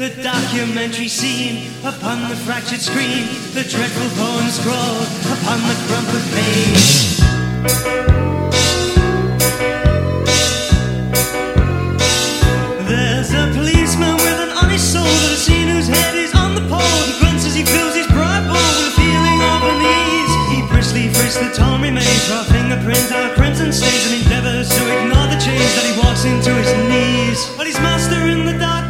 the documentary scene upon the fractured screen, the dreadful poem scrawled upon the crumpled page. There's a policeman with an honest soul that has seen whose head is on the pole. He grunts as he fills his pride bowl with a feeling of unease. He briskly frisks the torn remains, raw fingerprints out crimson stains, and endeavors to ignore the change that he walks into his knees. But his master in the dark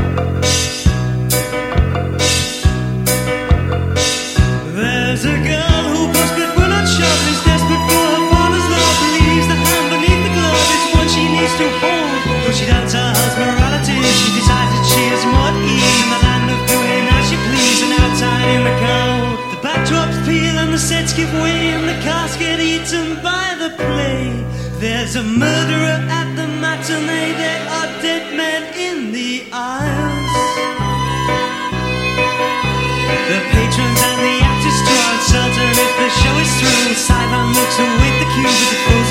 What she needs to hold. Though she doubts her husband's morality, she decides that she is more at ease in the land of doing as she please and outside in the cold. The backdrops peel and the sets give way and the cast get eaten by the play. There's a murderer at the matinee. There are dead men in the aisles. The patrons and the actors too are uncertain if the show is through. Sideline looks await the cue with the frozen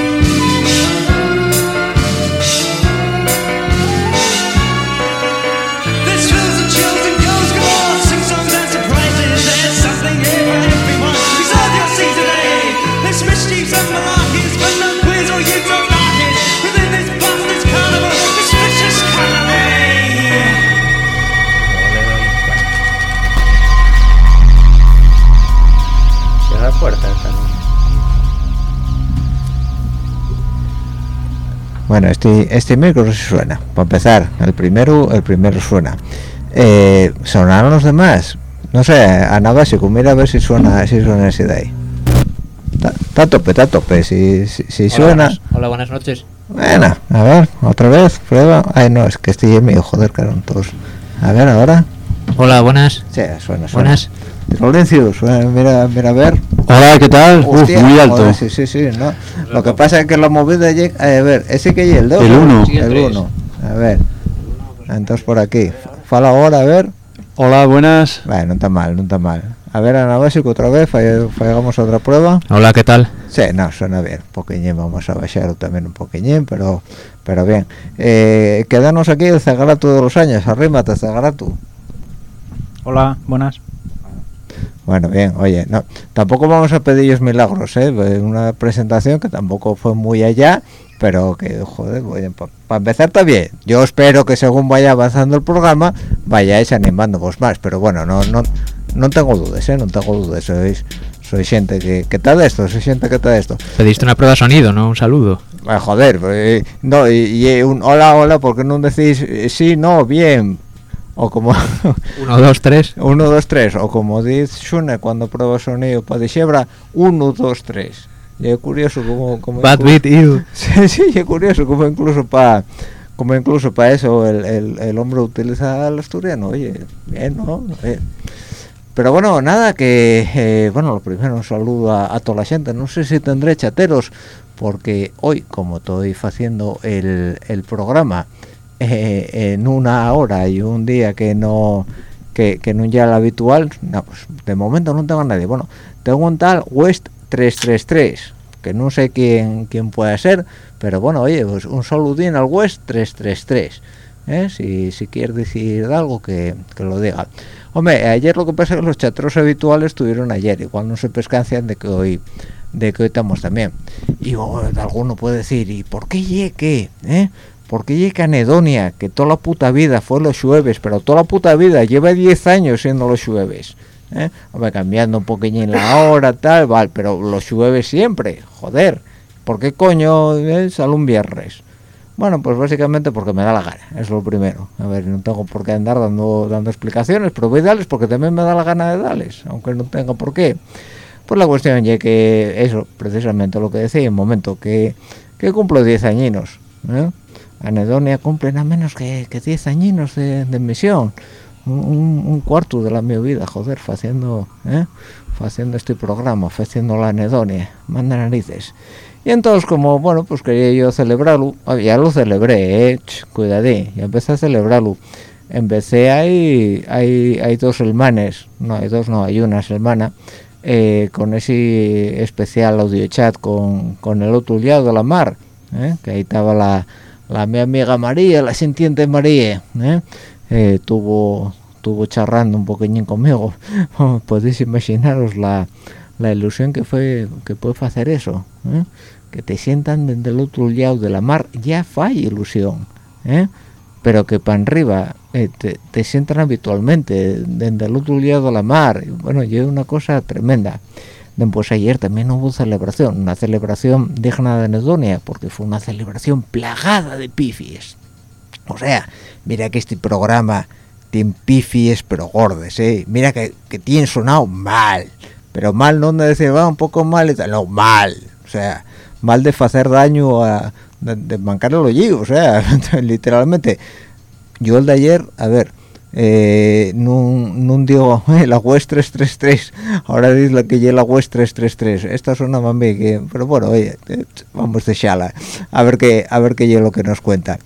Bueno, este, este micro suena. Para empezar, el primero, el primero suena. Eh, ¿Sonaron los demás? No sé, Ana Básico, mira a ver si suena, si suena ese de ahí. Está a tope, está a tope. Si, si, si Hola, suena... buenas, hola, buenas noches. Bueno, a ver, otra vez, prueba. Ay, no, es que estoy mío, joder, que eran todos. A ver, ahora. Hola, buenas. Sí, suena, suena. Buenas. Silencio, suena, mira, mira, a ver. Hola, ¿qué tal? Uf, Hostia, muy alto. joder, sí, sí, sí, no. Lo que pasa es que la movida llega... A ver, ese que hay el 2. El uno. Sí, el El tres. 1. A ver. Entonces por aquí. Fala ahora, a ver. Hola, buenas. Bueno, no está mal, no está mal. A ver, Ana Básico, otra vez, fallamos otra prueba. Hola, ¿qué tal? Sí, no, suena bien. Un poquillín, vamos a bajar también un poquillín, pero pero bien. Eh, quedanos aquí el Zagara todos los años. Arrímate, Zagara tú. Hola, buenas. Bueno, bien, oye, no, tampoco vamos a pedirles milagros, ¿eh? Fue Una presentación que tampoco fue muy allá, pero que, joder, para empezar está bien. Yo espero que según vaya avanzando el programa, vayáis animándonos más, pero bueno, no no no tengo dudas, ¿eh? No tengo dudas, sois, sois gente que, que de esto, sois gente que de esto. Pediste una prueba de sonido, ¿no? Un saludo. Ah, joder, eh, no, y, y un hola, hola, ¿por qué no decís eh, sí, no, bien? O como... Uno, dos, tres. 1, 2, 3, o como dice Shune cuando prueba sonido para Dixebra, 1, 2, 3. Y es curioso como... como Bad inclu- beat. Sí, sí, es curioso como incluso para como incluso para eso el, el, el hombre utiliza el asturiano, oye, bien, ¿no? Bien. pero bueno, nada, que, eh, bueno, lo primero un saludo a, a, toda la gente, no sé si tendré chateros, porque hoy, como estoy haciendo el, el programa eh, en una hora y un día que no que, que no ya el habitual, no, pues de momento no tengo a nadie. Bueno, tengo un tal West 333, que no sé quién, quién puede ser, pero bueno, oye, pues un saludín al West 333. ¿eh? Si, si quieres decir algo, que, que lo diga. Hombre, ayer lo que pasa es que los chateros habituales estuvieron ayer, igual no se pescancian de que hoy de que estamos también. Y oh, alguno puede decir, ¿y por qué llegue? ¿Eh? ¿Por qué llegue Anedonia? Que toda la puta vida fue los jueves, pero toda la puta vida lleva 10 años siendo los jueves. ¿eh? Hombre, cambiando un poquillo la hora, tal, vale, pero los jueves siempre, joder. ¿Por qué coño eh, sale un viernes? Bueno, pues básicamente porque me da la gana, es lo primero. A ver, no tengo por qué andar dando dando explicaciones, pero voy a darles porque también me da la gana de darles, aunque no tenga por qué. Pues la cuestión ya que eso, precisamente lo que decía, en momento que, que cumplo 10 añinos. ¿eh? Anedonia cumple nada menos que, que 10 añinos de, de misión. Un, un, cuarto de la mi vida, joder, haciendo, ¿eh? haciendo este programa, haciendo la anedonia, manda narices. Y entonces, como, bueno, pues quería yo celebrarlo, ya lo celebré, eh, Ch, cuidadé, ya empecé a celebrarlo. Empecé, hay, hay, hay dos hermanes, no, hay dos, no, hay una hermana, eh, con ese especial audio chat con, con el otro lado de la mar, ¿eh? que ahí estaba la, la mi amiga María, la sintiente María, ¿eh? Eh, tuvo tuvo charrando un poquillín conmigo, podéis imaginaros la, la ilusión que fue que puede hacer eso, que te sientan desde el otro lado de la mar, ya fue ilusión, pero que para arriba eh, te, sientan habitualmente desde el otro lado de la mar. Bueno, y es una cosa tremenda. Pues ayer también hubo celebración, una celebración digna de anedonia, porque fue una celebración plagada de pifies. O sea, mira que este programa tiene pifies pero gordes, ¿eh? Mira que, que tiene sonado mal, pero mal no me decía, va un poco mal, y tal, no, mal. O sea, mal de hacer daño a... de, de mancar el o sea, literalmente yo el de ayer, a ver, eh, no, no digo la West 333, ahora dice la que lleva la West 333, esta más bien que, pero bueno, oye, eh, vamos de shala, a ver qué, a ver qué lleva lo que nos cuenta.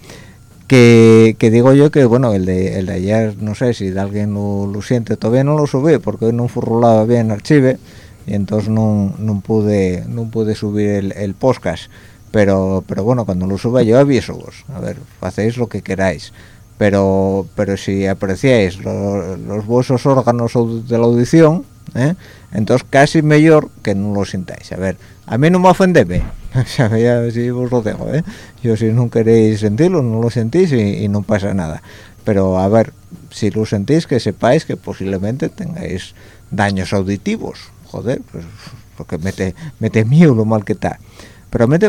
Que, que, digo yo que bueno el de, el de ayer no sé si alguien lo, lo, siente. Todavía no lo subí porque no furrulaba bien archive y entonces no, no pude no pude subir el, el podcast. Pero pero bueno cuando lo suba yo aviso vos. A ver hacéis lo que queráis pero pero si apreciáis lo, los vuestros órganos de la audición ¿eh? entonces casi mejor que no lo sintáis a ver a mí no me ofende ya si os lo dejo ¿eh? yo si no queréis sentirlo no lo sentís y, y, no pasa nada pero a ver si lo sentís que sepáis que posiblemente tengáis daños auditivos joder pues porque mete mete miedo lo mal que está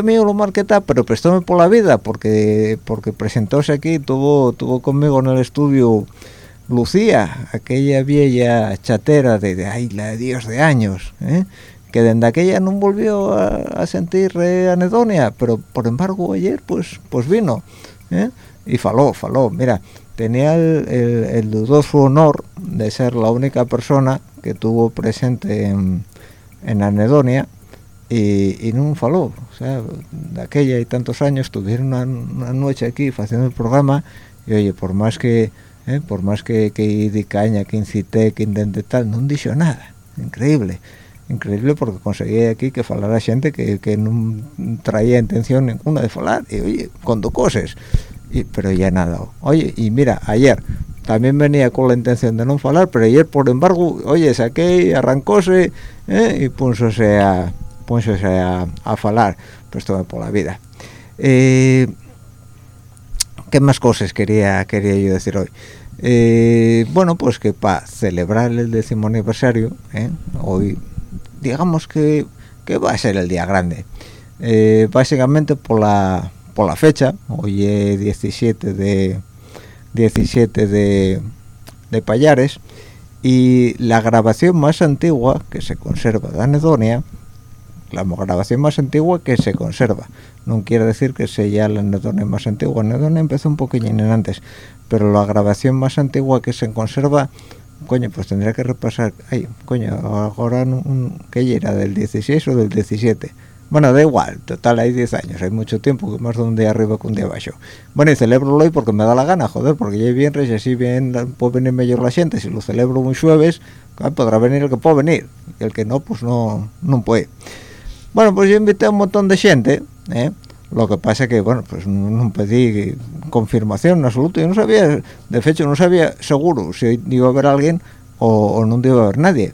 mío lo mal que está, pero prestóme por la vida, porque porque presentóse aquí, tuvo tuvo conmigo en el estudio Lucía, aquella vieja chatera de, de ay, la de Dios de años, ¿eh? que desde aquella no volvió a, a sentir eh, anedonia, pero por embargo ayer pues pues vino, ¿eh? y faló, faló, mira, tenía el, el, el, dudoso honor de ser la única persona que tuvo presente en, en anedonia y, y no faló, o sea, de aquella y tantos años tuvieron una, una, noche aquí haciendo el programa y oye, por más que eh, por más que, que di caña, que incité, que intenté tal, no dijo nada, increíble, increíble porque conseguí aquí que falara gente que, que no traía intención ninguna de falar y oye, cuando cosas, y, pero ya nada, oye, y mira, ayer también venía con la intención de no falar, pero ayer por embargo, oye, saqué, arrancóse eh, y púsose a pues a, a falar pues todo por la vida. Eh, qué más cosas quería quería yo decir hoy eh, bueno pues que para celebrar el décimo aniversario eh, hoy digamos que, que, va a ser el día grande. Básicamente por la por la fecha hoy es 17 de 17 de, de Payares y la grabación más antigua que se conserva de Anedonia la grabación más antigua que se conserva. No quiere decir que sea la anedonia más antigua. La anedonia empezó un poquillín antes, pero la grabación más antigua que se conserva coño, pues tendría que repasar, ay, coño, ahora un, un- ¿qué era? ¿Del 16 o del 17? Bueno, da igual, total, hay 10 años, hay mucho tiempo, más de un día arriba que un día abajo. Bueno, y celebro hoy porque me da la gana, joder, porque ya es viernes y así bien puede venir mejor la gente. Si lo celebro un jueves, ah, podrá venir el que puede venir, y el que no, pues no, no puede. Bueno, pues yo invité a un montón de gente, ¿eh? Lo que pasa que, bueno, pues no, pedí confirmación en absoluto. Yo no sabía, de hecho, no sabía seguro si iba a haber alguien o, o no iba a haber nadie.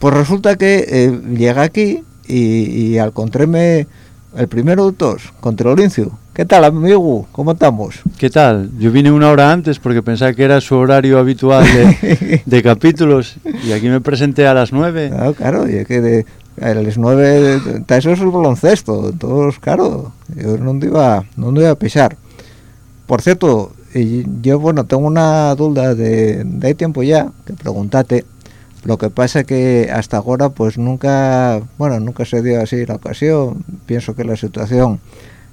Pues resulta que eh, llega aquí y, y al encontrarme el primero de todos, Controlincio. ¿Qué tal, amigo? ¿Cómo estamos? ¿Qué tal? Yo vine una hora antes porque pensaba que era su horario habitual de, de capítulos y aquí me presenté a las nueve. Claro, claro, y es que de, a las nueve, ta- eso es el baloncesto, entonces, claro, yo no iba, no iba a pisar. Por cierto, yo, bueno, tengo una duda de, de tiempo ya, que preguntate, lo que pasa que hasta ahora, pues nunca, bueno, nunca se dio así la ocasión, pienso que la situación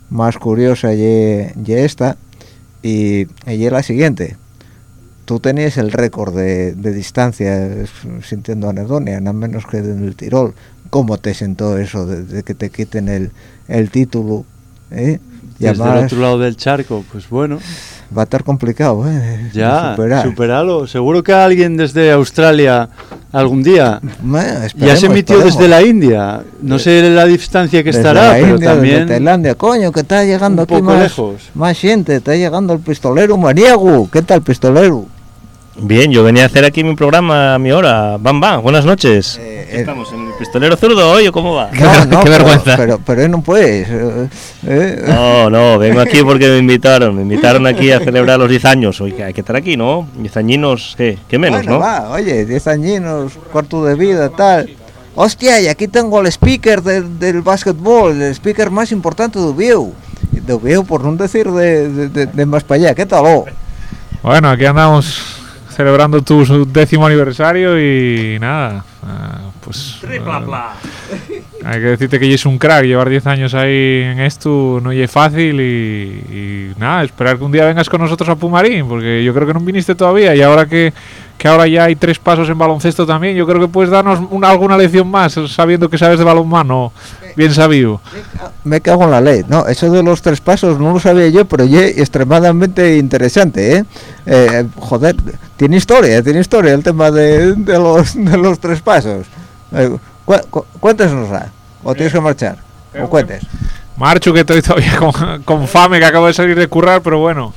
más curiosa y, y esta, y, y la siguiente, tú tenías el récord de, de distancia sintiendo anedonia, nada menos que en el Tirol. ¿Cómo te sentó eso de, de que te quiten el, el título? ¿eh? Desde el otro lado del charco, pues bueno, va a estar complicado, ¿eh? ya, superar. superalo. Seguro que alguien desde Australia algún día Bueno, ya se emitió esperemos. desde la India. No sé la distancia que Desde estará, la pero India, desde también Tailandia, coño, que está llegando un aquí poco más, lejos. más gente, está llegando el pistolero maniego. ¿Qué tal, pistolero? Bien, yo venía a hacer aquí mi programa a mi hora. Bam, bam, buenas noches. Eh, ¿Qué eh, ¿Estamos en el pistolero zurdo hoy o cómo va? Qué ver- qué pero- vergüenza. Pero, pero, él no puedes. eh, eh. No, no, vengo aquí porque me invitaron. Me invitaron aquí a celebrar los 10 años. Hoy hay que estar aquí, ¿no? 10 añinos, ¿qué? ¿Qué menos, Bueno, no? va, oye, 10 añinos, cuarto de vida, tal. Hostia, y aquí tengo el speaker del, del básquetbol, el speaker más importante de Ubiu. De Ubiu, por no decir de, de, de- de más para allá. ¿Qué tal? oh? Bueno, aquí andamos celebrando tu décimo aniversario y nada, ah, pues eh, hay que decirte que ya es un crack, llevar 10 años ahí en esto no es fácil y, y nada, esperar que un día vengas con nosotros a Pumarín, porque yo creo que no viniste todavía y ahora que, que ahora ya hay tres pasos en baloncesto también, yo creo que puedes darnos una, alguna lección más, sabiendo que sabes de balonmano, bien sabido. Me cago en la ley. No, eso de los tres pasos no lo sabía yo, pero ya es extremadamente interesante, ¿eh? Eh, Joder, tiene historia, tiene historia el tema de, de los, de los tres pasos. Eh, cu cu cuéntanos, o tienes que marchar, o cuentes. Marcho que estoy todavía con, con fame, que acabo de salir de currar, pero bueno,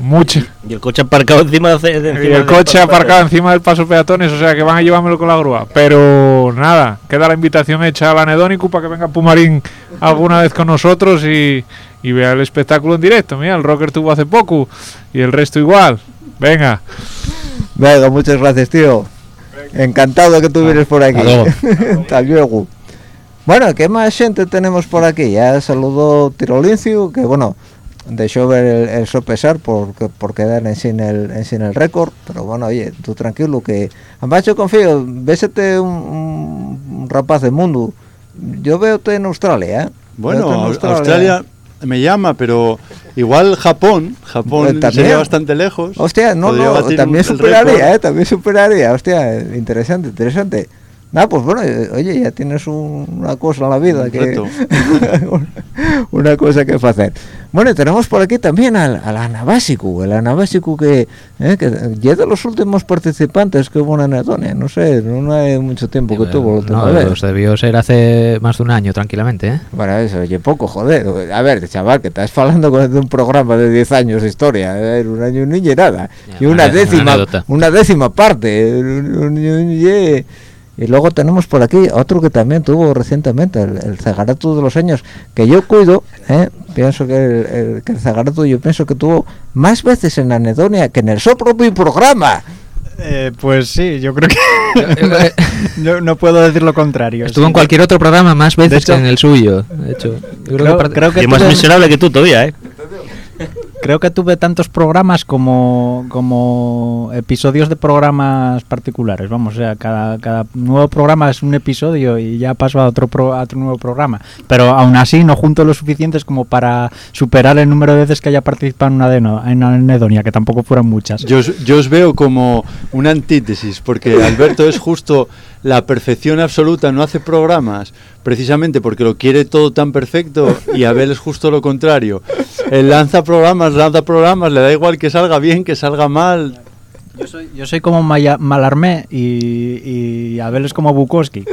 mucho. Y el coche aparcado encima de, de- Y el del coche paso aparcado peatones. encima del paso peatones, o sea que van a llevármelo con la grúa. Pero nada, queda la invitación hecha al anedónico para que venga Pumarín alguna vez con nosotros y, y vea el espectáculo en directo. Mira, el rocker tuvo hace poco y el resto igual. Venga, Venga, muchas gracias, tío. Encantado que tú vienes por aquí. hasta luego. Hasta luego. Bueno, ¿qué más gente tenemos por aquí? Ya saludó Tirolincio, que bueno, dejó ver el, el sopesar por, por quedar en sin el, en sin el récord, pero bueno, oye, tú tranquilo que... Además yo confío, vésete un, un- rapaz de mundo. Yo veo usted en Australia, ¿eh? Bueno, en Australia me llama, pero igual Japón, Japón también. sería bastante lejos. Hostia, no, no, también superaría. ¿eh? También superaría, hostia, interesante, interesante. Nada, pues bueno, eh, oye, ya tienes un- una cosa en la vida que... una cosa que hacer. Bueno, tenemos por aquí también al, al Anabásico, el Anabásico que, eh, que ya de los últimos participantes que hubo en Anedonia, no sé, no hay mucho tiempo que tuvo la última no, vez. pues debió ser hace más de un año, tranquilamente, ¿eh? Bueno, eso, oye, poco, joder. A ver, chaval, que estás hablando de un programa de 10 años de historia. eh, un año ni nada. Ya, Y una una una décima, anécdota. una décima parte. un- un- un-. Y luego tenemos por aquí otro que también tuvo recientemente, el, el Zagarato de los años, que yo cuido, eh, pienso que el, el- que el Zagarato yo pienso que tuvo más veces en Anedonia que en el su propio programa. Eh, pues sí, yo creo que no, no puedo decir lo contrario. Estuvo sí. en cualquier otro programa más veces hecho- que en el suyo. De hecho, yo creo, Creo, que, par- creo que Y más miserable que tú todavía, ¿eh? Creo que tuve tantos programas como, como episodios de programas particulares. Vamos, o sea, cada, cada nuevo programa es un episodio y ya paso a otro, pro- a otro nuevo programa. Pero aún así no junto lo suficientes como para superar el número de veces que haya participado en una, deno- en una anedonia, que tampoco fueron muchas. Yo, yo os veo como una antítesis, porque Alberto es justo la perfección absoluta, no hace programas, precisamente porque lo quiere todo tan perfecto, y Abel es justo lo contrario. Él lanza programas, lanza programas, le da igual que salga bien, que salga mal. Yo soy, yo soy como Maya- Malarmé y, y Abel es como Bukowski.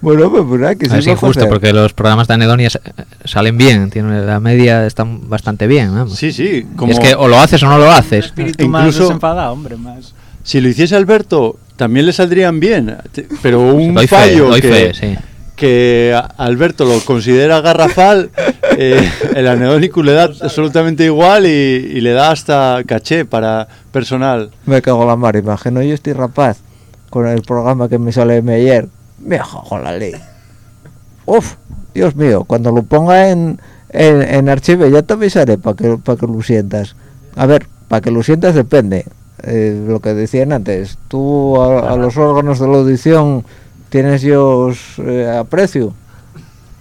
Bueno, pues, pues nada, que Es sí a injusto porque los programas de anedonia s- salen bien, tienen la media están bastante bien. vamos. Sí, sí, como Es que o lo haces o no lo haces. espíritu más Incluso- desenfadado, hombre, más. Si lo hiciese Alberto, también le saldrían bien, pero un Doy fe, fallo doy que, fe, sí. que a- Alberto lo considera garrafal, eh, el anedónico le da absolutamente igual y, y le da hasta caché para personal. Me cago en la mar, imagino yo estoy rapaz con el programa que me sale ayer. Me cago en la ley. Uf, Dios mío, cuando lo ponga en, en, en archivo ya te avisaré para que, para que lo sientas. A ver, para que lo sientas depende. Eh, lo que decían antes, tú a, a los órganos de la audición tienes yo eh, aprecio.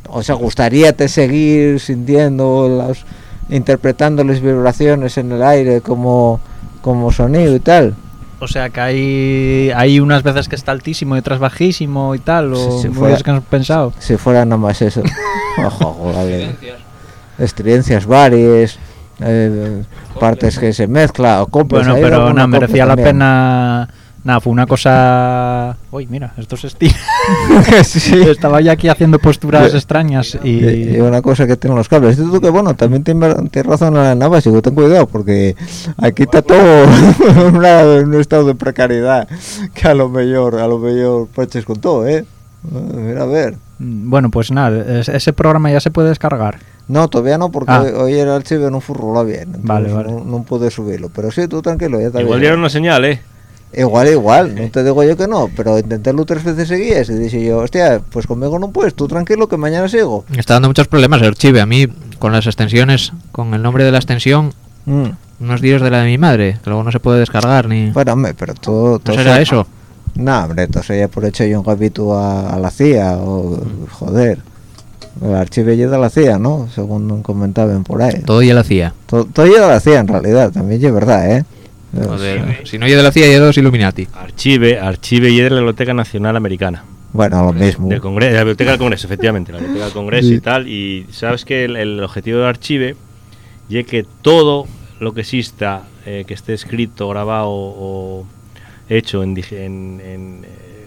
O sea, gustaría te seguir sintiendo las interpretando las vibraciones en el aire como como sonido y tal. O sea que hay, hay unas veces que está altísimo y otras bajísimo y tal, o sí, muy fuera- descansado. Si fuera nada más eso. Ojo, vale. Experiencias varias, eh, partes que se mezclan, o compras Bueno, pero no, merecía la también. pena. Nada, fue una cosa. Uy, mira, esto se estira. Sí. Estaba ya aquí haciendo posturas extrañas Y, y. una cosa que tienen los cables. Tú que bueno, también tienes tiene razón la nava, si ten cuidado, porque aquí está todo en, un estado de precariedad que a lo mejor, a lo mejor parches con todo, ¿eh? Mira, a ver. Mm, Bueno, pues nada, es- ese programa ya se puede descargar. No, todavía no, porque Ah. hoy, hoy el archivo no furruló bien. Vale, vale. No, no pude subirlo. Pero sí, tú tranquilo, ya está Igual dieron una señal, ¿eh? Igual, igual, no te digo yo que no, pero intentarlo tres veces seguidas y dije yo, hostia, pues conmigo no puedes, tú tranquilo que mañana sigo. Está dando muchos problemas el archive. A mí, con las extensiones, con el nombre de la extensión, Mm. unos días de la de mi madre, que luego no se puede descargar ni. Bueno, hombre, pero todo... ¿No todo será se- eso? No, hombre, entonces ya por hecho yo un gabito a, a la CIA, o joder. El archivo de la CIA, ¿no? Según comentaban por ahí. Todo ya lo hacía. Todo, todo ya de la CIA en realidad, también es verdad, ¿eh? Joder, si no yo de la CIA, yo de los Illuminati. Archive, archive y de la Biblioteca Nacional Americana. Bueno, lo mismo. Del Congreso, de la Biblioteca del Congreso, efectivamente, la Biblioteca del Congreso Sí. y tal. Y sabes que el, el objetivo del archive es que todo lo que exista, eh, que esté escrito, grabado o hecho en, en, en, eh,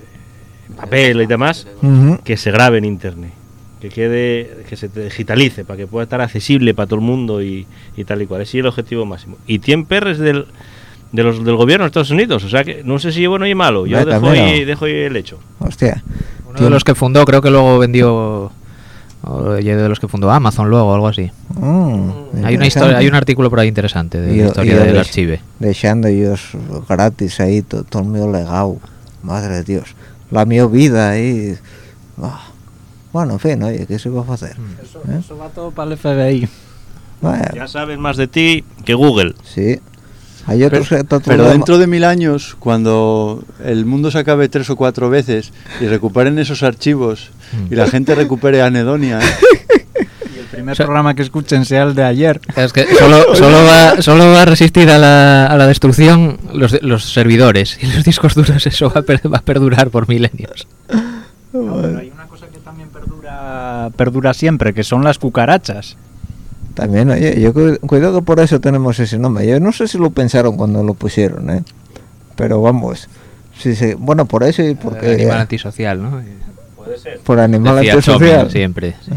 en papel y demás, Ujú. que se grabe en internet. Que quede, que se digitalice para que pueda estar accesible para todo el mundo y, y tal y cual. Ese es el objetivo máximo. Y 100 perres del, de los, del gobierno de Estados Unidos. O sea que no sé si es bueno y malo. Yo dejo ahí, dejo ahí el hecho. Hostia. Uno de los que fundó, creo que luego vendió. De los que fundó Amazon luego, o algo así. Mm, Hay una historia, hay un artículo por ahí interesante de la historia el del de- archive. dejando ellos gratis ahí to- todo el mío legado madre de dios la mi vida ahí Ah. Bueno en fin oye qué se va a hacer ¿Eh? Eso va todo para el FBI. Bueno, Ya sabes más de ti que Google. sí hay otros Pero, otros pero de- dentro de mil años, cuando el mundo se acabe tres o cuatro veces y recuperen esos archivos y la gente recupere anedonia, ¿eh? Y el primer programa que escuchen sea el de ayer. Es que solo, solo, va, solo va a resistir a la, a la destrucción los, los servidores y los discos duros. Eso va a, per- va a perdurar por milenios. pero hay una cosa que también perdura, perdura siempre, que son las cucarachas. también oye yo cu- cuidado que por eso tenemos ese nombre yo no sé si lo pensaron cuando lo pusieron ¿eh? pero vamos sí, sí. bueno por eso y porque animal antisocial, ¿no? Por animal Decía antisocial Chopin siempre. sí.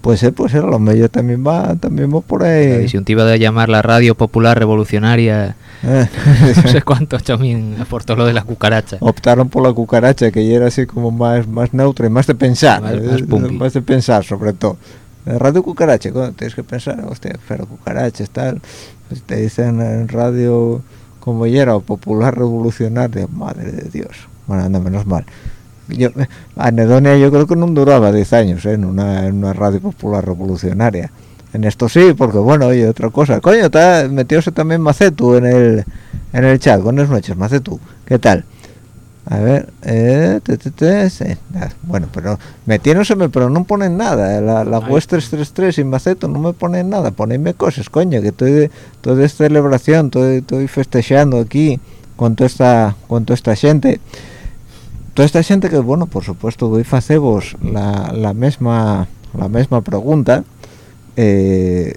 Pues ser pues ser lo mejor también va también va por La ahí disyuntiva de llamar la radio popular revolucionaria. Eh. No sé cuánto Chomín aportó lo de la cucaracha. optaron por la cucaracha que ya era así como más más neutra y más de pensar Más- eh, más punky. más de pensar sobre todo Eh, radio cucaracha coño, tienes que pensar hostia pero cucarachas tal pues te dicen en radio como ya era popular revolucionaria madre de dios bueno anda menos mal yo, Anedonia yo creo que no duraba 10 años ¿eh? en, una, en una radio popular revolucionaria en esto sí, porque bueno, oye, otra cosa. Coño, está metióse también Macetu en el, en el chat. Buenas noches, Macetu. ¿Qué tal? A ver, eh, te, te, te, sí, nada. bueno, pero metiéndoseme, pero no ponen nada. La, la web 333 y Macetu no me ponen nada. Ponedme cosas, coño, que estoy estoy de celebración, estoy, estoy festejando aquí con toda esta, con toda esta gente. Toda esta gente que, bueno, por supuesto, voy a haceros la, la misma la misma pregunta eh,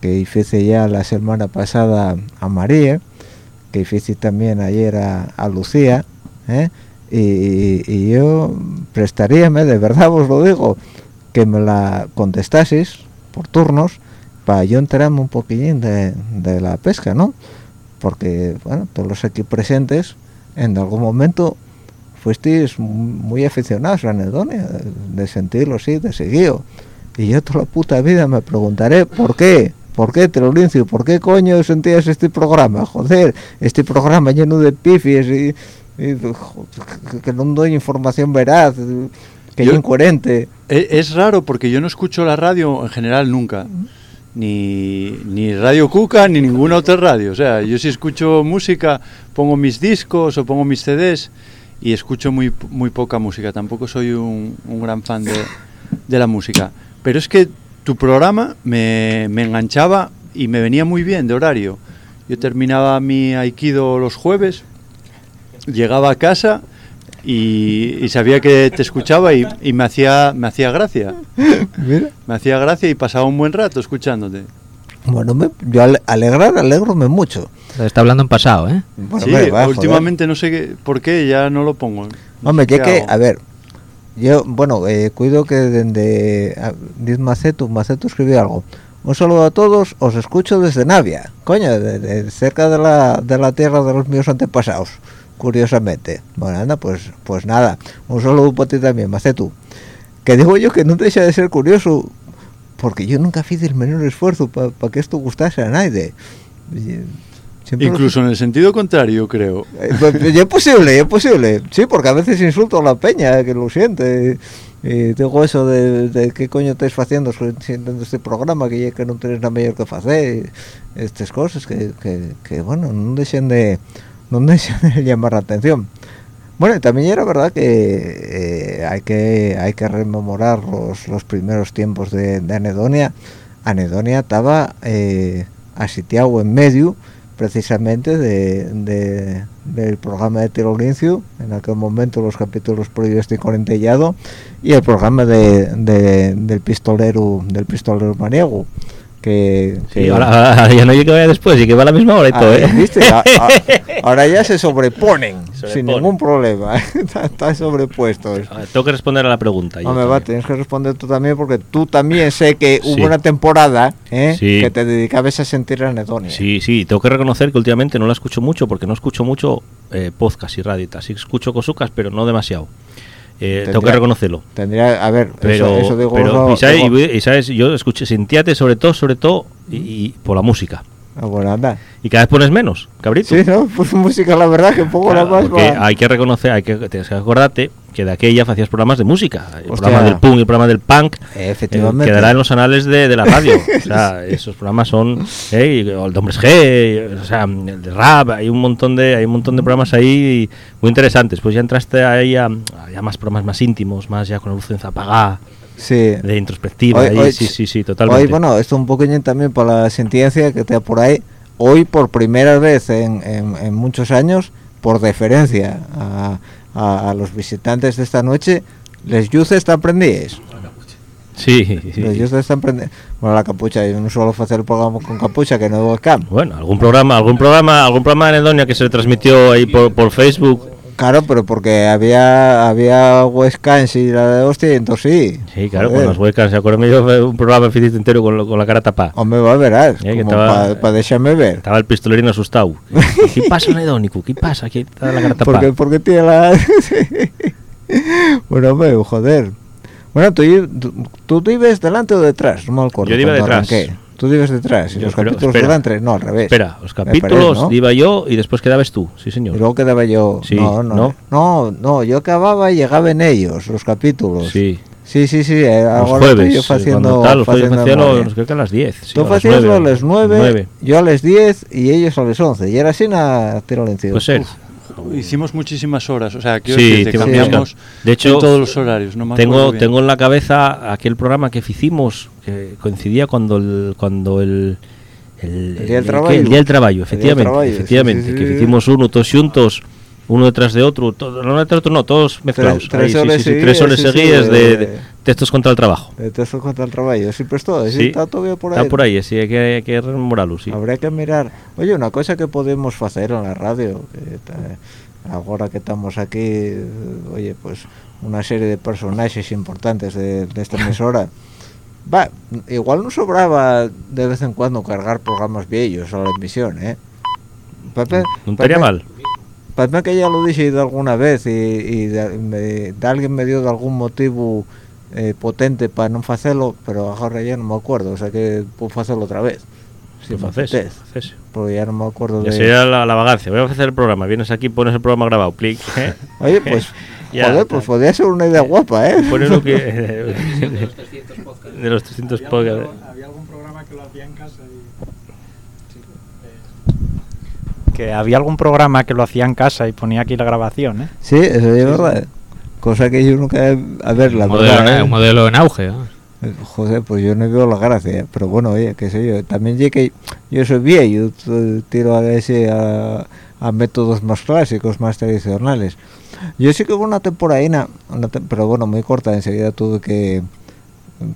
que hice ya la semana pasada a María, que hice también ayer a, Lucía, ¿eh? y, y yo prestaríame, de verdad os lo digo, que me la contestaseis por turnos para yo enterarme un poquillín de, de la pesca, ¿no? Porque, bueno, todos los aquí presentes en algún momento fuisteis muy aficionados a la anedonia, de sentirlo así, de seguido. Y yo toda la puta vida me preguntaré por qué, por qué Terolincio, por qué coño sentías este programa, joder, este programa lleno de pifies y, y, joder, que no doy información veraz, que Yo- es incoherente. E- Es raro porque yo no escucho la radio en general nunca. Ni, ni Radio Cuca ni ninguna otra radio. O sea, yo si escucho música, pongo mis discos o pongo mis CDs y escucho muy, muy poca música. Tampoco soy un, un gran fan de, de la música. Pero es que tu programa me, me enganchaba y me venía muy bien de horario. Yo terminaba mi aikido los jueves, llegaba a casa y, y sabía que te escuchaba y, y me hacía me hacía gracia me hacía gracia y pasaba un buen rato escuchándote Bueno, me- yo ale- alegrar, alegrome mucho. Está hablando en pasado, ¿eh? Bueno, sí hombre, va, joder. últimamente no sé qué, por qué ya no lo pongo Hombre, ya ¿Qué que, hago? a ver, yo, bueno, eh, cuido que desde Diz Macetu, Macetu escribió algo. Un saludo a todos, os escucho desde Navia, coño, de- de- cerca de la, de la tierra de los míos antepasados, curiosamente. Bueno, anda, pues, pues nada, un saludo para ti también, Macetu. Que digo yo que no deja de ser curioso, porque yo nunca hice el menor esfuerzo para que esto gustase a nadie. Lo- incluso en el sentido contrario creo eh, pues, ya es posible, es posible. Sí, porque a veces insulto a la peña que lo siente. Y digo eso de, de qué coño estáis haciendo siendo este programa que ya que no tenéis nada mejor que hacer. Estas cosas que, que, que, bueno, no dejen de no dejen de llamar la atención. Bueno, también era verdad que eh, hay que hay que rememorar los, los primeros tiempos de, Anedonia. Anedonia estaba eh, asitiado en medio precisamente de, de- del programa de Tirolincio, en aquel momento los capítulos prohibidos de Corentellado, y el programa de, de- del pistolero del pistolero maniego, que, Sí, ahora, ahora ya no que vaya después y que va a la misma hora y todo, Ah, ¿eh? ¿viste? A- a- ahora ya se sobreponen, sin ningún problema, está, está sobrepuesto. A ver, tengo que responder a la pregunta. No me va, tienes que responder tú también porque tú también sé que Sí. hubo una temporada ¿eh? Sí. que te dedicabas a sentir anedonia. Sí, sí, tengo que reconocer que últimamente no la escucho mucho porque no escucho mucho eh, podcast y radio. y tal. Sí escucho cosucas, pero no demasiado. Eh, tengo que reconocerlo. Tendría, a ver, Pero, eso, eso digo, pero y, sabes, digo- y- y sabes, yo escuché, sentíate sobre todo, sobre todo, y, y por la música. Ah, bueno, anda. Y cada vez pones menos, cabrito. Sí, ¿no? Pues música, la verdad, que un poco Claro, la más porque va- hay que reconocer, hay que, tienes que acordarte que de aquella hacías programas de música. El Hostia. programa del punk y el programa del punk. Eh, eh, quedará en los anales de, de la radio. O sea, esos programas son. eh, y- o el de Hombres G, o sea, el de rap. Hay un montón de hay un montón de programas ahí muy interesantes. Pues ya entraste ahí a, a ya más programas más íntimos, más ya con la luz apagada, Sí. de introspectiva. Hoy- ahí, hoy- sí, sí, sí, totalmente. Hoy, bueno, esto un poquillo también para la sentencia que te por ahí. Hoy, por primera vez en, en- en muchos años, por deferencia a, a- a los visitantes de esta noche, les luces están prendidas. sí, sí, están. Bueno, la capucha, yo no suelo hacer el programa con capucha, que no webcam. Bueno, algún programa, algún programa, algún programa de Anedonia que se transmitió ahí por, por Facebook. Claro, pero porque había había y la de hostia, entonces sí. Sí, claro, con las huecas. ¿Se acuerdan yo un programa hiciste entero con, lo- con la cara tapada? Hombre, va a verás, Eh, para dejarme ver. Estaba el pistolerino asustado. ¿Qué pasa, Nedónico? ¿Qué pasa? ¿Qué está la cara Porque, tapada? porque tiene la... bueno, hombre, joder. Bueno, ¿tú, tú, tú vives delante o detrás? No me acuerdo. Yo iba detrás. arranqué. Tú vives detrás. Y Yo los creo- capítulos espera. delante, no, al revés. Espera, los parece, capítulos ¿no? iba yo y después quedabas tú, sí Y señor. luego quedaba yo... Sí, no, no, ¿no? no, no, yo acababa y llegaba en ellos, los capítulos. Sí. Sí, sí, sí, eh, Los ahora jueves. yo eh, haciendo, tal, los jueves los- creo que a las 10. sí, Tú hacías a las 9, nueve. yo a las 10 y ellos a las 11. Y era así a tiro encima. Puede ser. Hicimos muchísimas horas, o sea, quiero Sí, cambiamos. De hecho, en todos los horarios. No me Tengo, bien. tengo en la cabeza aquel programa que hicimos, que coincidía cuando el, cuando el, el, El día del trabajo. El día del trabajo, El día del efectivamente. sí, efectivamente sí, sí, que hicimos uno, todos juntos, uno detrás de otro, todo, no detrás de otro, no, todos mezclados. tres sí, horas sí, sí, seguidas, tres horas sí, sí, seguidas de, de- de textos contra el trabajo. Entonces contra el trabajo. Siempre estoy, sí, Sí, está todavía por ahí. Está por ahí, sí, hay que, hay que rememorarlo, sí. Habría que mirar. Oye, una cosa que podemos hacer en la radio, que ahora que estamos aquí, oye, pues una serie de personajes importantes de, de esta emisora. Va, igual no sobraba de vez en cuando cargar programas viejos a la emisión, ¿eh? Pepe, No estaría mal. Parece que ya lo dije de alguna vez y, y de, me- de alguien me dio de algún motivo eh, potente para no hacerlo, pero ahora ya no me acuerdo, o sea que puedo hacerlo otra vez. Si apetece, entonces, porque ya no me acuerdo ya de... sería la, la vagancia. Voy a hacer el programa. Vienes aquí, pones el programa grabado. Clic. ¿eh? Oye, pues, Ya, joder, pues podría ser una idea guapa, ¿eh? Pones lo que. de los 300 podcasts. Había algún programa que lo hacía en casa Que había algún programa que lo hacía en casa y ponía aquí la grabación, ¿eh? Sí, eso es verdad. Cosa que yo nunca... A ver, la un, modelo, verdad, en- ¿eh? un modelo en auge. ¿no? Eh, Joder, pues yo no veo la gracia, pero bueno, oye, qué sé yo, también llegué, yo soy viejo, yo tiro a, ese, a, a métodos más clásicos, más tradicionales. Yo sí que hubo una temporadina, una te- pero bueno, muy corta, enseguida tuve que,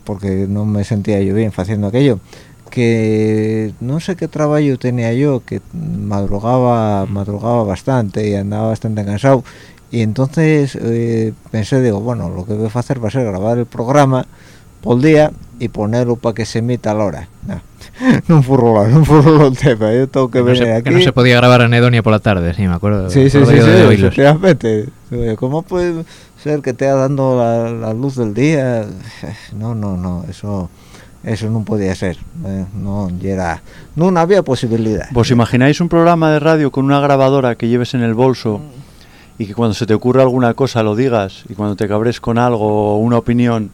porque no me sentía yo bien haciendo aquello, que no sé qué trabajo tenía yo, que madrugaba, madrugaba bastante y andaba bastante cansado, y entonces eh, pensé, digo, bueno, lo que voy a hacer va a ser grabar el programa por día y ponerlo para que se emita a la hora. No, no furro no furro el tema, yo tengo que Que no, venir se, aquí. que no se podía grabar anedonia por la tarde, sí, me acuerdo. Sí, sí, me sí, acuerdo sí, de efectivamente. ¿Cómo puede ser que te ha dando la, la luz del día? No, no, no, eso eso no podía ser. eh, no, era, no, había posibilidad. ¿Vos imagináis un programa de radio con una grabadora que lleves en el bolso y que cuando se te ocurra alguna cosa lo digas y cuando te cabres con algo o una opinión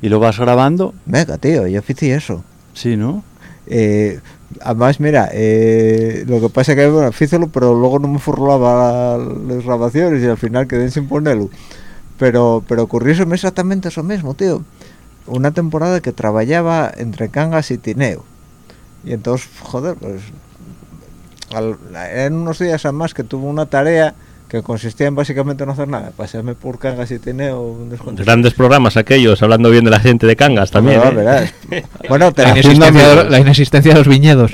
y lo vas grabando? Venga, tío, yo hice eso. Sí, ¿no? Eh, además, mira, eh, lo que pasa es que, bueno, fícelo, pero luego no me furlaba las grabaciones y al final quedé sin ponerlo. Pero, pero ocurrióseme exactamente eso mismo, tío. Una temporada que trabajaba entre Cangas y Tineo. Y entonces, joder, pues... al- eran unos días además que tuve una tarea que consistía en básicamente no hacer nada. Pasearme por Cangas y Tineo. Grandes programas aquellos, hablando bien de la gente de Cangas también. Bueno, ¿eh? verás. Bueno, La inexistencia, de, la inexistencia de los viñedos.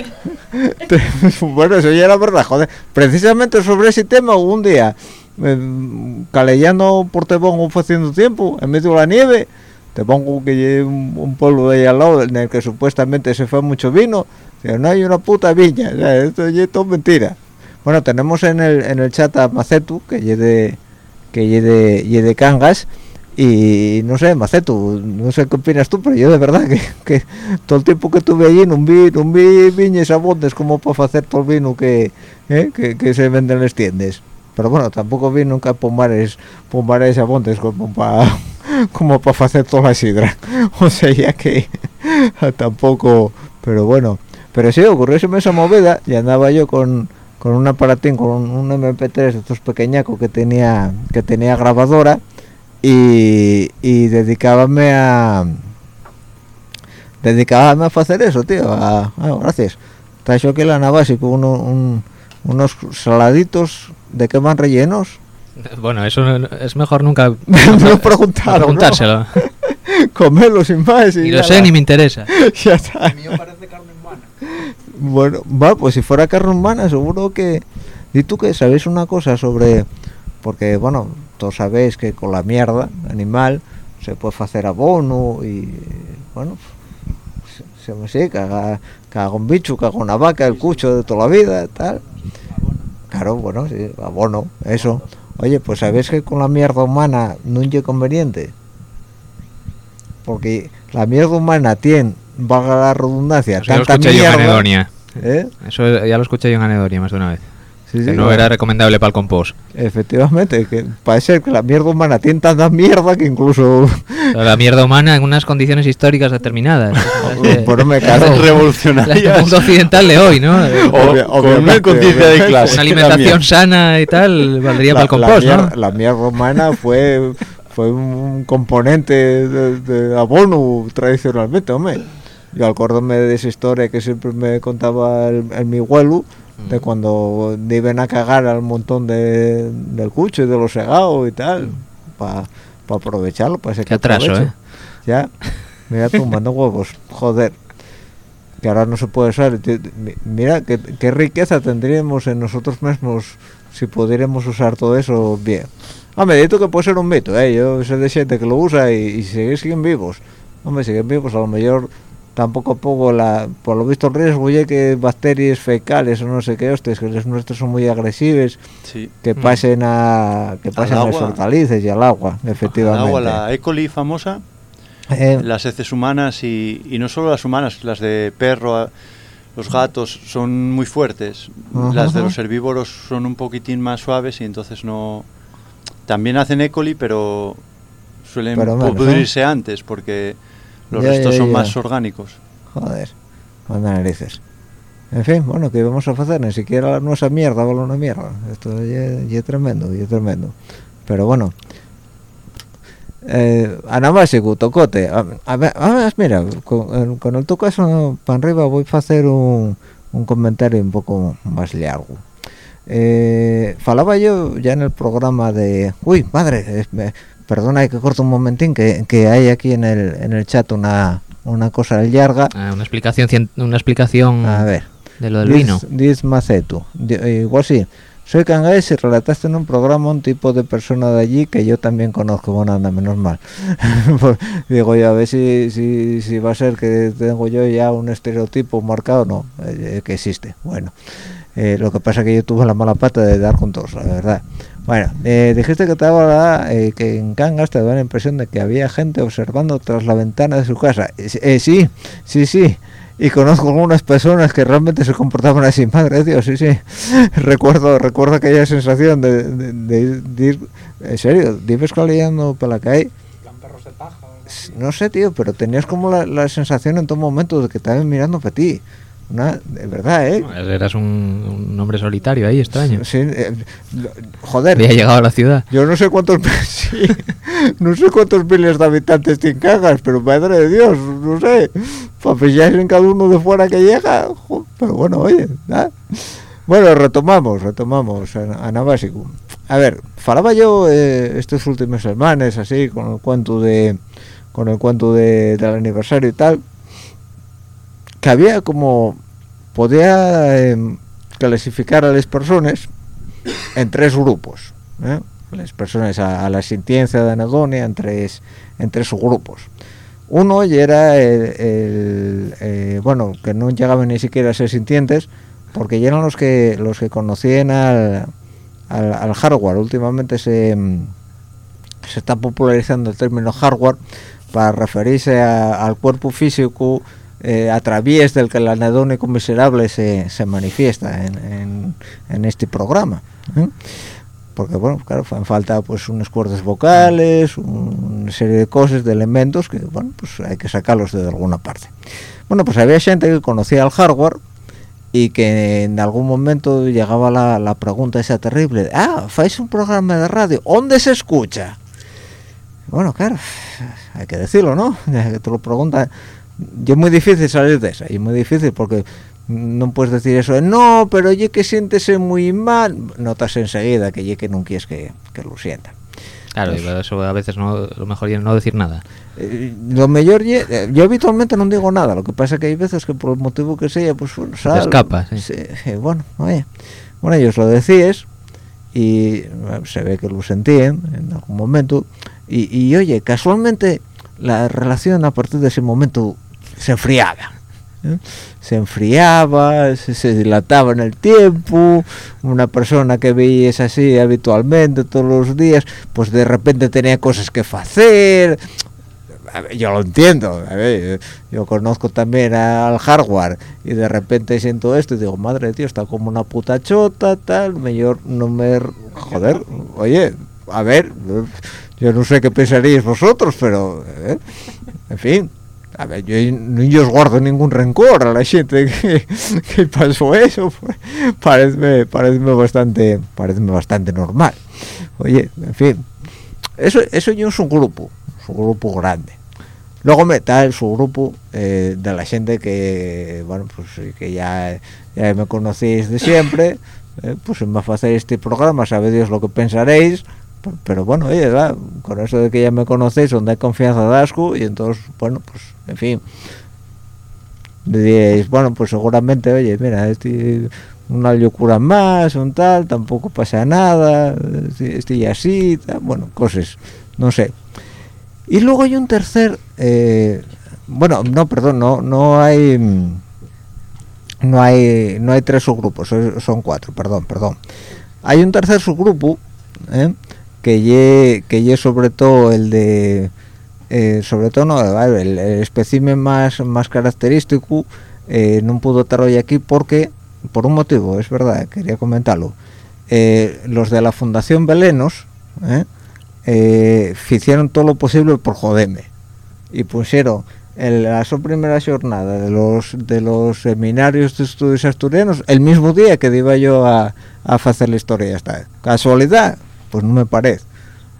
bueno, eso ya era verdad, joder. Precisamente sobre ese tema un día, eh, calellando por Tebón haciendo tiempo, en medio de la nieve, te pongo que un, un pueblo de ahí al lado en el que supuestamente se fue mucho vino, pero no hay una puta viña, o sea, esto es todo mentira. Bueno, tenemos en el, en el chat a Macetu, que lleve que lleve de, ye de Cangas, y no sé, Macetu, no sé qué opinas tú, pero yo de verdad que, que todo el tiempo que estuve allí no vi, no vi viñas abondes como para hacer todo el vino que, eh, que, que se venden en las tiendas. Pero bueno, tampoco vi nunca pomares, pomares abondes como para como para hacer toda la sidra. O sea, ya que tampoco, pero bueno. Pero sí, ocurrióseme esa movida y andaba yo con, con un aparatín, con un, un MP3 de estos pequeñacos que tenía, que tenía grabadora y, y dedicábame a dedicábame a hacer eso tío a, gracias trajo aquí la básico uno, un- unos saladitos de que van rellenos Bueno, eso no- es mejor nunca no preguntaron ¿no? preguntárselo. comerlo sin más y lo nada. sé ni me interesa. ya está bueno va pues si fuera carne humana seguro que y tú que sabéis una cosa sobre porque bueno todos sabéis que con la mierda animal se puede hacer abono y bueno se, se me sé caga, caga un bicho caga una vaca el cucho de toda la vida tal claro bueno sí, abono eso oye pues sabéis que con la mierda humana no es conveniente porque la mierda humana tiene valga la redundancia Eso ya lo tanta escuché yo en mierda anedonia. ¿eh? Eso ya lo escuché yo en anedonia más de una vez. Sí, sí, Que no bueno, era recomendable para el compost. Efectivamente, que parece que la mierda humana tiene tanta mierda que incluso... La mierda humana en unas condiciones históricas determinadas. Por me claro. Revolucionarias. mundo occidental de hoy, ¿no? O Obvia- con una conciencia de clase. Una alimentación sana y tal valdría para el la, compost, mierda, ¿no? la mierda humana fue fue un componente de, de abono tradicionalmente, hombre. Yo acuérdome de esa historia que siempre me contaba el, el mi abuelo, de cuando iban a cagar al montón de, del cucho y de los segados y tal, para aprovecharlo, para ese Qué atraso, aprovecho. ¿eh? Ya, mira tú, mando huevos, joder. Que ahora no se puede usar. Mira, qué, qué riqueza tendríamos en nosotros mismos si pudiéramos usar todo eso bien. Hombre, dito que puede ser un mito, ¿eh? Yo sé de gente que lo usa y, y sigue- siguen vivos. Hombre, siguen vivos, a lo mejor tampoco a poco la por lo visto el riesgo ya que bacterias fecales o no sé qué hostias que las nuestras son muy agresivas Sí. que Mm. pasen a que pasen a las agua. hortalizas y al agua efectivamente agua, la E. coli famosa, Eh, las heces humanas y, y no solo las humanas, las de perro, los gatos son muy fuertes. Las de los herbívoros son un poquitín más suaves y entonces no... También hacen E. coli, pero suelen Pero menos, pudrirse antes porque los Ya, restos ya, son ya. más orgánicos. Joder, manda narices. En fin, bueno, ¿qué vamos a hacer? Ni siquiera nuestra mierda vale una mierda. Esto ya es tremendo, ya es tremendo. Pero bueno. Eh, Ana básico, tocote. A, a ver, a ver, mira, con, con el toco eso para arriba voy a hacer un, un comentario un poco más largo. Eh, falaba yo ya en el programa de... Uy, madre, me- perdona que corto un momentín, que, que hay aquí en el, en el chat una, una cosa larga. Ah, una explicación una explicación A ver. de lo del vino. Diz Macetu. Eh, Igual sí. Soy cangués y relataste en un programa un tipo de persona de allí que yo también conozco. Bueno, anda, menos mal. Pues, Digo yo, a ver si, si, si va a ser que tengo yo ya un estereotipo marcado. No, eh, que existe. Bueno, eh, lo que pasa es que yo tuve la mala pata de dar con todos, la verdad. Bueno, eh, dijiste que te daba eh, que en Cangas te daba la impresión de que había gente observando tras la ventana de su casa. Eh, eh, sí, sí, sí. Y conozco algunas personas que realmente se comportaban así, madre de Dios, sí, sí. recuerdo, recuerdo aquella sensación de, de, de- de ir, en serio, vives coleando por la calle. No sé, tío, pero tenías como la, la sensación en todo momento de que estaban mirando para ti. Una, de verdad, ¿eh? Eras un, un hombre solitario ahí, extraño. Sí, eh, joder, Había llegado a la ciudad. yo no sé cuántos sí, no sé cuántos miles de habitantes tienen cagas, pero madre de Dios, no sé, para pillar en cada uno de fuera que llega, pero bueno, oye, nada. Bueno, retomamos, retomamos, Ana Ana Básico. A ver, falaba yo eh, estos últimos semanas así con el cuento de con el cuento de, del aniversario y tal, que había como podía em, clasificar a las personas en tres grupos. ¿eh? Las personas a, a la sintiencia de anedonia en tres, en tres grupos. Uno era el, eh, bueno, que no llegaban ni siquiera a ser sintientes, porque ya eran los que los que conocían al, al, al hardware. Últimamente se, se está popularizando el término hardware para referirse al cuerpo físico eh, a través del que el anedónico miserable se, se manifiesta en, en- este programa. ¿eh? Porque, bueno, claro, fan falta pues unas cuerdas vocales, un- una serie de cosas, de elementos que, bueno, pues hay que sacarlos de alguna parte. Bueno, pues había gente que conocía el hardware y que en algún momento llegaba la, la pregunta esa terrible, ah, ¿fais un programa de radio? ¿Dónde se escucha? Bueno, claro, hay que decirlo, ¿no? Ya que te lo preguntan. Y es muy difícil salir de esa, y es muy difícil porque no puedes decir eso de, no, pero oye que siéntese muy mal. Notas enseguida que ye que no quieres que, que lo sientan. Claro, y eso a veces no, lo mejor es no decir nada. Eh, lo mejor eh, yo habitualmente no digo nada, lo que pasa que hay veces que por el motivo que sea, pues bueno, sal- escapa, sí. sí, eh, bueno, oye, bueno, ellos lo decías y eh, se ve que lo sentían en algún momento y, y, oye, casualmente la relación a partir de ese momento se enfriaba. Se enfriaba, se, dilataba en el tiempo, una persona que veías así habitualmente todos los días, pues de repente tenía cosas que hacer, yo lo entiendo, yo conozco también al hardware y de repente siento esto y digo, madre de Dios, está como una puta chota, tal, mejor no me... Joder, oye, a ver, yo no sé qué pensaríais vosotros, pero, eh, en fin, a ver, yo no os guardo ningún rencor a la gente que, que pasó eso, pues, parece, parece bastante, parece bastante normal. Oye, en fin, eso, eso yo es un grupo, es un grupo grande. Luego está el subgrupo eh, de la gente que, bueno, pues que ya, ya me conocéis de siempre, eh, pues va a hacer este programa, sabéis lo que pensaréis, pero, bueno, oye, con eso de que ya me conocéis, donde hay confianza de asco, y entonces, bueno, pues, en fin, diréis, bueno, pues seguramente, oye, mira, este una locura más, un tal, tampoco pasa nada, este- estoy así, bueno, cosas, no sé. Y luego hay un tercer, eh, bueno, no, perdón, no, no hay, no hay, no hay tres subgrupos, son cuatro, perdón, perdón. Hay un tercer subgrupo, ¿eh? Que ye, que ye sobre todo el de, eh, sobre todo no, el, el espécimen más, más característico, eh, no pudo estar hoy aquí porque, por un motivo, es verdad, quería comentarlo. Eh, los de la Fundación Belenos, ¿eh? eh, hicieron todo lo posible por joderme y pusieron en la su primera jornada de los de los seminarios de estudios asturianos el mismo día que iba yo a, a hacer la historia esta casualidad pues no me parece.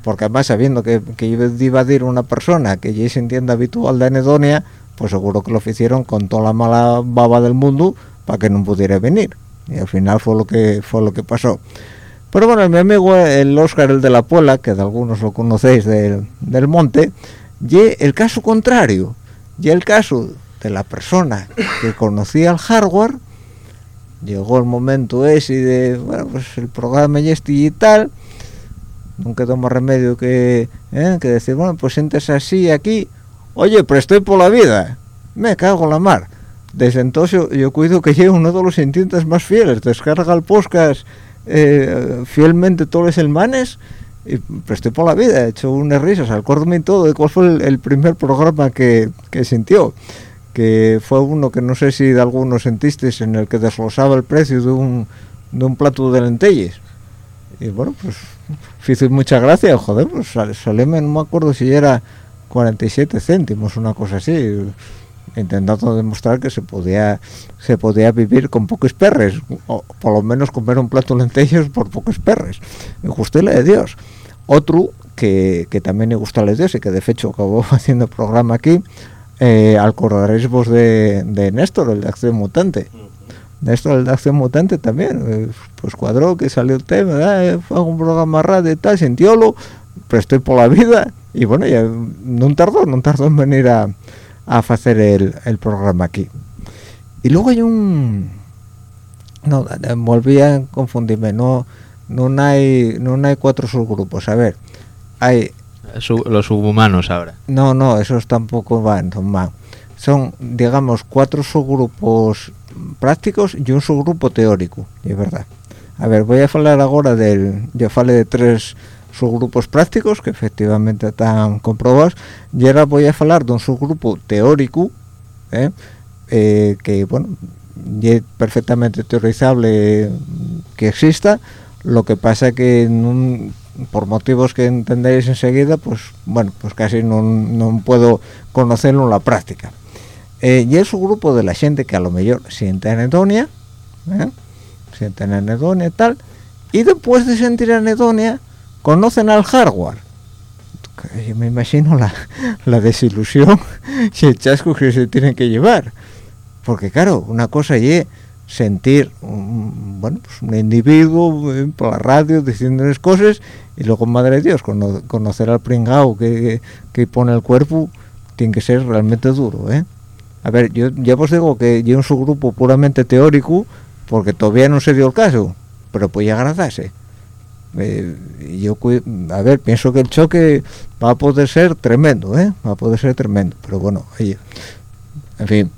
Porque además sabiendo que, que iba a decir una persona que ya se entiende habitual de anedonia pues seguro que lo hicieron con toda la mala baba del mundo para que no pudiera venir. Y al final fue lo que fue lo que pasó. Pero bueno, mi amigo el Oscar, el de la Puebla, que de algunos lo conocéis del, del monte, y el caso contrario, y el caso de la persona que conocía el hardware, llegó el momento ese de, bueno, pues el programa y este y tal, quedó más remedio que, ¿eh? que decir, bueno, pues sientes así aquí, oye, pero estoy por la vida, me cago en la mar. Desde entonces yo, yo cuido que llevo uno de los sintientes más fieles, descarga el podcast eh, fielmente todos los semanas y pues estoy por la vida, he hecho unas risas, acuérdame todo de cuál fue el, primer programa que, que sintió, que fue uno que no sé si de algunos sentisteis en el que desglosaba el precio de un, de un plato de lentillas. Y bueno, pues hizo mucha gracia, joder, pues sal- salíme, no me acuerdo si era 47 céntimos, una cosa así, intentando demostrar que se podía se podía vivir con pocos perres, o por lo menos comer un plato de lentillas por pocos perres. La de Dios. Otro que, que también me gusta de Dios y que de hecho acabó haciendo programa aquí, eh, acordaréis vos de, de Néstor, el de Acción Mutante. Néstor, el de Acción Mutante también, eh, pues cuadró que salió el tema, ah, eh, hago un programa radio y tal, sintiólo, pero estoy por la vida, y bueno, ya no tardó, no tardó en venir a, a hacer el, el programa aquí. Y luego hay un... No, eh, volví a confundirme, no, no hay no hay cuatro subgrupos, a ver, hay los subhumanos ahora. no, no, esos tampoco van, son más. Son, digamos, cuatro subgrupos prácticos y un subgrupo teórico, es verdad. A ver, voy a hablar ahora del... Yo falé de tres subgrupos prácticos que efectivamente están comprobados y ahora voy a hablar de un subgrupo teórico ¿eh? Eh, que, bueno, es perfectamente teorizable que exista, lo que pasa que nun- por motivos que entenderéis enseguida, pues bueno, pues casi no, no puedo conocerlo en la práctica. Eh, y es un grupo de la gente que a lo mejor siente anedonia, ¿eh? sienten anedonia y tal, y después de sentir anedonia, conocen al hardware. Yo me imagino la, la desilusión y el chasco que se tienen que llevar. Porque claro, una cosa es sentir un, bueno, pues un individuo eh, por la radio diciéndoles cosas y luego, madre de Dios, cono- conocer al pringao que, que pone el cuerpo tiene que ser realmente duro, ¿eh? A ver, yo ya os digo que yo en su grupo puramente teórico, porque todavía no se dio el caso, pero puede llegar a darse. Eh, yo, a ver, pienso que el choque va a poder ser tremendo, ¿eh? Va a poder ser tremendo, pero bueno, oye, en fin,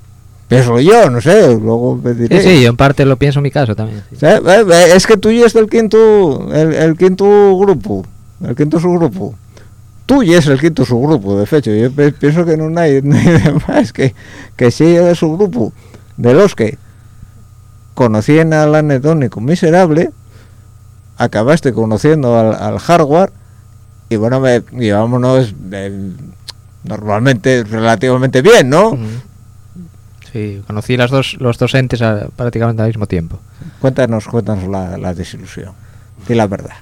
pienso yo, no sé, luego me Sí, diréis. sí, yo en parte lo pienso en mi caso también. sí. Eh, eh, Es que tú ya es el quinto, el, el quinto grupo, el quinto subgrupo. Tú y es el quinto subgrupo, de hecho. Yo pienso que no hay nadie más que, que sigue de su grupo, de los que conocían al anedónico miserable, acabaste conociendo al, al hardware, y bueno, me, llevámonos eh, normalmente relativamente bien, ¿no? Sí, conocí las dos, los dos entes a- prácticamente al mismo tiempo. Cuéntanos, cuéntanos la, la desilusión. Di la verdad.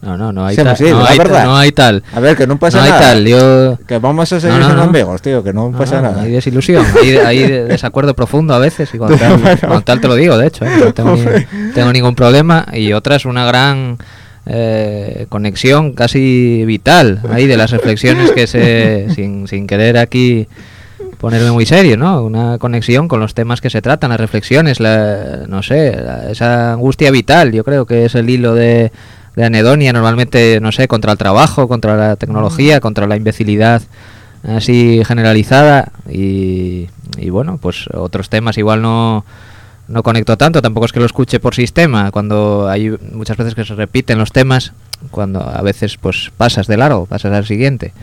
No, no, no hay tal. no, hay, verdad. no hay tal. A ver, que no pasa no hay nada. tal. Yo. Que vamos a seguir No, siendo amigos, tío, que no, pasa nada. Hay desilusión, hay, hay de- desacuerdo profundo a veces y con tal, con tal te lo digo, de hecho, ¿eh? no tengo, ni- tengo ningún problema y otra es una gran eh, conexión casi vital ahí de las reflexiones que se, sin, sin querer aquí ponerme muy serio, ¿no? Una conexión con los temas que se tratan, las reflexiones, la, no sé, la- esa angustia vital, yo creo que es el hilo de, de anedonia, normalmente, no sé, contra el trabajo, contra la tecnología, contra la imbecilidad así generalizada. Y, y bueno, pues otros temas igual no no conecto tanto, tampoco es que lo escuche por sistema, cuando hay muchas veces que se repiten los temas, cuando a veces pues pasas de largo, pasas al siguiente.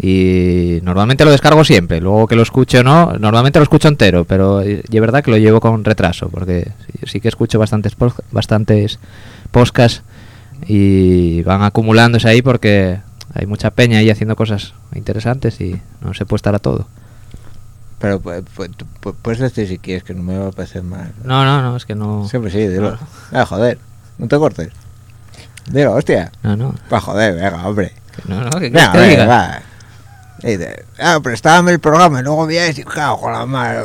Y normalmente lo descargo siempre, luego que lo escucho o no, normalmente lo escucho entero, pero eh, es verdad que lo llevo con retraso, porque sí, sí que escucho bastantes bastantes podcasts y van acumulándose ahí porque hay mucha peña ahí haciendo cosas interesantes y no se puede estar a todo. Pero pues, pues, tú pu- puedes decir si quieres que no me va a parecer mal. No, no, no, es que no... Siempre sí, dilo. Ah, joder, no te cortes. Dilo, hostia. No, no, Va, joder, venga, hombre. que no, no, que Venga, que venga, va. Y de- Ah, prestábame el programa y luego vienes y cago con la mano.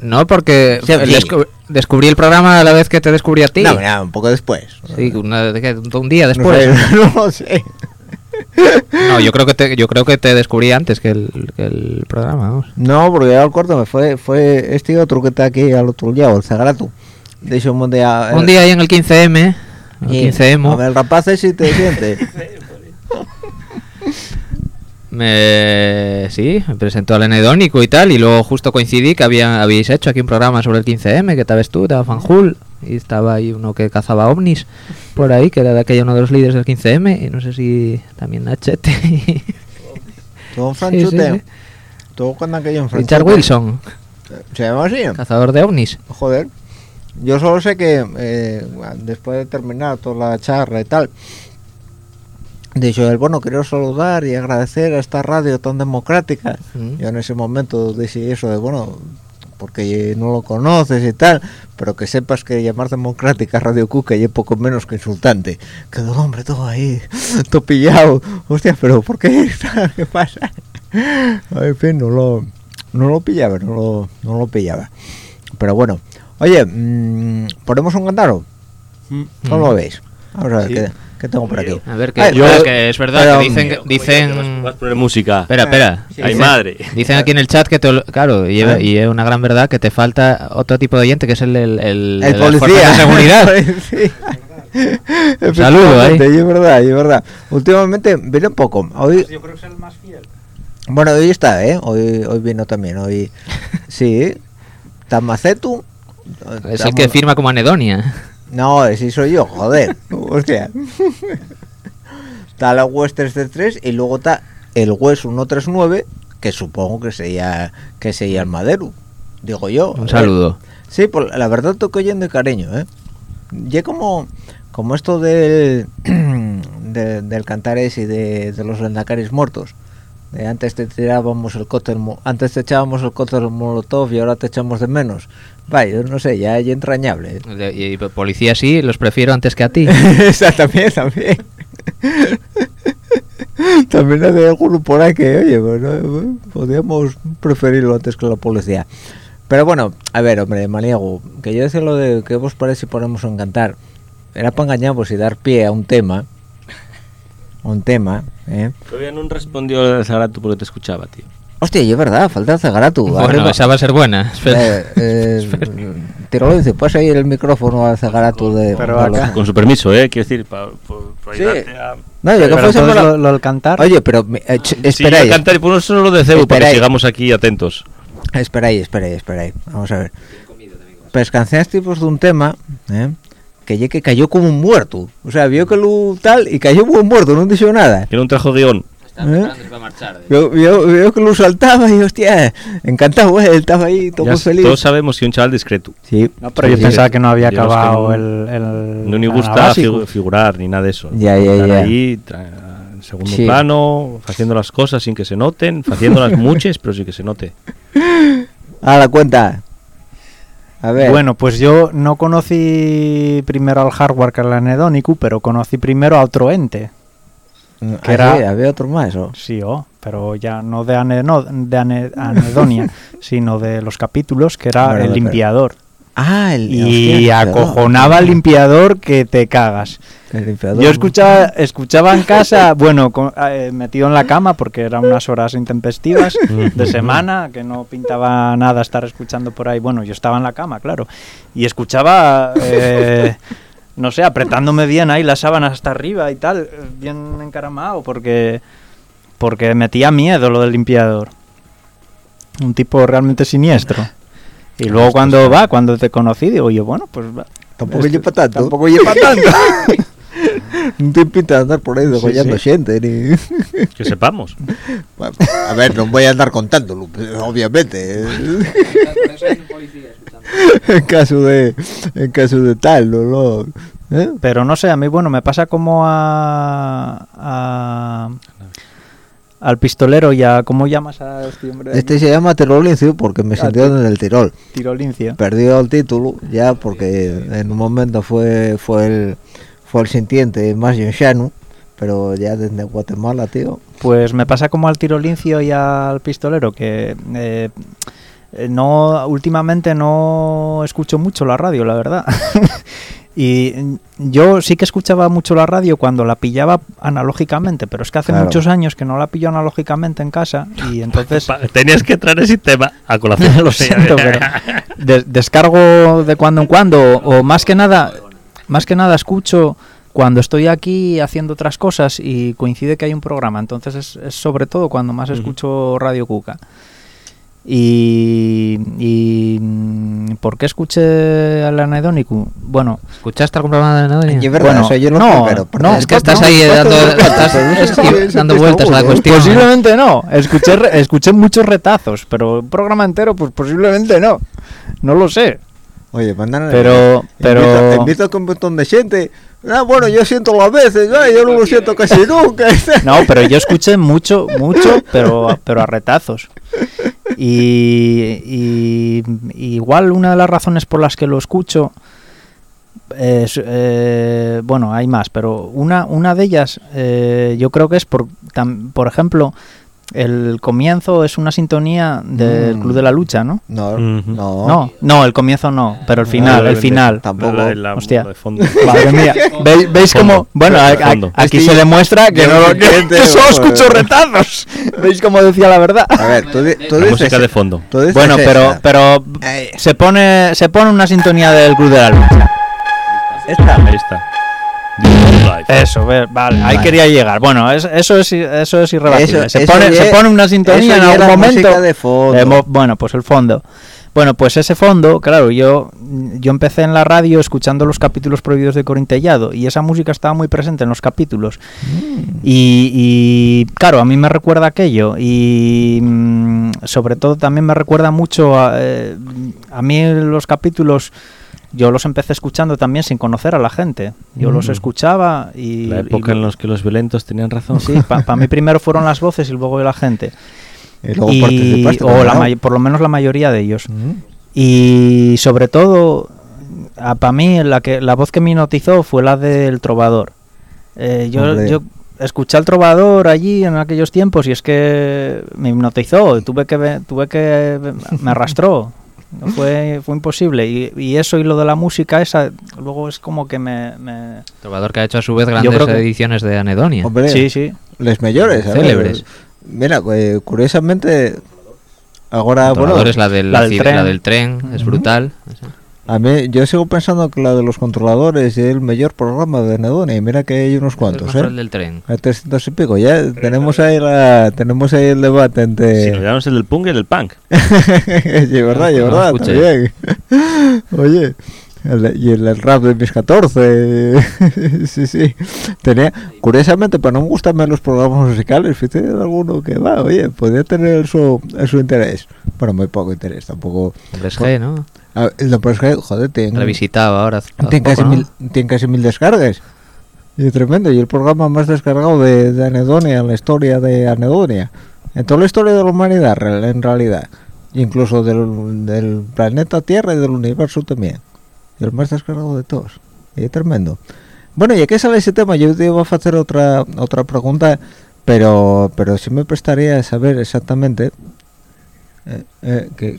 Eh. No, porque Sí, el sí. descu- descubrí el programa a la vez que te descubrí a ti. No, mira, un poco después. Sí, un día No después. sé, no sé. No, yo creo que te, yo creo que te descubrí antes que el, que el programa, vamos. No, porque ya al corto me fue, fue este otro que está aquí al otro lado, el Zagrato. De hecho, un día. Un día ahí en el 15M, el y- 15M, a ver, el rapaz ese te siente. me sí, me presentó al anedónico y tal, y luego justo coincidí que había, habíais hecho aquí un programa sobre el 15M, que estabas tú, estaba Fanjul, y estaba ahí uno que cazaba ovnis por ahí, que era de aquella uno de los líderes del 15M, y no sé si también Nachete Todo franchute. Todo cuando aquello en Richard. Wilson, ¿Se llama así? cazador de ovnis. Joder. Yo solo sé que eh, después de terminar toda la charla y tal, dijo el bueno, quiero saludar y agradecer a esta radio tan democrática. Mm. Yo en ese momento dije eso de bueno, porque no lo conoces y tal, pero que sepas que llamar democrática Radio Cuca y es poco menos que insultante. Quedó el hombre todo ahí, todo pillado. Hostia, pero ¿por qué? ¿Qué pasa? En fin, no lo, no lo pillaba, no lo, no lo pillaba. Pero bueno, oye, mm, ¿ponemos un cantaro? ¿Cómo lo veis? Vamos a ver, Sí. ¿qué, qué tengo por aquí? A ver, que, Ay, espera, yo- que es verdad, pero- que dicen, que- dicen... Vas a poner música. Espera, espera. Sí, Ay, sí. madre. Dicen aquí en el chat que, te, claro, y, Ah. y es una gran verdad que te falta otro tipo de oyente que es el, el, el, El policía. de seguridad. Sí. Un saludo, ¿eh? Es verdad, y es verdad. Últimamente viene un poco. Hoy, Yo creo que es el más fiel. bueno, hoy está, ¿eh? Hoy, hoy vino también. Hoy, sí. Tamacetu. es el que firma como anedonia. No, ese soy yo, joder. Hostia. está la West 333 y luego está el West 139, que supongo que sería que sería el Madero. Digo yo. Un saludo. Sí, pues la verdad estoy oyendo de cariño, ¿eh? Ya como, como esto del, de- del cantar ese y de, de los lendacaris muertos. De antes te tirábamos el cóctel, antes te echábamos el cóctel molotov y ahora te echamos de menos. Vaya, no sé, ya es entrañable. ¿eh? De- Y, policía sí, los prefiero antes que a ti. Esa también, también. también hay alguno por ahí que, oye, pues, no, podríamos preferirlo antes que la policía. Pero bueno, a ver, hombre, maniego, que yo decía lo de que vos parece si ponemos un cantar. Era para engañarvos y dar pie a un tema. Un tema, ¿eh? Todavía no respondió el Sagrado porque te escuchaba, tío. Hostia, y es verdad, falta el Zagaratu. Bueno, arriba. esa va a ser buena. Espera. Eh, eh, Tirolo dice, pues ahí el micrófono al Zagaratu de... Pero acá- Con su permiso, ¿eh? Quiero decir, para Sí. ayudarte a... No, yo que Pero fuese por lo, lo del cantar. Oye, pero me- eh, ch- Sí, esperáis, yo cantar y por eso lo de Cebu, para que sigamos aquí atentos. esperáis, esperáis, esperáis. Vamos a ver. Pescancias tipos de un tema, ¿eh? Que ya que cayó como un muerto. O sea, vio que lo tal y cayó como un muerto, no dijo nada. Que no trajo guion. Yo, yo, yo que lo saltaba y hostia, encantado, eh, él estaba ahí todo Ya muy feliz. todos sabemos que un chaval discreto. Sí, No, pero yo sí, pensaba que no había acabado no- el, el No ni gusta figu- figurar ni nada de eso. Ya, ya, ya. ahí, en segundo Sí. plano, haciendo las cosas sin que se noten, haciéndolas muchas, pero sin que se note. A la cuenta. A ver. Bueno, pues yo no conocí primero al hardware que al anedónico, pero conocí primero a otro ente. que que era- había otro más, ¿o? Sí, oh, pero ya no de, aneno- de ane- anedonia, sino de los capítulos, que era Bueno, el limpiador. Ah, el Y hostia, acojonaba al limpiador que te cagas. El. Yo escuchaba, escuchaba en casa, bueno, con- eh, metido en la cama porque eran unas horas intempestivas de semana, que no pintaba nada estar escuchando por ahí. Bueno, yo estaba en la cama, claro, y escuchaba, eh, no sé, apretándome bien ahí las sábanas hasta arriba y tal, bien encaramado, porque, porque metía miedo lo del limpiador. Un tipo realmente siniestro. Y luego cuando va, cuando te conocí, digo yo, bueno, pues va. Tampoco Este- lleva para tanto. Tampoco lleva tanto. No te pinta de andar por ahí degollando sí. gente. Ni... Que sepamos. Bueno, a ver, no voy a andar contándolo, obviamente. en caso de en caso de tal, no, no. ¿Eh? Pero no sé, a mí, bueno, me pasa como a. a- al pistolero y a. ¿Cómo llamas a este hombre? Este se llama Tirolincio porque me Ah, sintió ti- en el Tirol. Tirolincio. Perdió el título ya porque en un momento fue fue el fue el sintiente más yonchano, pero ya desde Guatemala, tío. Pues me pasa como al tirolincio y al pistolero, que. eh, no últimamente no escucho mucho la radio la verdad y yo sí que escuchaba mucho la radio cuando la pillaba analógicamente pero es que hace Claro. muchos años que no la pillo analógicamente en casa y entonces Tenías que traer ese tema a colación. Lo siento, pero de- descargo de cuando en cuando o más que nada, más que nada escucho cuando estoy aquí haciendo otras cosas y coincide que hay un programa, entonces es, es sobre todo cuando más escucho Radio Cuca. Y, y mm, ¿por qué escuché al anedónico? Bueno, ¿Escuchaste algún programa de verdad, Bueno, eso yo lo no, sé, pero no, es que no, estás no, ahí no, dando, no, no, estás no, no, no, no, dando no, vueltas a la no, cuestión. ¿eh? posiblemente no. Escuché, escuché muchos retazos, pero un programa entero, pues posiblemente no. No lo sé. Oye, mandan Pero- pero- invito con un montón de gente. Ah, bueno, yo siento a veces, ah, yo no lo siento casi nunca. No, pero yo escuché mucho, mucho, pero, pero a retazos. Y, igual una de las razones por las que lo escucho es, eh, bueno, hay más, pero una, una de ellas eh, yo creo que es por, por ejemplo, el comienzo es una sintonía del Mm. Club de la Lucha, ¿no? No, Ujú. no, No, no, el comienzo no, pero el final, el final. Tampoco. La la- Hostia. la de fondo. Madre mía, ¿veis, veis cómo? Bueno, a- a- aquí Estoy- se demuestra que, no, no que, que solo escucho retazos. ¿Veis cómo decía la verdad? A ver, tú, tú La dices. música de fondo. tú dices Bueno, pero pero se pone se pone una sintonía del Club de la Lucha. Ahí está. Live. Eso, vale, ahí Vale. quería llegar. Bueno, es- eso es eso es irrebatible. Eso- se eso pone ye- se pone una sintonía en algún la momento. de fondo. Eh, mo- bueno, pues el fondo. Bueno, pues ese fondo, claro, yo yo empecé en la radio escuchando los capítulos prohibidos de Corintellado y esa música estaba muy presente en los capítulos. Y, y, claro, a mí me recuerda aquello y mm, sobre todo también me recuerda mucho a, eh, a mí los capítulos yo los empecé escuchando también sin conocer a la gente. Yo los Mm. escuchaba y La época y- en los que los violentos tenían razón. Sí, para mí primero fueron las voces y luego la gente. Y luego Y- o la por lo menos la mayoría de ellos. Mm. Y sobre todo, para mí la que la voz que me hipnotizó fue la del trovador. Eh, yo, yo escuché al trovador allí en aquellos tiempos y es que me hipnotizó. Tuve que ve- tuve que me arrastró. Fue, fue imposible. Y, y eso y lo de la música esa luego es como que me... me- Trovador que ha hecho a su vez grandes que- ediciones de Anedonia. Hombre, Sí, sí. les ver. Célebres. Mira, eh, curiosamente, ahora, Trovador bueno, es la del, la del tren. la del tren, es brutal. A mí, yo sigo pensando que la de los controladores es el mejor programa de Nedonia. Y mira que hay unos El cuantos, control ¿eh? del tren. Hay 300 y pico. Ya tenemos ahí, la, tenemos ahí el debate entre. Si nos llamamos el del punk y el del punk. sí, verdad, sí, No, verdad, también. Oye, El- y el, el rap de mis 14. sí, sí. Tenía, curiosamente, para no gustarme los programas musicales, fíjate de alguno que va, oye, podría tener su, su interés. Bueno, muy poco interés, tampoco. Hombres G, ¿no? Ah, lo que es que, joder, tiene, Revisitado ahora. tiene, casi mil, tiene casi mil descargas. Y es tremendo. Y el programa más descargado de, de Anedonia, en la historia de Anedonia. En toda la historia de la humanidad, en realidad. Incluso del, del planeta Tierra y del universo también. Y el más descargado de todos. Y es tremendo. Bueno, ya que sale ese tema, yo te iba a hacer otra otra pregunta, pero pero sí me prestaría a saber exactamente eh, eh, que-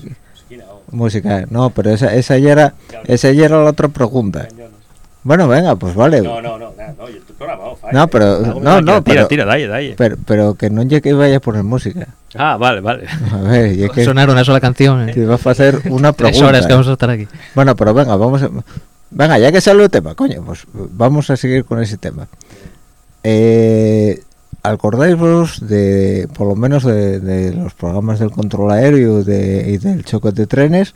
música. No, pero esa esa ya era esa ya era la otra pregunta. Bueno, venga, pues vale. No, no, no, no, yo tu programa, oh, No, pero- no, no, Tira, pero- tira, dale, dale. Pero, pero que no llegue que vaya a poner música. Ah, vale, vale. A ver, ya que Sonar una sola canción. ¿eh? te iba a hacer una Tres pregunta. horas que vamos a estar aquí. Bueno, pero venga, vamos a... Venga, ya que sale el tema, coño, pues vamos a seguir con ese tema. Eh, ¿Acordáis vos de, por lo menos, de, de los programas del control aéreo de, y del choque de trenes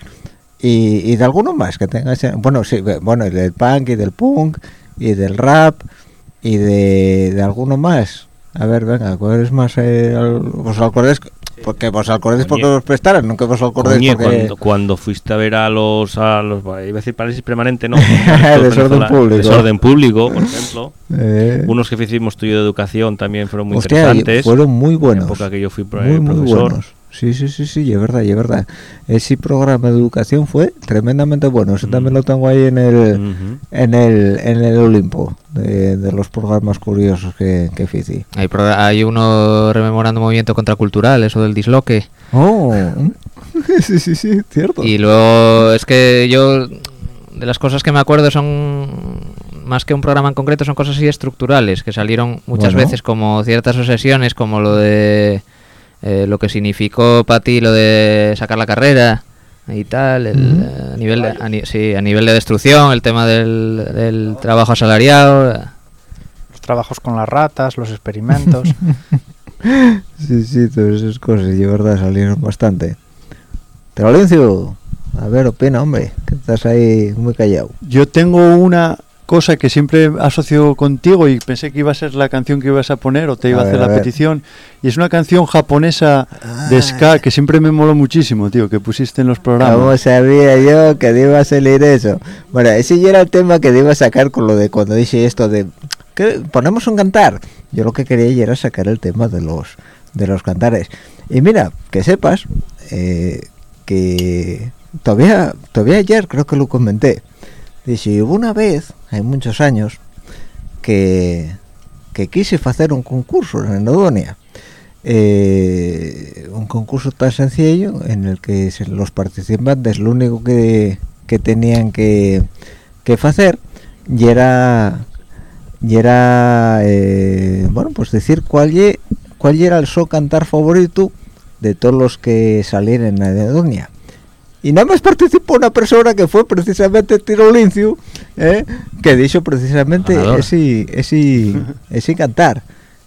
y, y de alguno más que tengáis? en- Bueno, sí, bueno, y del punk y del punk y del rap y de, de alguno más. A ver, venga, ¿cuál es más? Eh, ¿Vos acordáis? Porque vos acordáis porque os prestaran, no que vos acordáis porque... cuando, cuando fuiste a ver a los, a los iba a decir parálisis permanente, no. Desorden público. Desorden público, por ejemplo. Eh, Unos que hicimos tuyo de educación también fueron muy Hostia, interesantes. fueron muy buenos. En época que yo fui muy, muy profesor. buenos. Sí, sí, sí, sí, es verdad, es verdad. Ese programa de educación fue tremendamente bueno. Eso también lo tengo ahí en el, en el, en el Olimpo, de, de los programas curiosos que, que hice. Hay, hay uno rememorando movimiento contracultural, eso del disloque. Oh, sí, sí, sí, cierto. Y luego es que yo de las cosas que me acuerdo son más que un programa en concreto, son cosas así estructurales que salieron muchas Bueno. veces como ciertas obsesiones, como lo de eh, lo que significó para ti lo de sacar la carrera y tal, el, eh, a nivel de, a, ni- sí, a nivel de destrucción, el tema del, del trabajo asalariado. Los trabajos con las ratas, los experimentos. Sí, sí, todas esas cosas, y es verdad, salieron bastante. Terolencio, a ver, opina, hombre, que estás ahí muy callado. Yo tengo una cosa que siempre asocio contigo y pensé que iba a ser la canción que ibas a poner o te iba A a, hacer ver, la petición. Y es una canción japonesa de ska que siempre me moló muchísimo, tío, que pusiste en los ¿Cómo programas. sabía yo que iba a salir eso? Bueno, ese ya era el tema que iba a sacar con lo de cuando dije esto de que ponemos un cantar. Yo lo que quería ya era sacar el tema de los de los cantares. Y mira, que sepas eh, que todavía todavía ayer creo que lo comenté. Dice, hubo una vez, hay muchos años, que, que quise hacer un concurso en Edonia. Eh, un concurso tan sencillo en el que los participantes lo único que, que tenían que, que hacer y era era eh, bueno pues decir cuál ye- cuál era el so cantar favorito de todos los que salieron en Edonia y nada más participó una persona que fue precisamente Tiro Lincio, ¿eh? que dijo precisamente Ganador. ese, ese, ese cantar.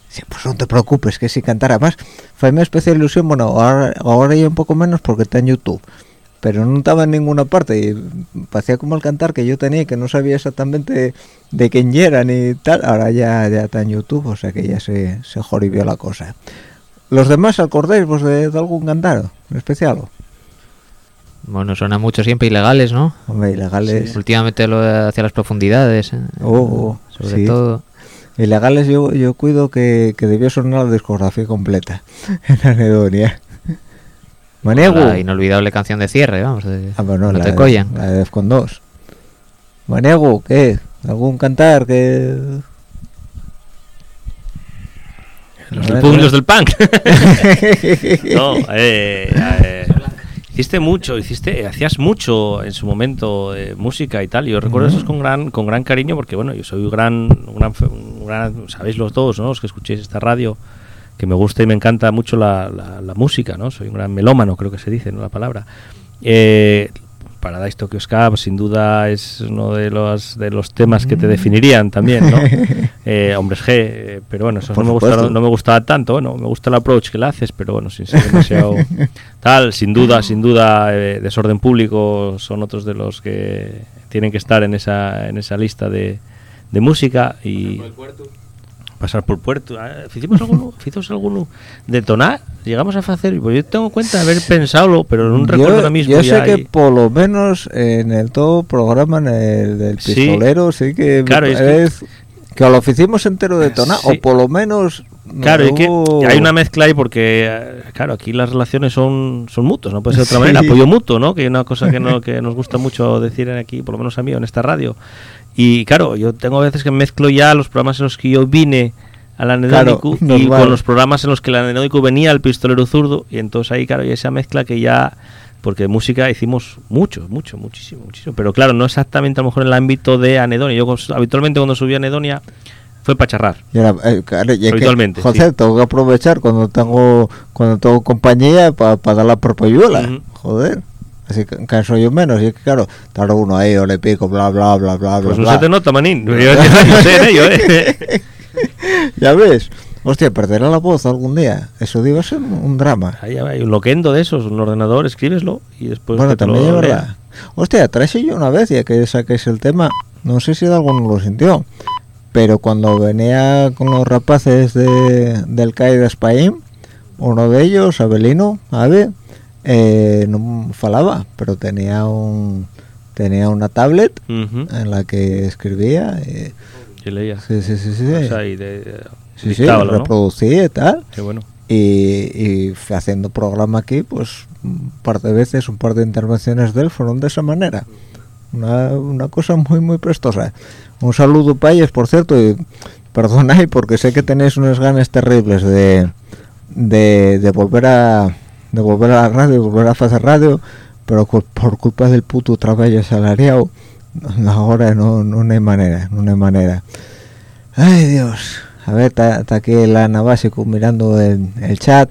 Sí, pues no te preocupes, que si cantar. Además, fue una especial ilusión, bueno, ahora, ahora ya un poco menos porque está en YouTube. Pero no estaba en ninguna parte y parecía como el cantar que yo tenía, que no sabía exactamente de quién era ni tal. Ahora ya, ya está en YouTube, o sea que ya se, se joribió la cosa. ¿Los demás acordáis vos de, de algún cantar especial? Bueno, suena mucho siempre ilegales, ¿no? Hombre, ilegales. Últimamente lo de hacia las profundidades, eh, Oh, oh, sobre sí. todo. Ilegales yo, yo cuido que, que debió sonar la discografía completa en Anedonia. Maniego. La inolvidable canción de cierre, vamos. De, Ah, bueno, no la, te de- collan. la de Defcon 2. Maniego, ¿qué? ¿Algún cantar que...? Los del punk, los del punk. no, eh, eh, hiciste mucho, hiciste, hacías mucho en su momento eh, música y tal. Yo recuerdo eso con gran, con gran cariño porque, bueno, yo soy un gran, un gran, gran- sabéis los dos, ¿no? Los que escuchéis esta radio, que me gusta y me encanta mucho la, la- la música, ¿no? Soy un gran melómano, creo que se dice, ¿no? La palabra. Eh, Paradise Tokyo pues, sin duda es uno de los de los temas que te definirían también, ¿no? Eh, hombres G, eh, pero bueno, eso no me, gustaron- no me gustaba tanto, bueno, me gusta el approach que le haces, pero bueno, sin ser demasiado tal, sin duda, sin duda, eh, Desorden Público son otros de los que tienen que estar en esa, en esa lista de, de música y pasar por puerto. Ah, ¿Hicimos alguno? ¿Hicimos alguno? ¿Detonar? Llegamos a hacer, pues yo tengo cuenta de haber pensado, pero no recuerdo ahora mismo. yo ya sé que ahí. por lo menos en el todo programa, en el del pistolero, sí, que, me Claro, es que- parece que lo hicimos entero de tonar, Sí. o por lo menos... Claro, es que hay una mezcla ahí porque, eh, claro, aquí las relaciones son, son mutuas, no puede ser de otra Sí. manera. Apoyo mutuo, ¿no? Que es una cosa que, no, que nos gusta mucho decir aquí, por lo menos a mí, en esta radio. Y claro, yo tengo veces que mezclo ya los programas en los que yo vine al anedónico Claro, y normal. con los programas en los que el anedónico venía al pistolero zurdo. Y entonces ahí, claro, hay esa mezcla que ya. Porque música hicimos mucho, mucho, muchísimo, muchísimo. Pero claro, no exactamente a lo mejor en el ámbito de anedonia. Yo habitualmente cuando subí a anedonia fue para charrar. Y eh, claro, y es que, Habitualmente, Joder, sí. tengo que aprovechar cuando tengo cuando tengo compañía para dar la. Ujú. Joder. Así que canso yo menos. Y es que, claro, tarda uno ahí, o le pico, bla, bla, bla, bla, Pues bla. no se te nota, manín. Yo 10 años en ello, ¿eh? ya ves. Hostia, perderá la voz algún día. Eso a ser un, un drama. Ahí hay un loquendo de esos, un ordenador, escríbeslo y después. bueno, que también es lea. verdad. Hostia, traje yo una vez, ya que saquéis el tema, no sé si alguno lo sintió, pero cuando venía con los rapaces de, del CAI de España, uno de ellos, Abelino, Ave, eh, no falaba, pero tenía un tenía una tablet en la que escribía. y- Yo leía. sí, sí, sí, sí. O sea, y de, de- sí, sí, dictábalo, ¿no? reproducía y tal. Qué bueno. Y, y haciendo programa aquí, pues un par de veces, un par de intervenciones de él fueron de esa manera. Una, una cosa muy, muy prestosa. Un saludo ellos, por cierto, y perdonad porque sé que tenéis unas ganas terribles de, de, de volver a de volver a la radio, volver a hacer radio, pero por culpa del puto trabajo asalariado, ahora no, no hay manera, no hay manera. Ay Dios, a ver, está aquí la Ana Básico mirando el, el chat.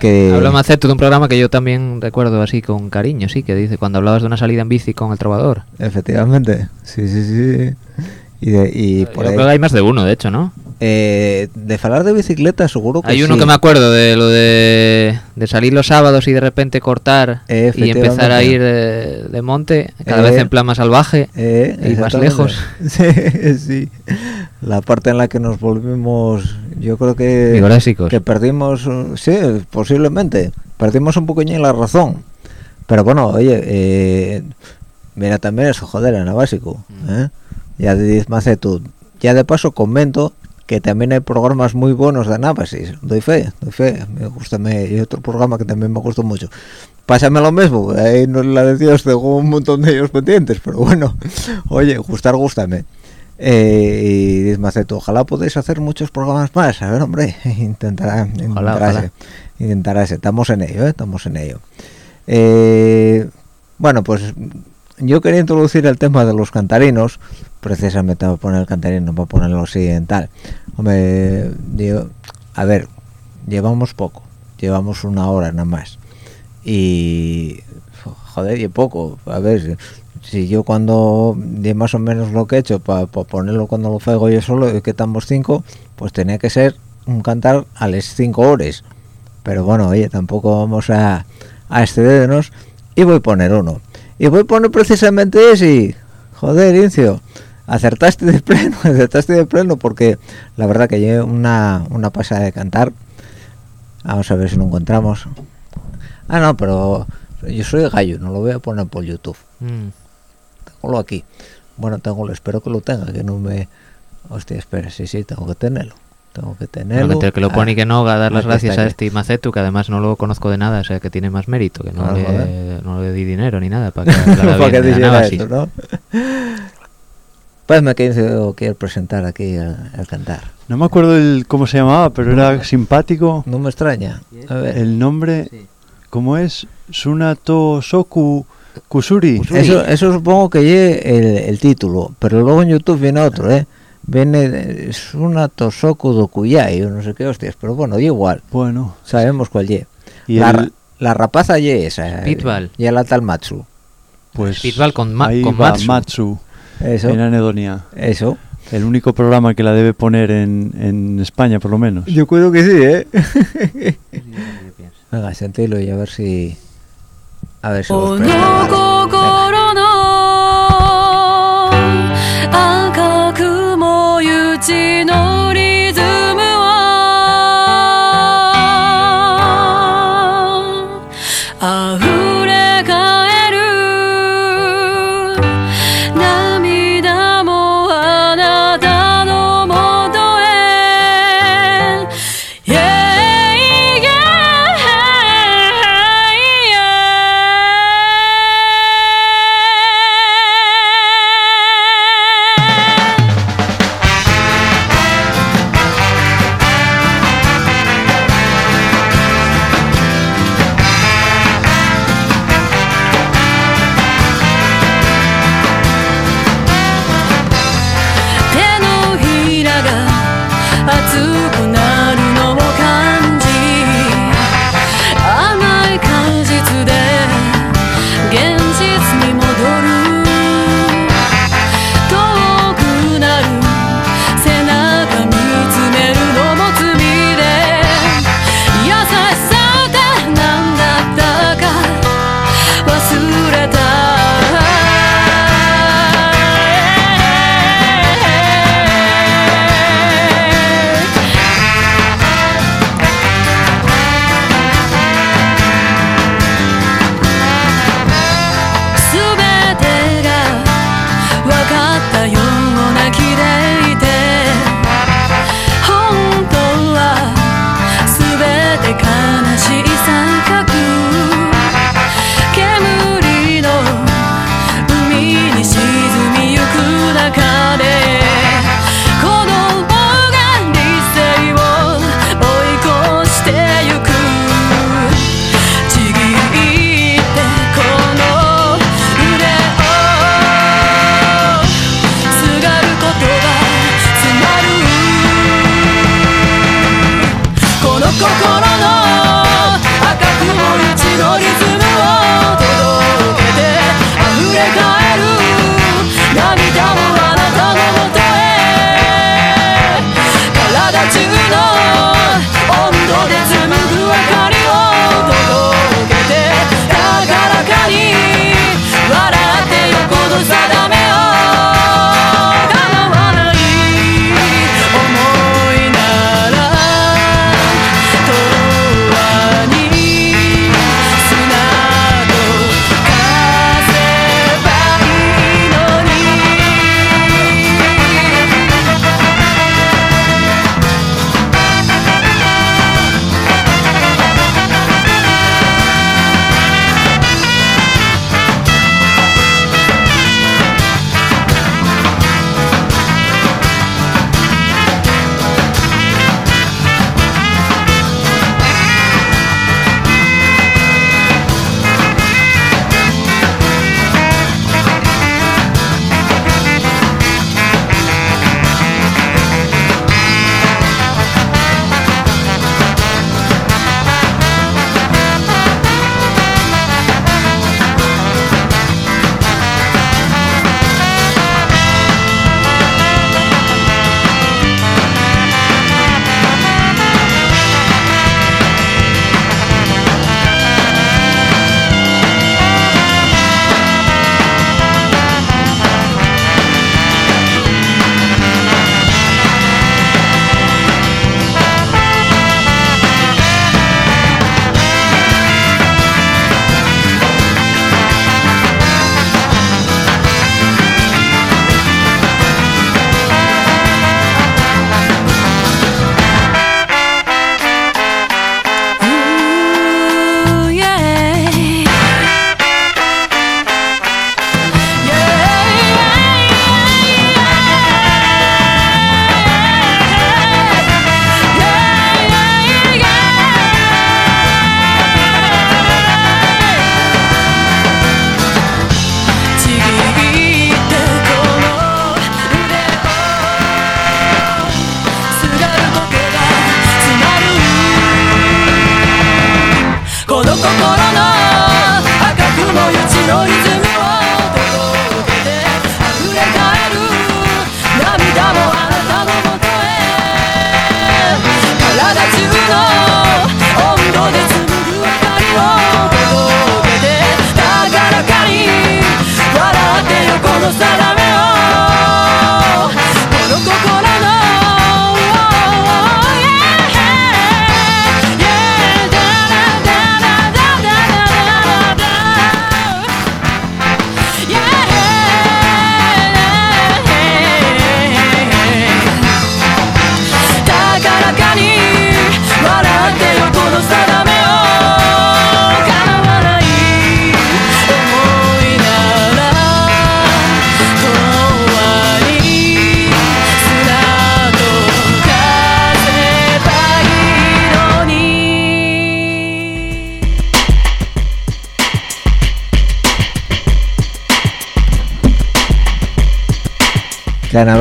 Que Habla Maceto de un programa que yo también recuerdo así con cariño, sí, que dice cuando hablabas de una salida en bici con el trovador. efectivamente, sí, sí, sí. Y, de, y por ahí, creo que hay más de uno, de hecho, ¿no? Eh, de hablar de bicicleta, seguro que Hay uno sí. que me acuerdo de lo de, de salir los sábados y de repente cortar y empezar a ir de, de monte, cada Eh. vez en plan más salvaje Eh, y más lejos. Sí, sí. La parte en la que nos volvimos, yo creo que que perdimos, sí, posiblemente, perdimos un poquillo la razón. Pero bueno, oye, eh, mira también eso, joder, en básico. ¿eh? Ya dices más de tú. Ya de paso comento que también hay programas muy buenos de análisis. Doy fe, doy fe. Me gusta, me, y otro programa que también me gustó mucho. Pásame lo mismo, ahí no la de Dios tengo un montón de ellos pendientes, pero bueno, oye, gustar, gústame. Eh, y tú, ojalá podéis hacer muchos programas más. A ver, hombre, intentará, intentará, ojalá. intentará. Estamos en ello, ¿eh? estamos en ello. Eh, bueno, pues yo quería introducir el tema de los cantarinos, precisamente para poner el cantarino, para ponerlo así en tal. Hombre, yo- a ver, llevamos poco, llevamos una hora nada más. Y, joder, y poco, a ver, si yo cuando, de más o menos lo que he hecho, para ponerlo cuando lo faigo yo solo, y que estamos cinco, pues tenía que ser un cantar a las cinco horas. Pero bueno, oye, tampoco vamos a excedernos. Y voy a poner uno. Y voy a poner precisamente ese. Joder, Incio. Acertaste de pleno, acertaste de pleno, porque la verdad que llevo una, una pasada de cantar. Vamos a ver si lo encontramos. Ah, no, pero yo soy gallo, no lo voy a poner por YouTube. Mm. Tengo aquí. Bueno, tengo, espero que lo tenga, que no me... Hostia, espera, sí, sí, tengo que tenerlo. Tengo que Bueno, tenerlo. que entre que lo pone y que no, a dar las gracias a este Macetu, que además no lo conozco de nada, o sea que tiene más mérito, que no, Claro, le, no le di dinero ni nada para que hablara para que dijera esto, ¿no? Pues me quiero, quiero presentar aquí el cantar. No me acuerdo el, cómo se llamaba, pero era simpático. No me extraña. A ver. El nombre, ¿cómo es? Sunato Soku Kusuri. Eso, eso supongo que lleve el, el título, pero luego en YouTube viene otro, ¿eh? Viene, de- es una Tosoku Dokuyai, o no sé qué hostias, pero bueno, igual, Bueno, sabemos cuál ye. y La, el- la rapaza ye esa. eh, Pitbull. Y la tal Matsu. pues Pitbull con ma- ahí con va Matsu. Matsu, Eso, en Anedonia. eso. El único programa que la debe poner en, en España, por lo menos. Yo creo que sí, ¿eh? Venga, sentilo y a ver si... A ver si... os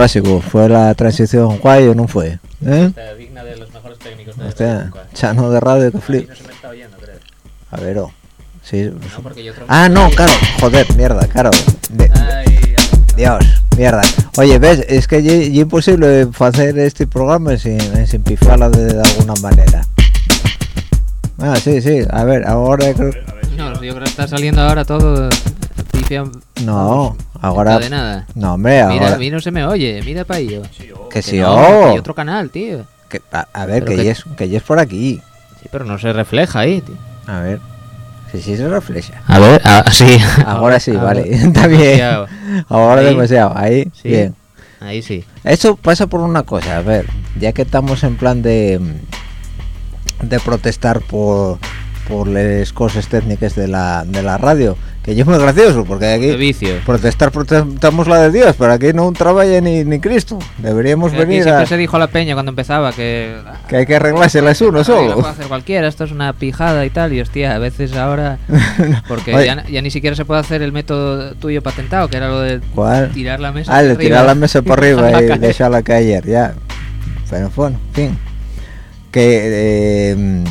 básico, ¿fue la transición guay o no fue? ¿Eh? digna de los mejores técnicos de Hostia, chano de radio que flip. no se me está oyendo, creo. A ver, oh. Sí. No, porque yo Ah, no, claro, joder, mierda, claro. De- Ay, Dios, mierda. Oye, ves, es que es imposible hacer este programa sin, sin pifarla de, de alguna manera. Ah, sí, sí, a ver, ahora creo... No, yo creo que está saliendo ahora todo. No, ahora... de nada. No, hombre, Mira, ahora... a mí no se me oye, mira para ello. Que sí, no, oh. Hay otro canal, tío. Que- a, a ver, que que- ya es, que ya es por aquí. Sí, pero no se refleja ahí, tío. A ver. Sí, sí se refleja. A ver, ah, sí. Ahora sí, A vale. ver, Está bien. demasiado. Ahora Ahí. demasiado. Ahí, Sí. bien. Ahí sí. Eso pasa por una cosa, a ver, ya que estamos en plan de de protestar por por las cosas técnicas de la, de la radio que yo es muy gracioso porque De aquí vicio. protestar protestamos la de Dios pero aquí no trabaja ni, ni Cristo deberíamos aquí venir siempre a se dijo a la peña cuando empezaba que... que hay que arreglárselas uno "Ay, Lo solo puede hacer cualquiera, esto es una pijada y tal, y hostia, a veces ahora... Porque ya, ya ni siquiera se puede hacer el método tuyo patentado, que era lo de ¿Cuál? tirar la mesa Ah, le arriba. tirar la mesa para arriba y dejarla caer, ya. Pero bueno, en fin. Que, eh,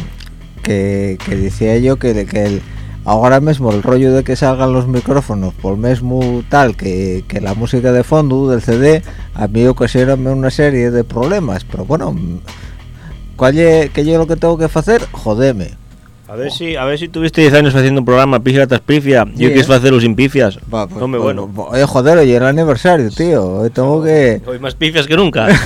que, que decía yo que, que el- ahora mismo el rollo de que salgan los micrófonos por mismo tal que, que la música de fondo del CD, a mí ocasiona una serie de problemas. Pero bueno, ¿cuál es que yo lo que tengo que hacer? Jodeme. A ver si a ver si tuviste 10 años haciendo un programa pifia tras pifia. Sí, Yo quieres ¿eh? hacerlo sin pifias. Va, pues, Hombre, pues, bueno. pues, Oye, joder, hoy era el aniversario, tío. Hoy tengo que... Hoy más pifias que nunca.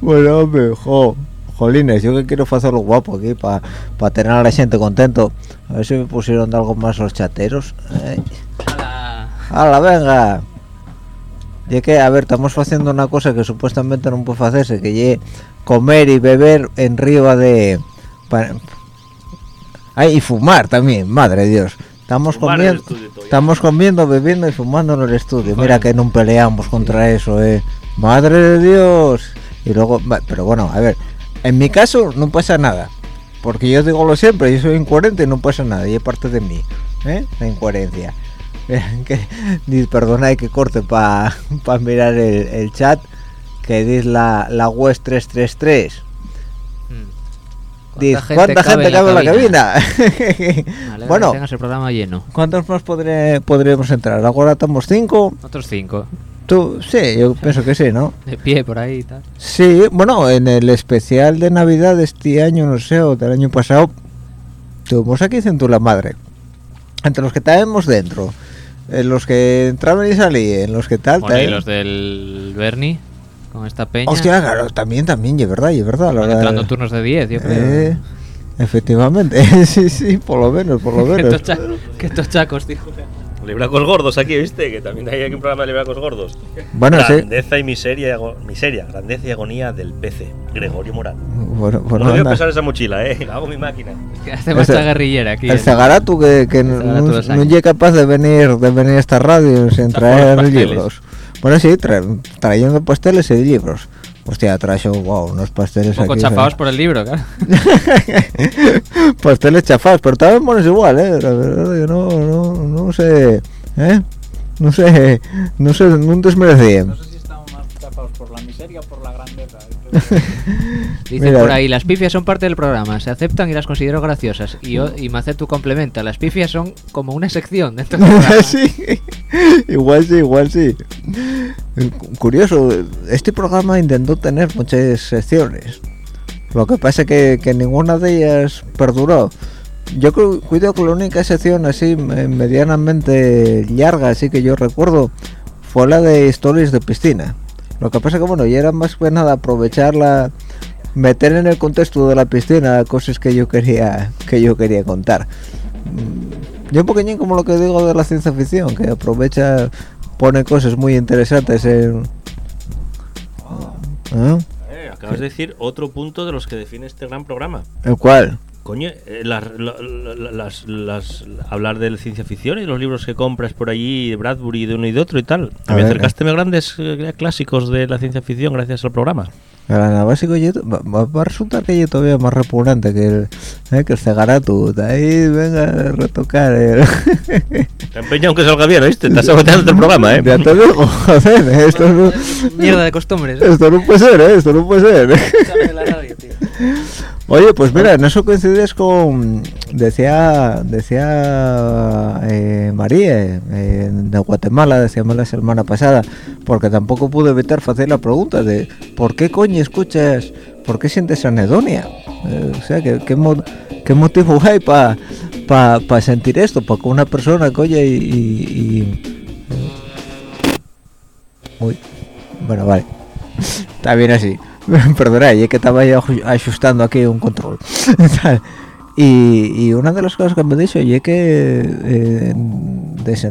Bueno, hombre, jo, jolines, yo que quiero hacerlo guapo aquí para tener a la gente contento. A ver si me pusieron de algo más los chateros. Ala. ¡Hala, venga! Y es que, a ver, estamos haciendo una cosa que supuestamente no puede hacerse, que es comer y beber en riba de... pa- Ay, y fumar también, madre de Dios. Estamos Fumar comiendo, ya. estamos comiendo, bebiendo y fumando en el estudio. Mira que no peleamos contra eso, eh. Madre de Dios. Y luego, pero bueno, a ver, en mi caso no pasa nada. Porque yo digo lo siempre, yo soy incoherente y no pasa nada. Y es parte de mí, ¿eh? La incoherencia. que, di- perdona que corte para mirar el, el chat. Que dice la, la West 333. Mm. Dice, ¿cuánta gente cabe en la cabina? Alegra bueno, el programa lleno. ¿cuántos más podré, podríamos entrar? Ahora estamos cinco. Otros cinco. Tú, sí, yo pienso que sí, ¿no? De pie por ahí y tal. Sí, bueno, en el especial de Navidad de este año, no sé, o del año pasado, tuvimos aquí Centu la Madre. Entre los que estábamos dentro, en los que entraban y salían, los que tal, Bueno, y tal. los del Bernie, con esta peña. Hostia, claro, también, también, y verdad, y verdad. verdad. entrando turnos de 10, yo creo. Eh, efectivamente, sí, sí, por lo menos, por lo menos. que estos chacos, tío. Libracos gordos aquí, ¿viste? Que también hay aquí un programa de libracos gordos. Bueno, sí. Grandeza y miseria, miseria, grandeza y agonía del PC. Gregorio Morán. Bueno, No bueno, voy a pesar esa mochila, eh. La hago mi máquina. Que hace mucha Ese- guerrillera aquí. El Zagaratu que, que no, no, no capaz de venir de venir a esta radio sin traer libros. Bueno, sí, tra- trayendo pasteles y libros. Hostia, trajo wow, unos pasteles Un poco aquí. chafados por el libro, claro. pasteles chafados, pero también buenos igual, ¿eh? La verdad, yo no, no, no sé, ¿eh? No sé, no sé, no desmerecían. sé si estamos más tapados por la miseria o por la grandeza. Dicen Mira. por ahí, las pifias son parte del programa, se aceptan y las considero graciosas. Y yo, y Macetu complementa, las pifias son como una sección dentro del programa. sí, igual sí, igual sí. Curioso, este programa intentó tener muchas secciones. Lo que pasa que, que ninguna de ellas perduró. Yo creo, cuido que la única sección así me- medianamente larga, así que yo recuerdo, fue la de historias de piscina. Lo que pasa que bueno, ya era más que nada aprovecharla, meter en el contexto de la piscina cosas que yo quería, que yo quería contar. Mm, Yo un poquillín como lo que digo de la ciencia ficción, que aprovecha, pone cosas muy interesantes en... ¿Eh? Eh, acabas de decir otro punto de los que define este gran programa. ¿El cual? Coño, eh, las, la- la- las, las- hablar de ciencia ficción y los libros que compras por allí, de Bradbury, de uno y de otro y tal. A Me ver, acercaste a grandes eh, clásicos de la ciencia ficción gracias al programa. El anabásico yo, va, va- va a resultar que yo todavía más repugnante que el, eh, que el cegaratu. De ahí venga a retocar el... Te empeña aunque salga bien, ¿oíste? Estás saboteando el programa, ¿eh? ya te digo, joder, esto no, Mierda de costumbres. esto no puede ser, ¿eh? Esto no puede ser. Sale de la radio, tío. Oye, pues mira, en eso coincides con decía decía eh, María eh, de Guatemala, decíame la semana pasada, porque tampoco pude evitar hacer la pregunta de ¿por qué coño escuchas, por qué sientes anedonia? Eh, o sea, ¿qué, qué, mo- qué motivo hay para pa, sentir esto? Para que una persona coña y... y- y- Uy, bueno, vale. Está bien así. Perdona, ya que estaba yo aju- ajustando aquí un control. Y, y una de las cosas que me he dicho es que eh,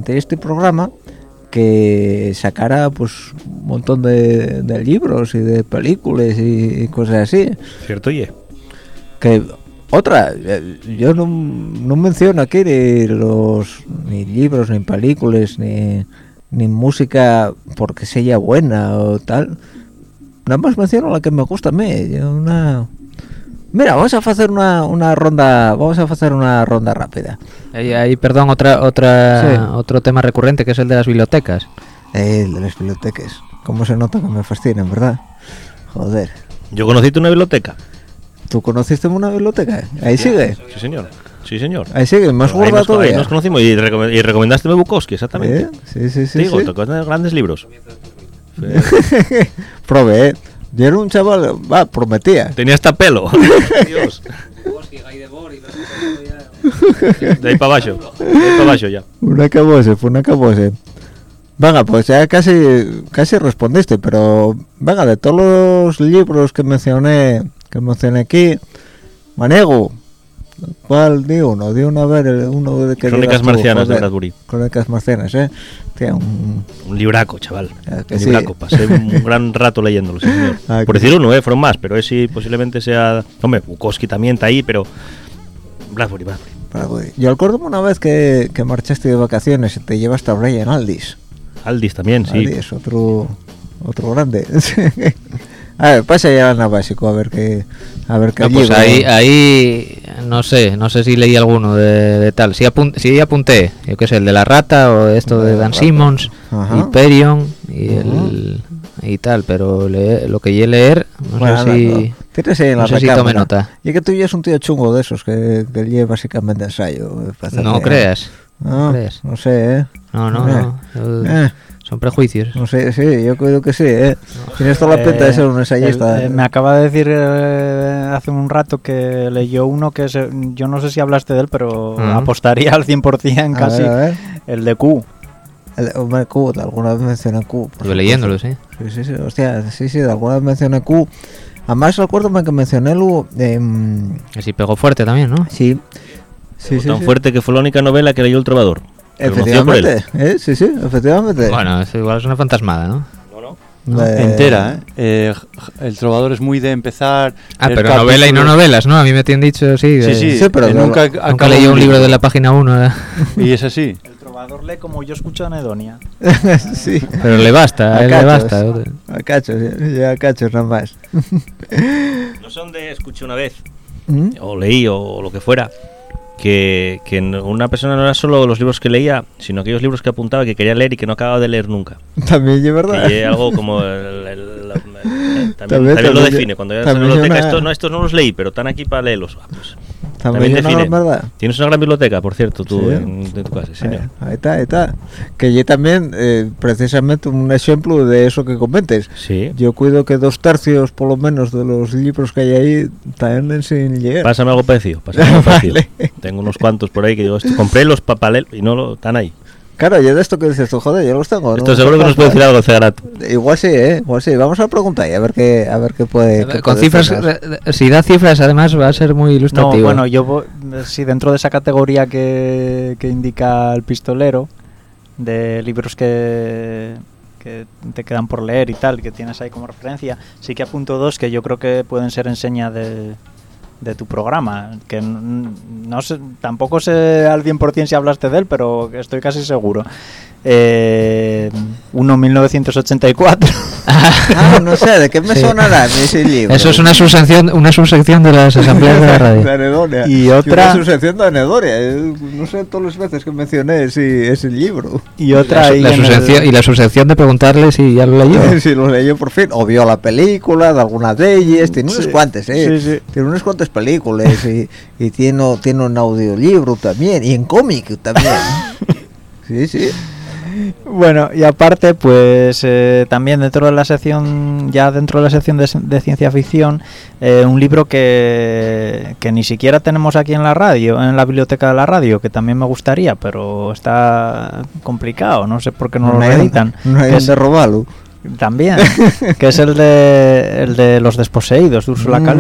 este programa que sacara pues un montón de, de libros y de películas y, y cosas así. Cierto, oye. que otra, eh, yo no, no menciono aquí ni los ni libros, ni películas, ni, ni música porque sea buena o tal. Nada más menciono la que me gusta a mí. yo Una... Mira, vamos a hacer una, una ronda, vamos a hacer una ronda rápida. Ahí, ahí, perdón, otra, otra, Sí. otro tema recurrente que es el de las bibliotecas. El de las bibliotecas. ¿Cómo se nota que me fascinan, verdad? Joder. Yo conociste una biblioteca. ¿Tú conociste una biblioteca? Ahí sigue. Sí, señor. Sí, señor. Ahí sigue, más gorda nos, ahí todavía. nos conocimos y, recome- y recomendaste Bukowski, exactamente. ¿Eh? Sí, sí, sí. Te digo, sí. tocó tener grandes libros. Probé. Yo era un chaval, va, prometía. Tenía hasta pelo. Dios. De ahí para abajo. De ahí para abajo ya. Una cabose, fue una cabose. Venga, pues ya casi casi respondiste, pero venga, de todos los libros que mencioné que mencioné aquí, Manego, ¿cuál di uno? Di uno a ver, uno de que Crónicas tú, marcianas de. Bradbury. Crónicas marcianas, ¿eh? Tía, un... Un libraco, chaval. Un sí. libraco. Pasé un gran rato leyéndolo, sí, señor. Ah, Por decir uno, ¿eh? Fueron más, pero ese posiblemente sea... Hombre, Bukowski también está ahí, pero... Bradbury, Bradbury. güey. Yo acuerdo una vez que, que marchaste de vacaciones y te llevaste a Brian Aldis. Aldis también, sí. Aldis, otro otro grande. a ver, pasa ya al básico, a ver qué a ver qué No, pues ahí, ahí no sé, no sé si leí alguno de, de tal. Sí, apun- sí apunté, yo qué sé, el de la rata o esto De Dan. Simmons, Ajá. Hyperion y el y tal, pero lo que llegué a leer, no Bueno, sé si no. Tienes no sé si tome nota. Y que tú ya es un tío chungo de esos que, que lleva básicamente ensayo. para No creas. No, no creas. no sé, ¿eh? No, no, Eh, no. yo- eh, Son prejuicios. no sé, sí, yo creo que sí, ¿eh? Tienes toda la pinta de ser un Eh, ensayista. el- eh, me acaba de decir eh, hace un rato que leyó uno que se- yo no sé si hablaste de él, pero apostaría al 100% A casi. ver, a ver. El de Q. El, hombre, Q, alguna vez mencioné Q. Estuve leyéndolo, sí. Sí, sí, sí, hostia, sí, sí, alguna vez mencioné Q. Además, recuerdo que mencioné Lu. em, Que sí pegó fuerte también, ¿no? sí, sí, sí. tan sí. fuerte que fue la única novela que leyó El Trovador. Efectivamente, ¿eh? Sí, sí, efectivamente. Bueno, eso igual es una fantasmada, ¿no? Eh, Entera, ¿eh? Eh, El trovador es muy de empezar. Ah, pero novela y no novelas, ¿no? A mí me tienen dicho, sí. Sí, de- sí, Sí, pero eh, no- nunca, Nunca leí un libro de la página 1, Y es así. El trovador lee como yo escucho Anedonia. sí. pero le basta, a él le basta. A cachos, ya, cachos nada más. No sé dónde escuché una vez, ¿Mm? o leí, o lo que fuera, que, que una persona no era solo los libros que leía, sino aquellos libros que apuntaba que quería leer y que no acababa de leer nunca. También es verdad. Es algo como el- el- la- el- también, También- también lo define. Cuando ya la biblioteca, una- estos no, estos no los leí, pero están aquí para leerlos. Ah, pues, También, una gran. Tienes una gran biblioteca, por cierto, tú Sí. en, en tu casa, señor. Eh, ahí está, ahí está. Que yo también, eh, precisamente un ejemplo de eso que comentes. Sí. Yo cuido que dos tercios, por lo menos, de los libros que hay ahí están sin leer. Pásame algo parecido. Pásame algo parecido. Vale. Tengo unos cuantos por ahí que digo, esto- compré los papalelos y no lo, están ahí. Claro, yo de esto que dices tú, joder, yo los tengo. Esto ¿no? seguro que nos puede decir algo, Cegarat. Igual sí, ¿eh? Igual sí. Vamos a preguntar y a ver qué, a ver qué puede. qué Con puede cifras, sacar. eh, si da cifras, además va a ser muy No, ilustrativo. bueno, yo vo- sí, dentro de esa categoría que, que indica el pistolero, de libros que, que te quedan por leer y tal, que tienes ahí como referencia, sí que apunto dos que yo creo que pueden ser enseña de, de tu programa, que no sé, tampoco sé al 100% si hablaste de él, pero estoy casi seguro. Eh, uno 1984. Ah, no sé, ¿de qué me Sí. sonará a mí ese libro? Eso es una subsección, una subsección de las asambleas de la de radio. Anedonia. Y otra- Una subsección de Anedonia. eh, No sé todas las veces que mencioné ese, ese libro. y otra La, la en el- subsección, y la subsección de preguntarle si ya lo leyó. si lo leyó por fin. O vio la película de algunas de ellas. Tiene Sí, cuantas, ¿eh? sí, sí. Tiene unas películas. y, y tiene, tiene un audiolibro también. Y en cómic también. sí, sí. Bueno, y aparte, pues eh, también dentro de la sección, ya dentro de la sección de, de ciencia ficción, eh, un libro que, que ni siquiera tenemos aquí en la radio, en la biblioteca de la radio, que también me gustaría, pero está complicado, no sé por qué no, lo editan. No hay que es- robarlo. También, que es el de, el de los desposeídos, de Ursula K.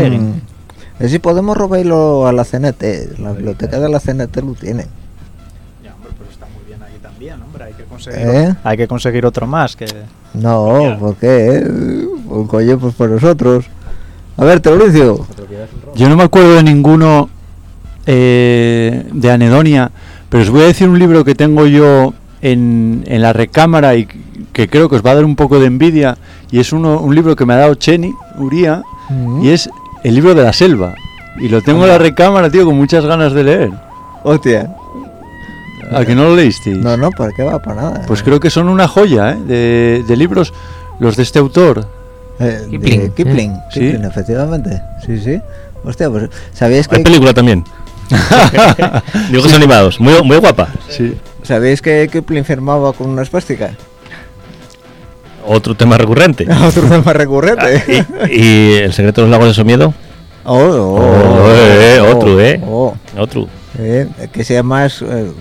Es si podemos robarlo a la CNT. La biblioteca de la CNT lo tiene. pero está muy bien ahí también, hombre, hay que conseguir, ¿Eh? hay que conseguir otro más. que No, ¿por qué? Pues, coño, pues por nosotros. A ver, Teoricio. Yo no me acuerdo de ninguno eh, de Anedonia, pero os voy a decir un libro que tengo yo en, en la recámara y que creo que os va a dar un poco de envidia. Y es uno, un libro que me ha dado Cheni, Uría, y es el libro de la selva. Y lo tengo en la recámara, tío, con muchas ganas de leer. Hostia. ¿A que no lo leísteis? No, no, ¿para qué va? Para nada. Pues creo que son una joya ¿eh? de, de libros los de este autor. Eh, de Kipling, Kipling, ¿eh? Sí. Kipling, efectivamente. Sí, sí. Hostia, pues ¿sabíais Hay que, película también. Dibujos animados. Muy, muy guapa. Sí. ¿sabíais que Kipling firmaba con una espástica? Otro tema recurrente. Otro tema recurrente. ¿Y, y el secreto de los lagos de Somiedo? Oh, oh, Oh, eh, oh, otro, eh. oh. Otro. Eh, que sea más eh,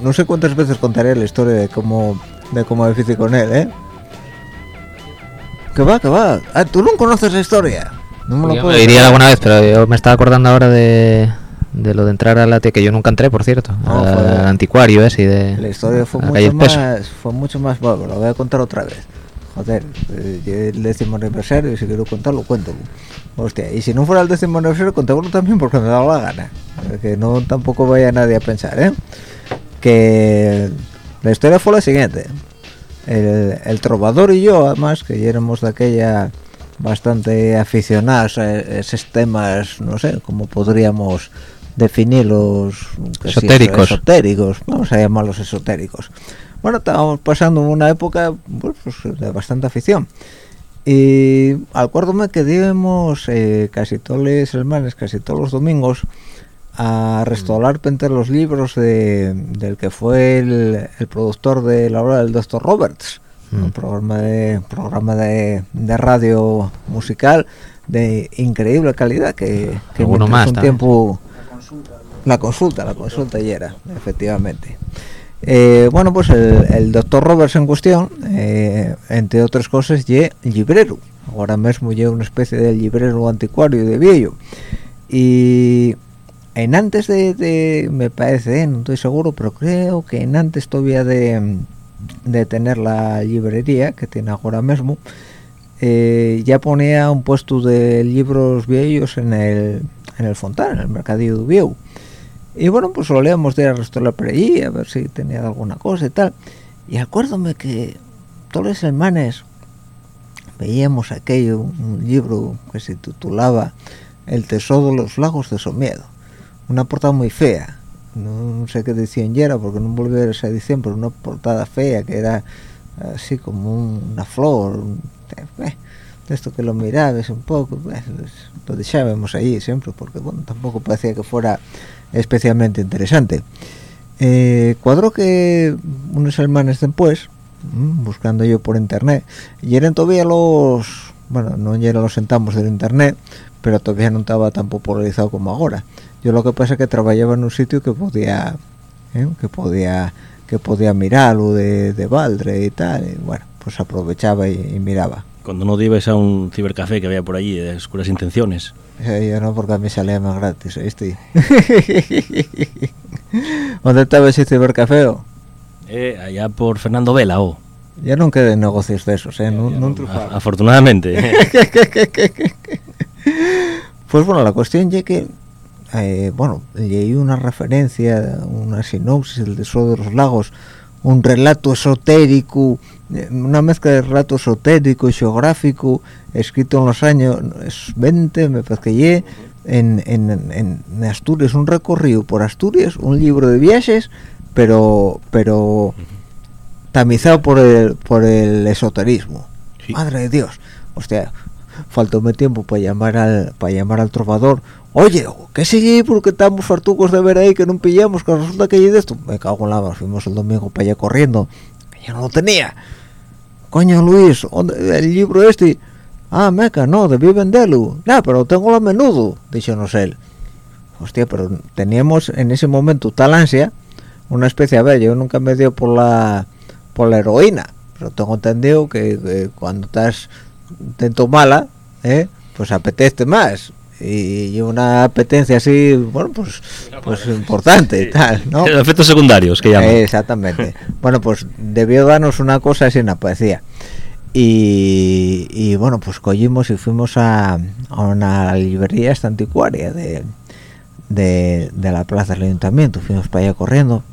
no sé cuántas veces contaré la historia de cómo de cómo me hice con él eh que va que va ah, tú no conoces la historia no me lo Yo puedo lo diría alguna vez, pero yo me estaba acordando ahora de, de lo de entrar a la que yo nunca entré, por cierto, No, al, al anticuario ese y de la historia fue mucho más fue mucho más bueno lo voy a contar otra vez. Joder eh, yo el décimo aniversario si quiero contarlo cuéntalo hostia y si no fuera el décimo aniversario contémoslo también porque me da la gana. Eh, que no tampoco vaya nadie a pensar eh que la historia fue la siguiente. El, el trovador y yo además que ya éramos de aquella bastante aficionados a esos temas no sé cómo podríamos definirlos que si Esotéricos. esotéricos vamos a llamarlos esotéricos bueno estábamos pasando una época pues, de bastante afición y acuérdome que íbamos eh, casi todos los semanas casi todos los domingos a restaurar entre los libros de, del que fue el, el productor de la obra del Dr. Roberts, un Mm. programa de programa de, de radio musical de increíble calidad que, que Alguno más un también. tiempo la consulta, la consulta ya era, efectivamente. Eh, bueno, pues el, el doctor Roberts en cuestión, eh, entre otras cosas, ye librero. Ahora mismo lleva una especie de librero anticuario de viejo. Y en antes de, me parece, eh, no estoy seguro, pero creo que en antes todavía de, de tener la librería que tiene ahora mismo, ya ponía un puesto de libros viejos en el, en el en el mercadillo de Vieu. Y bueno, pues solíamos de ir a restaurar por allí, a ver si tenía alguna cosa y tal. Y acuérdome que todos los semanas veíamos aquello, un libro que se titulaba El tesoro de los lagos de Somiedo. Una portada muy fea. No, sé qué edición era porque no volví a ver esa edición, pero una portada fea que era así como un- una flor, eh, esto que lo mirabas un poco, pues, lo dejábamos allí siempre porque bueno, tampoco parecía que fuera especialmente interesante. Eh, cuadro que unos semanas después, mm, buscando yo por internet, y eran todavía los, bueno, no eran los sentamos del internet, pero todavía no estaba tan popularizado como ahora. Yo lo que pasa es que trabajaba en un sitio que podía, ¿eh? que podía, que podía mirarlo de, de Valdre y tal, bueno, pues aprovechaba y miraba. Cuando no ibas a un cibercafé que había por allí de oscuras intenciones. Eh, yo no, porque a mí salía más gratis, ¿viste? ¿Dónde estaba ese cibercafé? Eh, allá por Fernando Vela, oh. Ya no quedan negocios de esos, ¿eh? No, no A- afortunadamente. Pues bueno, la cuestión es que, eh, bueno, leí una referencia, una sinopsis del tesoro de los lagos, un relato esotérico, una mezcla de relato esotérico y geográfico, escrito en los años 20, me parece que en, en, en- Asturias, un recorrido por Asturias, un libro de viajes, pero, pero tamizado por el, por el esoterismo. Sí. Madre de Dios, hostia, faltóme tiempo para llamar al para llamar al trovador. Oye, ¿qué sigue? Porque estamos fartucos de ver ahí que no pillamos, que resulta que hay de esto. Me cago en la fuimos el domingo para allá corriendo, que yo no lo tenía. Coño Luis, ¿dónde- el libro este. Ah, meca, no, debí venderlo. No, pero tengo a menudo, dícenos él. Hostia, pero teníamos en ese momento tal ansia, una especie, a ver, yo nunca me dio por la por la heroína, pero tengo entendido que, que cuando estás tanto mala, ¿eh? pues apetece más. Y, y una apetencia así, bueno, pues, pues importante y tal, ¿no? Los efectos secundarios que llaman. Exactamente. bueno, pues debió darnos una cosa así, una poesía. y, y, bueno pues cogimos y fuimos a, a una librería esta anticuaria de, de, de la plaza del ayuntamiento fuimos para allá corriendo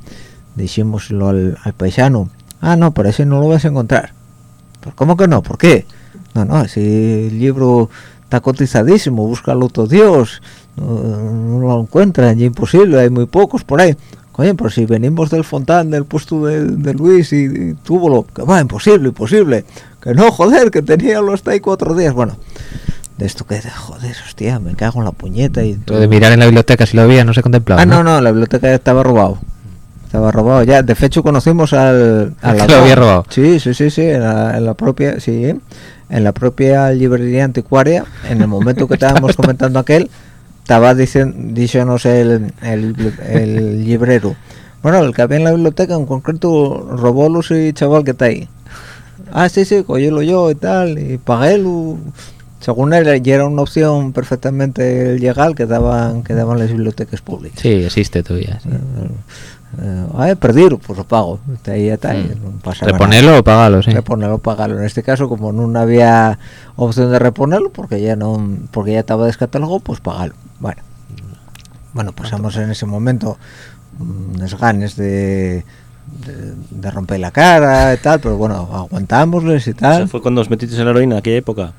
dijimoslo al, al paisano ah no por eso no lo vas a encontrar ¿Pero cómo que no? ¿por qué? no no el libro está cotizadísimo búscalo todo Dios no, no lo encuentran ya imposible hay muy pocos por ahí Coño, pero si venimos del Fontán, del puesto de, de Luis y, y túvolo, que va, imposible, imposible. Que no, joder, que tenía los ahí cuatro días. Bueno, de esto que, joder, hostia, me cago en la puñeta y Lo de mirar en la biblioteca si lo había no se contemplaba. Ah, no, no, la biblioteca estaba robado. Estaba robado ya. De hecho, conocimos al, al que lo había robado. Sí, sí, sí, sí. En la, en la propia, sí, en la propia librería anticuaria, en el momento que estábamos comentando aquel, estaba diciendo, dícenos el, el, el librero. Bueno, el que había en la biblioteca, en concreto, robó y chaval que está ahí. Ah, sí, sí, cogílo yo y tal, y paguélo. Según él, ya era una opción perfectamente legal que daban, que daban las bibliotecas públicas. Sí, existe todavía. sí. Eh, perdido, pues lo pago. Está ahí, ya está no pasa nada. Reponerlo o pagarlo, sí. reponerlo pagarlo en este caso como no había opción de reponerlo porque ya no porque ya estaba descatálogo pues pagarlo bueno bueno pasamos en ese momento unos ganes de, de, de romper la cara y tal pero bueno aguantámosles y Eso tal fue cuando os metisteis en la heroína, en aquella época.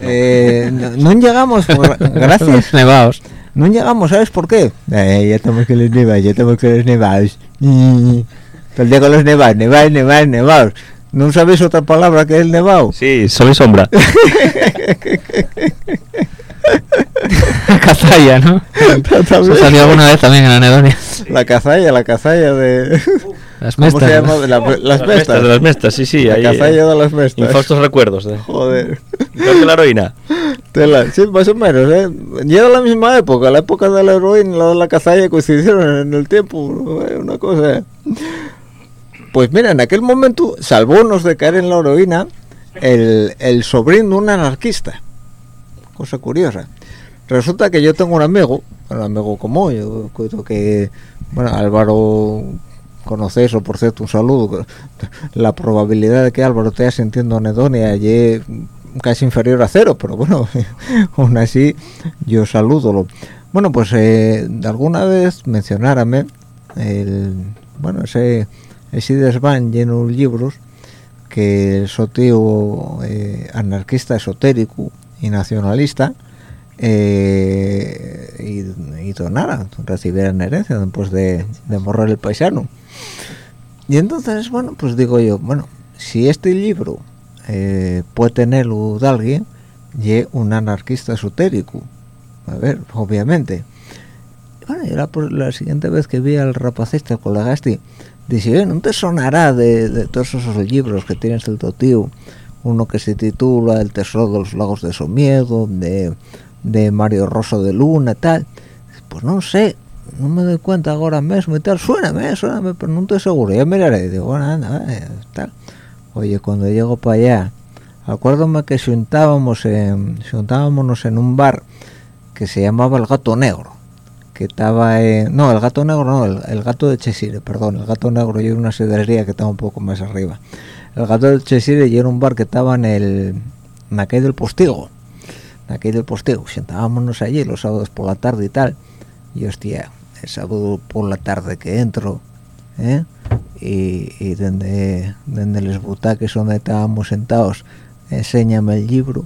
Eh, no, no llegamos por- gracias Nevaos. no llegamos ¿sabes por qué? Eh, ya estamos que los nevados ya estamos que los nevados todo el día con los nevados nevados nevados nevados ¿no sabéis otra palabra que el nevado? Sí, sol y sombra. Cazalla, ¿no? Eso salió alguna vez también en la Anedonia. La cazalla, la cazalla de... Las ¿Cómo mestas. se. La- las mestas. de las mestas, sí, sí. La ahí, cazalla de las mestas. Infaustos recuerdos. De, Joder. Que la heroína. Tela. Sí, más o menos, ¿eh? Llega la misma época, la época de la heroína y la de la cazalla coincidieron en el tiempo. ¿eh? Una cosa... ¿eh? Pues mira, en aquel momento, salvónos de caer en la heroína, el, el sobrino de un anarquista. Cosa curiosa. Resulta que yo tengo un amigo, un amigo como yo, creo que, bueno, Álvaro conocéis, o por cierto, un saludo. La probabilidad de que Álvaro esté sintiendo anedonia y casi inferior a cero, pero bueno, aún así yo salúdolo. Bueno, pues eh, alguna vez mencionárame el, bueno, ese, ese desván lleno de libros que su tío eh, anarquista esotérico y nacionalista eh, y, y donara, recibieran herencia después de, de morrer el paisano. Y entonces, bueno, pues digo yo, bueno, si este libro eh, puede tenerlo de alguien, y un anarquista esotérico, a ver, obviamente. Bueno, y era por la siguiente vez que vi al rapacista, el colega este, dice, "Oye, ¿no te sonará de, todos esos libros que tienes el tío? Uno que se titula El tesoro de los lagos de Somiedo, de, de Mario Rosso de Luna, tal. Pues no sé, no me doy cuenta ahora mismo y tal. Suéname, suéname, pero no estoy seguro. Ya miraré. Digo, bueno, anda, eh, tal. Oye, cuando llego para allá, acuérdame que juntábamos en, juntábamos en un bar que se llamaba El Gato Negro que estaba en... No, el Gato Negro no, el, Gato de Cheshire, perdón, el Gato Negro y una sidrería que estaba un poco más arriba. El Gato de Cheshire y era un bar que estaba en el... en aquel del Postigo. En aquel del Postigo. Sentábamos allí los sábados por la tarde y tal. Y hostia, el sábado por la tarde que entro, ¿eh? Y, y donde, donde los butaques donde estábamos sentados, enséñame el libro.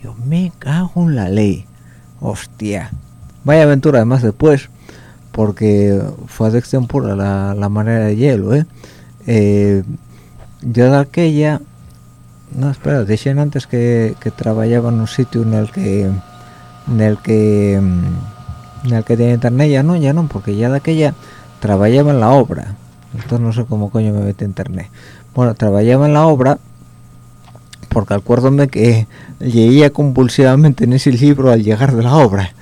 Dios me cago en la ley. Hostia. Vaya aventura además después, porque fue adicción pura la, la manera de hielo, ¿eh? Eh, yo de aquella... No, espera, decían antes que, que trabajaba en un sitio en el que... En el que... En el que tenía internet, ya no, ya no, porque ya de aquella trabajaba en la obra. Entonces no sé cómo coño me mete internet. Bueno, trabajaba en la obra porque acuérdame que leía compulsivamente en ese libro al llegar de la obra.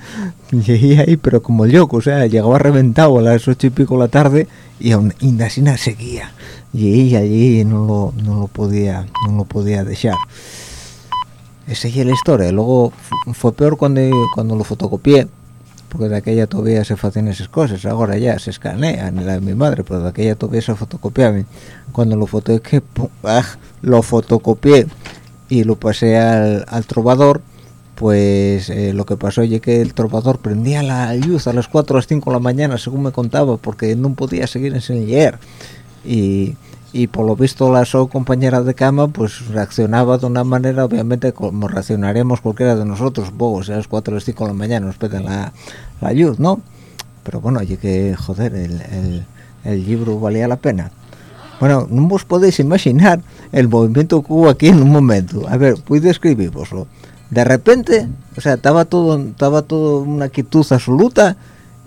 Llegué ahí, pero como loco, o sea, llegaba reventado a las ocho y pico de la tarde y aún no seguía. Llegué allí y no lo, no lo podía, no lo podía dejar. Esa es la historia. Luego fu- fue peor cuando, cuando lo fotocopié porque de aquella todavía se hacían esas cosas, ahora ya se escanean, la de mi madre, pero de aquella todavía se fotocopiaban. Cuando lo fotocopié, lo fotocopié y lo pasé al, al trovador, pues eh, lo que pasó es que el trovador prendía la luz a las 4 o las 5 de la mañana, según me contaba, porque no podía seguir sin leer. Y, y por lo visto la su compañera de cama pues reaccionaba de una manera, obviamente, como reaccionaríamos cualquiera de nosotros, supongo, si a las 4 o las 5 de la mañana nos piden la, la luz, ¿no? Pero bueno, oye que, joder, el, el, libro valía la pena. Bueno, no os podéis imaginar el movimiento que hubo aquí en un momento. A ver, voy a describiroslo. De repente, o sea, estaba todo, estaba todo una quietud absoluta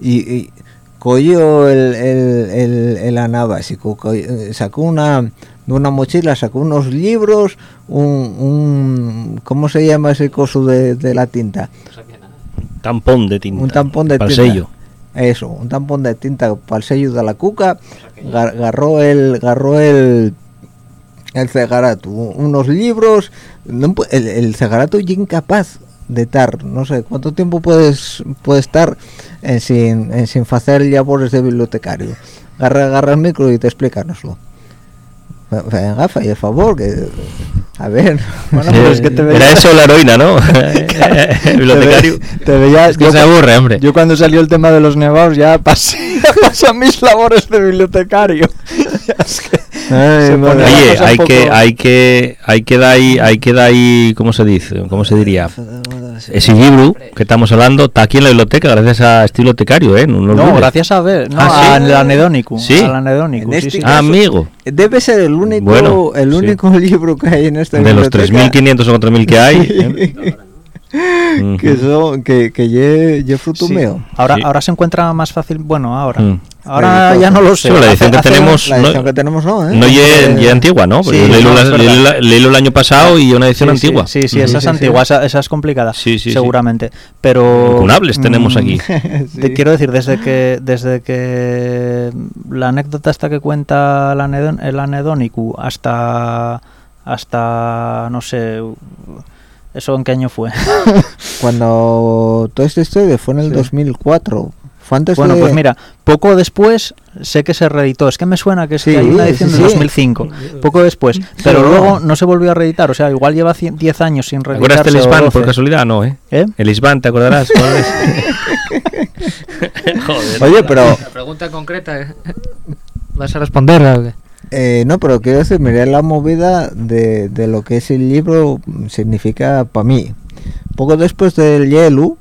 y cogió el, el, el, el anabásico, co- sacó una de una mochila, sacó unos libros, un, un ¿cómo se llama ese coso de, de la tinta? Tampón de tinta. un tampón de tinta. sello. Eso, un tampón de tinta para el sello de la cuca. Gar- Agarró el, agarró el, el cegarato, unos libros. no el, el cegarato incapaz de estar, no sé, ¿cuánto tiempo puedes puede estar en sin, en sin hacer labores de bibliotecario? Agarra, agarra el micro y te explícanoslo. Venga, falla el favor, que... A ver... Bueno, pero es que te Era eso la heroína, ¿no? Bibliotecario. Te, ve- te veía, Es que yo, se aburre, hombre. yo cuando salió el tema de los nevados ya pasé, ya pasé a mis labores de bibliotecario. Es que Ay, Oye, hay poco- que, hay que, hay que dar ahí, hay que dar ahí, ¿cómo se dice? ¿Cómo se diría? Ese libro que estamos hablando está aquí en la biblioteca gracias a este bibliotecario, ¿eh? No, No, gracias a ver, no, Ah, ¿sí? al anedónico. Sí. Al anedónico, En sí, este sí. Ah, amigo. Debe ser el único, Bueno, el sí. único libro que hay en esta De los biblioteca 3.500 o 4.000 que hay. ¿eh? que son que que fruto Sí. mío. Ahora, Sí. ahora se encuentra más fácil, bueno, ahora. Mm. Ahora ya no lo sé. Sí, la edición que tenemos- La no- edición que tenemos no, ¿eh? No Eh, es antigua, ¿no? Sí, leí no, el año pasado y una edición Sí, sí, antigua. Sí, sí, esa es antigua, sí. Esa, esa es complicada, Sí, sí, seguramente. Pero Incunables tenemos mm, aquí. Te quiero decir, desde que desde que la anécdota hasta que cuenta el, anedón, el anedónico hasta hasta no sé eso en qué año fue. Cuando toda esta historia fue en el Sí. 2004. Fue antes bueno, de- pues mira, poco después sé que se reeditó. Es que me suena que, es Sí, hay una edición sí, del sí. 2005. Poco después, pero luego no se volvió a reeditar, o sea, igual lleva cien- 10 años sin ¿Te acuerdas reeditarse. del o Isban 12. por casualidad? No, ¿eh? ¿Eh? El Isban, ¿te acordarás? ¿Cuál es? Joder. Oye, pero La pregunta concreta, ¿eh? ¿vas a responder? o qué? eh, no, pero quiero decir, miré la movida de, de lo que es el libro significa para mí. Poco después del hielo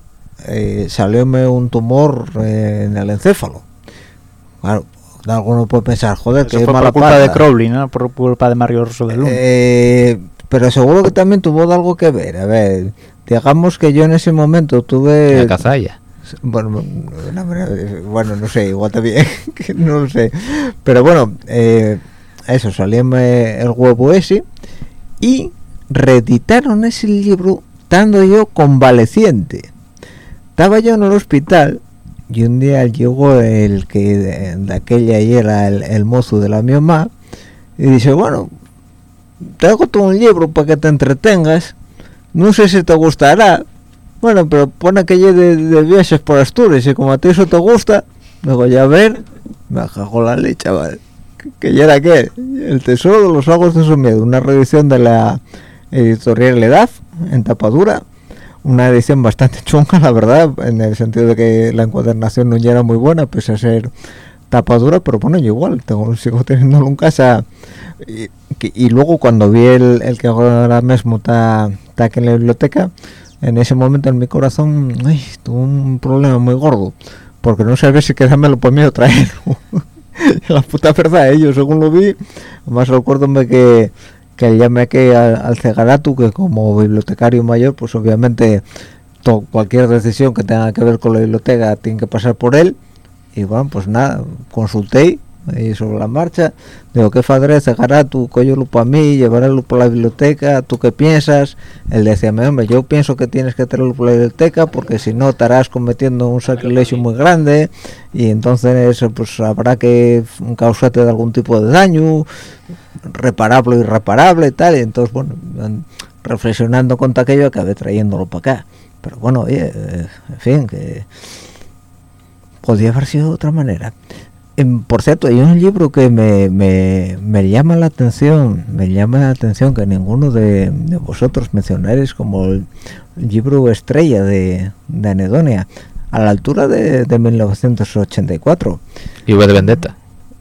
eh, salióme un tumor eh, en el encéfalo. Claro, alguno puede pensar, joder, Eso que fue mala por culpa de pata. Crowley, ¿no? Por culpa de Mario Rosso de Luna. Eh, pero seguro que también tuvo algo que ver. A ver, digamos que yo en ese momento tuve... La cazalla. Bueno, no, no, bueno, no sé, igual también, no lo sé. Pero bueno, eh, eso, salíame el huevo ese y reeditaron ese libro estando yo convaleciente. Estaba yo en el hospital y un día llegó el que de, aquella era el, mozo de la mi mamá y dice, bueno, traigo todo un libro para que te entretengas, no sé si te gustará, bueno, pero pone que de, de viajes por Asturias y como a ti eso te gusta, digo, ya a ver, me cago en la ley, chaval. Que, ya era que El Tesoro de los Lagos de su Miedo, una reedición de la editorial Edad, en tapadura. Una edición bastante chunga, la verdad, en el sentido de que la encuadernación no era muy buena, pese a ser tapadura, pero bueno, yo igual, tengo, sigo teniéndolo en casa. Y, que- y luego cuando vi el, el que ahora mismo está aquí en la biblioteca, en ese momento en mi corazón ay, tuve un problema muy gordo, porque no sabía si quedármelo por mí o traer. la puta verdad, ¿eh? yo según lo vi, además recuérdome que que llamé que al, al Cegaratu, que como bibliotecario mayor, pues obviamente to- cualquier decisión que tenga que ver con la biblioteca tiene que pasar por él. Y bueno, pues nada, consulté ahí sobre la marcha. Digo, ¿qué padre Cegaratu? Cóllelo para mí, llevarlo por la biblioteca, ¿tú qué piensas? Él decía, hombre, yo pienso que tienes que traerlo por la biblioteca porque si no estarás cometiendo un sacrilegio muy grande y entonces pues habrá que causarte de algún tipo de daño reparable o irreparable y tal y entonces bueno en- reflexionando contra aquello acabé trayéndolo para acá pero bueno oye eh, en fin que podría haber sido de otra manera. Em, por cierto, hay un libro que me, me, me llama la atención, me llama la atención que ninguno de, de vosotros mencionaréis como el libro estrella de, de Anedonia, a la altura de, de 1984. Y de Vendetta.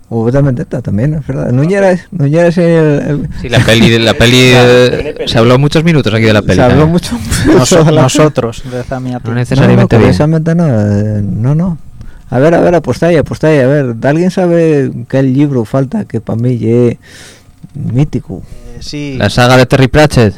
V de Vendetta también, es verdad. No no ya eres el, el- Sí, la peli, la peli eh, se habló muchos minutos aquí de la peli. se habló mucho. La- nosotros, de Zamiati. No No, necesariamente no, bien. curiosamente no, eh, no, no. A ver, a ver, apostáis, apostáis, a ver, ¿alguien sabe qué libro falta que para mí es mítico? Eh, sí. La saga de Terry Pratchett.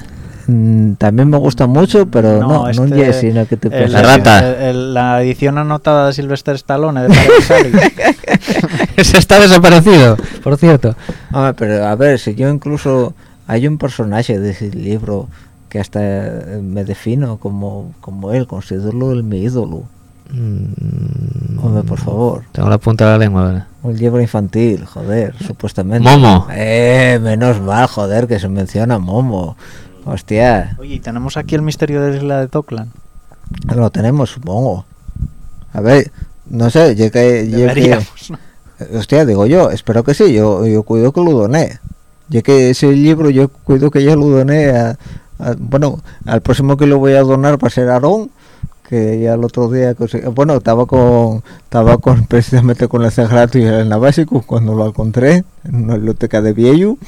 Mm, también me gusta mucho, pero no, no, este, es sino que te el-. La rata. el- el- la edición anotada de Sylvester Stallone de. Ese está desaparecido, por cierto. Hombre, pero a ver, si yo incluso hay un personaje de ese libro que hasta eh, me defino como, como él, considero el mi ídolo. Mm, Hombre, por favor. Tengo la punta de la lengua. ¿verdad? Un libro infantil, joder, supuestamente. Momo. Eh, menos mal, joder, que se menciona Momo. Hostia, Oye, y tenemos aquí el misterio de la isla de Toklan. lo tenemos, supongo. A ver, no sé, yo que... yo que-. Hostia, digo yo, espero que sí, yo, yo cuido que lo doné. Ya que ese libro yo cuido que ya lo doné a, a- Bueno, al próximo que lo voy a donar va a ser Aarón, que ya el otro día... bueno, estaba con... Estaba con precisamente con el Sagrato y el Básico cuando lo encontré en una biblioteca de Vieju.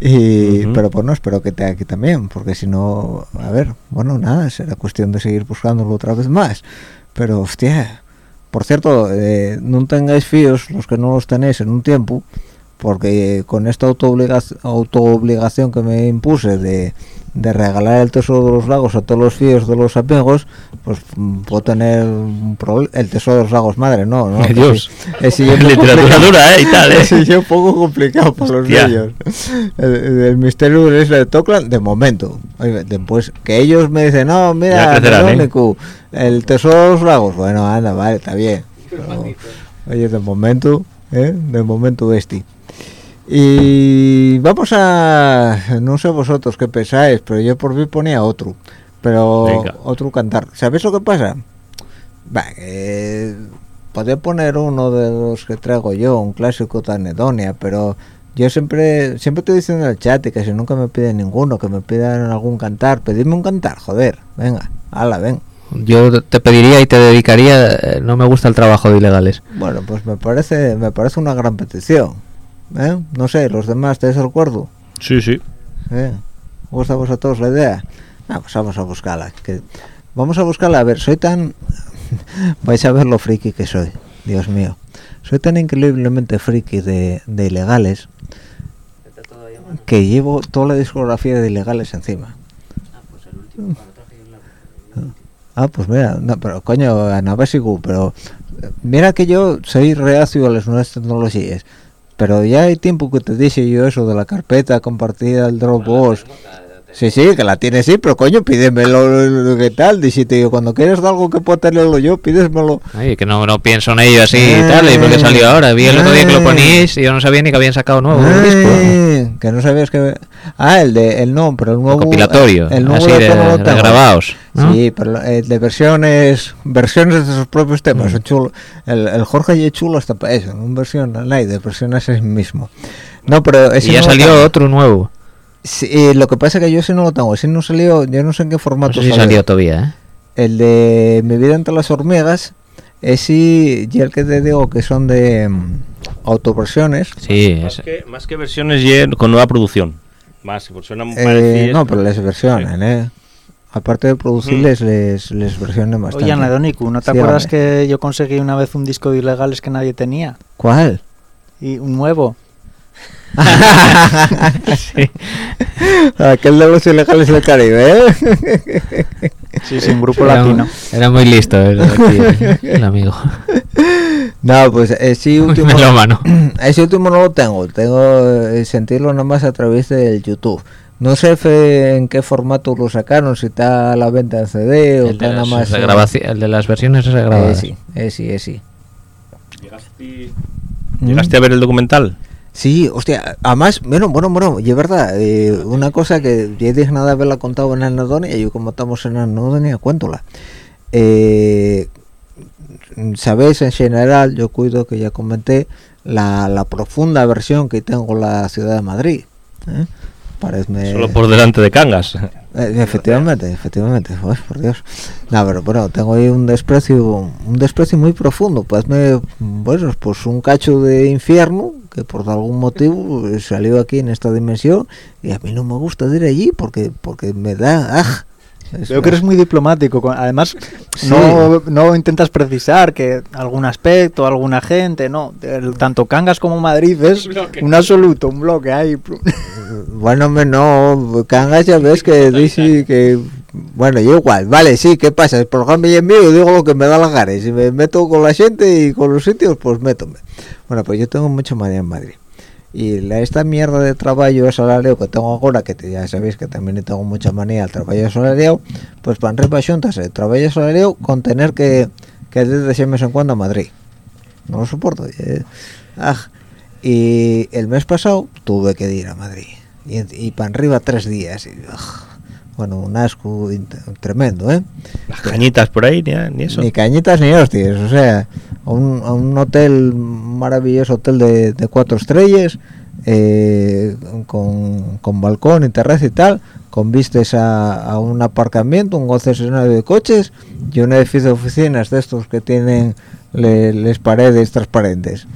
Y, Ujú. pero bueno, espero que esté aquí también, porque si no, a ver, bueno, nada, será cuestión de seguir buscándolo otra vez más. Pero, hostia, por cierto, eh, no tengáis fíos los que no los tenéis en un tiempo, porque con esta autoobligación, autoobligación que me impuse de, de regalar el tesoro de los lagos a todos los fíos de los amigos, pues mm, puedo tener un problema. El tesoro de los lagos, madre, no, no. Dios. es muy Literatura dura, ¿eh? Y tal, ¿eh? Es un poco complicado para los niños. El, misterio de la isla de Toklan, de momento. Oye, después, que ellos me dicen, no, mira, crecerán, ¿eh? El tesoro de los lagos. Bueno, anda, vale, está bien. Pero, oye, de momento, ¿eh? De momento este. Y vamos a, no sé vosotros qué pensáis, pero yo por mí ponía otro, pero Venga. otro cantar. ¿Sabéis lo que pasa? Va, que podría poner uno de los que traigo yo, un clásico de anedonia, pero yo siempre siempre estoy diciendo en el chat que si nunca me piden ninguno, que me pidan algún cantar, pedidme un cantar, joder, venga, hala, ven. Yo te pediría y te dedicaría. eh, No me gusta el trabajo de ilegales. Bueno, pues me parece me parece una gran petición. ¿Eh? No sé, los demás, ¿estáis de acuerdo? Sí, sí. ¿Eh? ¿Os gusta a vosotros la idea? Ah, pues vamos a buscarla. Que... Vamos a buscarla. A ver, soy tan... Vais a ver lo friki que soy. Dios mío. Soy tan increíblemente friki de, de ilegales que llevo toda la discografía de ilegales encima. Ah, pues mira, no, pero coño, Anabásico, pero mira que yo soy reacio a las nuevas tecnologías. Pero ya hay tiempo que te dije yo eso de la carpeta compartida, el Dropbox. Sí, sí, que la tienes, sí, pero coño, pídemelo, ¿qué tal? Dijiste yo, cuando quieres algo que pueda tenerlo yo, pídesmelo. Ay, que no, no pienso en ello así y tal. ¿Y por qué salió ahora? Vi el otro día que lo poníais y yo no sabía ni que habían sacado nuevo disco. Que no sabías que... Ah, el de... El no, pero el nuevo... Compilatorio, El nuevo así de, grabados. ¿no? Sí, pero el de versiones versiones de sus propios temas. son chulo. El, el Jorge y chulo hasta para eso, no versión, no hay de versiones es mismo. No, pero ese Y ya salió otro nuevo. Sí, eh, lo que pasa es que yo ese no lo tengo. Ese no salió, yo no sé en qué No formato sé si salió. todavía, ¿eh? El de Mi vida entre las hormigas, ese y el que te digo que son de mm, autoversiones. Sí, Más es- que, más que versiones y con nueva producción. Más, suena Eh, parecidas, no, pero les versionan, ¿eh? Aparte de producirles, les, les versionan bastante. Oye, Anadoniku, ¿no te Sí, acuerdas que yo conseguí una vez un disco de ilegales que nadie tenía? ¿Cuál? Y un nuevo. Aquel de los ilegales del Caribe, ¿eh? Sí, sí, un grupo era, latino. era muy listo el, aquí, el- el amigo. No, pues ese último, Melómano. ese último no lo tengo. Tengo eh, sentirlo nada más a través del YouTube. No sé fe- en qué formato lo sacaron, si está a la venta en CD o El está de, nada las más. eh, el de las versiones regrabadas. sí, ese, ese. ¿Llegaste, llegaste a ver el documental? Sí, hostia, además, bueno, bueno, bueno, y es verdad, eh, una cosa que ya dije nada haberla contado en Anadonia, yo como estamos en Anadonia, cuéntola. Eh, sabéis en general yo cuido que ya comenté la, profunda versión que tengo la ciudad de Madrid ¿eh? Solo por delante de Cangas. Eh, efectivamente, efectivamente, Joder, por Dios. No, pero bueno, tengo ahí un desprecio, un desprecio muy profundo. Pues me, bueno, pues un cacho de infierno que por algún motivo salió aquí en esta dimensión y a mí no me gusta ir allí porque porque me da, ¡ah! Es Veo que eres muy diplomático. Además, Sí. no, no intentas precisar que algún aspecto, alguna gente, no. El- tanto Cangas como Madrid es un absoluto, un bloque ahí. Bueno, no, Cangas ya ves que dice que bueno, yo igual, vale, sí, ¿qué pasa? El programa es mío, digo lo que me da la gana. Y si me meto con la gente y con los sitios, pues métome. Bueno, pues yo tengo mucho manía en Madrid. Y la, esta mierda de trabajo asalariado que tengo ahora, que te- ya sabéis que también tengo mucha manía al trabajo asalariado, pues van arriba xuntas el trabajo asalariado con tener que, que ir de ese mes en cuando a Madrid. No lo soporto. eh. Ah, y el mes pasado tuve que ir a Madrid. Y, para arriba tres días. Y, bueno, un asco tremendo, ¿eh? Las cañitas por ahí, ni, ni eso. Ni cañitas ni hostias, o sea, a un, un hotel, maravilloso hotel de, de cuatro estrellas, eh, con, con balcón y terraza y tal, con vistas a, a un aparcamiento, un concesionario de coches y un edificio de oficinas de estos que tienen le- les paredes transparentes.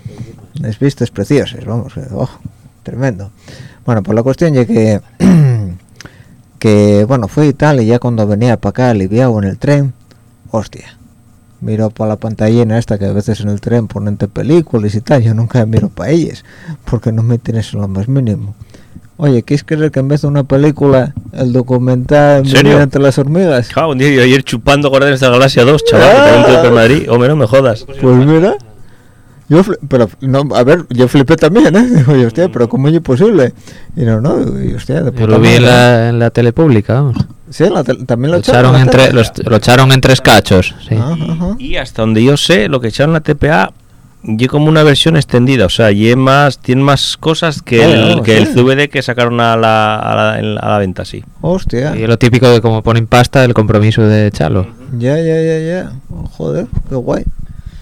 Les vistas preciosas, vamos, eh, oh, tremendo. Bueno, pues la cuestión es que que bueno fue y tal y ya cuando venía para acá aliviado en el tren hostia miro para la pantallina esta que a veces en el tren ponen de películas y tal yo nunca miro para ellas porque no me tienes en lo más mínimo oye ¿quieres creer que en vez de una película el documental entre las hormigas Claro, un día yo ayer chupando Guardianes de la Galaxia 2, chaval, que también por Madrid. Hombre, no me jodas. pues mira yo fli- pero no a ver yo flipé también ¿eh? digo yo, hostia pero cómo es posible y no no y hostia de Yo lo vi en la, en la tele pública, vamos. sí en la también lo, Lo echaron, en entre, los- lo echaron en tres cachos, sí. Ajá, ajá. Y hasta donde yo sé, lo que echaron la TPA, y como una versión extendida, o sea, y más, tiene más cosas que, Ah, el, que el. CVD que sacaron a la, a la, a la venta, sí. hostia Y lo típico de como ponen pasta, el compromiso de Chalo. Ya, ya, ya, ya. Oh, joder, qué guay.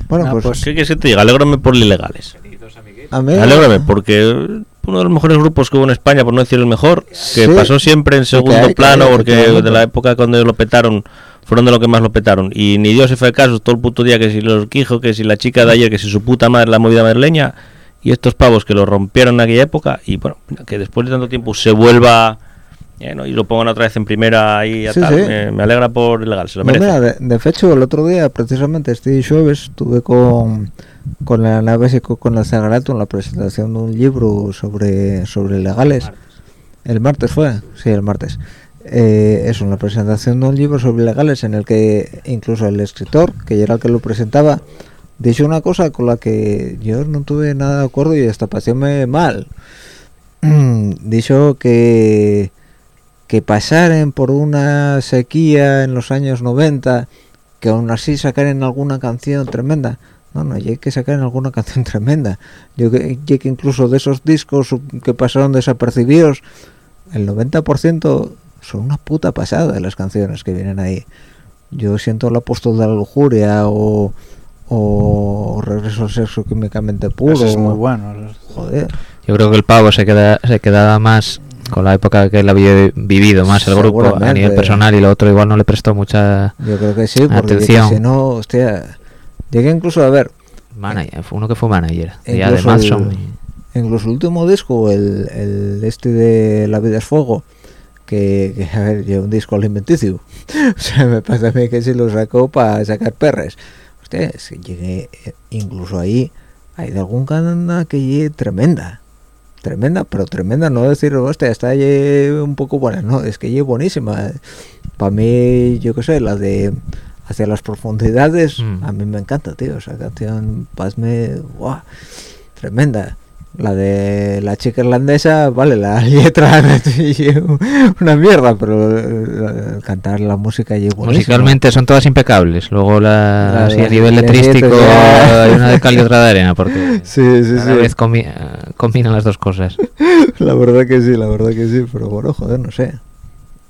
Bueno, Ah, pues, pues- ¿Qué quieres que te diga? Alégrame por ilegales. a mí... Alégrame, porque uno de los mejores grupos que hubo en España, por no decir el mejor, que Sí. pasó siempre en segundo hay, plano, hay, porque de la época cuando lo petaron, fueron de lo que más lo petaron. Y ni Dios se fue de caso todo el puto día que si los quijo, que si la chica de ayer, que si su puta madre la movida madrileña, y estos pavos que lo rompieron en aquella época, y bueno, que después de tanto tiempo se vuelva eh, ¿no? y lo pongan otra vez en primera y a Sí, tal, sí. Me, me alegra por ilegal, se lo No, merece. mira, de, de hecho, el otro día, precisamente este jueves, estuve con, con la nave y con, con el Zagarato en la presentación de un libro sobre, sobre legales. El martes fue, sí, el martes. Eh, eso, en la presentación de un libro sobre legales en el que incluso el escritor, que era el que lo presentaba, dijo una cosa con la que yo no tuve nada de acuerdo y hasta paséme mal. dijo que que pasaren por una sequía en los años 90 que aún así sacaren alguna canción tremenda. No no y hay que sacar alguna canción tremenda. Yo que, que incluso de esos discos que pasaron desapercibidos el 90% son una puta pasada de las canciones que vienen ahí. Yo siento el apóstol de la lujuria o o regreso al sexo químicamente puro Eso es muy bueno. joder. Yo creo que el pavo se queda se quedaba más con la época que él había vivido más el grupo a nivel personal y lo otro igual no le prestó mucha yo creo que sí porque Atención. si no hostia llegué incluso a ver manager, fue uno que fue manager ya de Manson. el- incluso el último disco el, el este de La vida es fuego que, que, a ver lleva un disco alimenticio o sea me pasa a mí que si lo sacó para sacar perres Hostia, que llegué eh, incluso ahí hay de algún canal que llegue tremenda tremenda pero tremenda no decir hostia está allí un poco buena no es que llegue buenísima para mí yo qué sé la de hacia las profundidades Mm. a mí me encanta tío esa canción pasme ¡guau! tremenda la de la chica irlandesa vale la letra una mierda pero eh, cantar la musicalla y musicalmente son todas impecables. Luego la, La- así a nivel letrístico hay una de cal y otra de arena porque sí sí a sí. vez combi- eh, combinan las dos cosas. La verdad que sí la verdad que sí pero bueno joder no sé.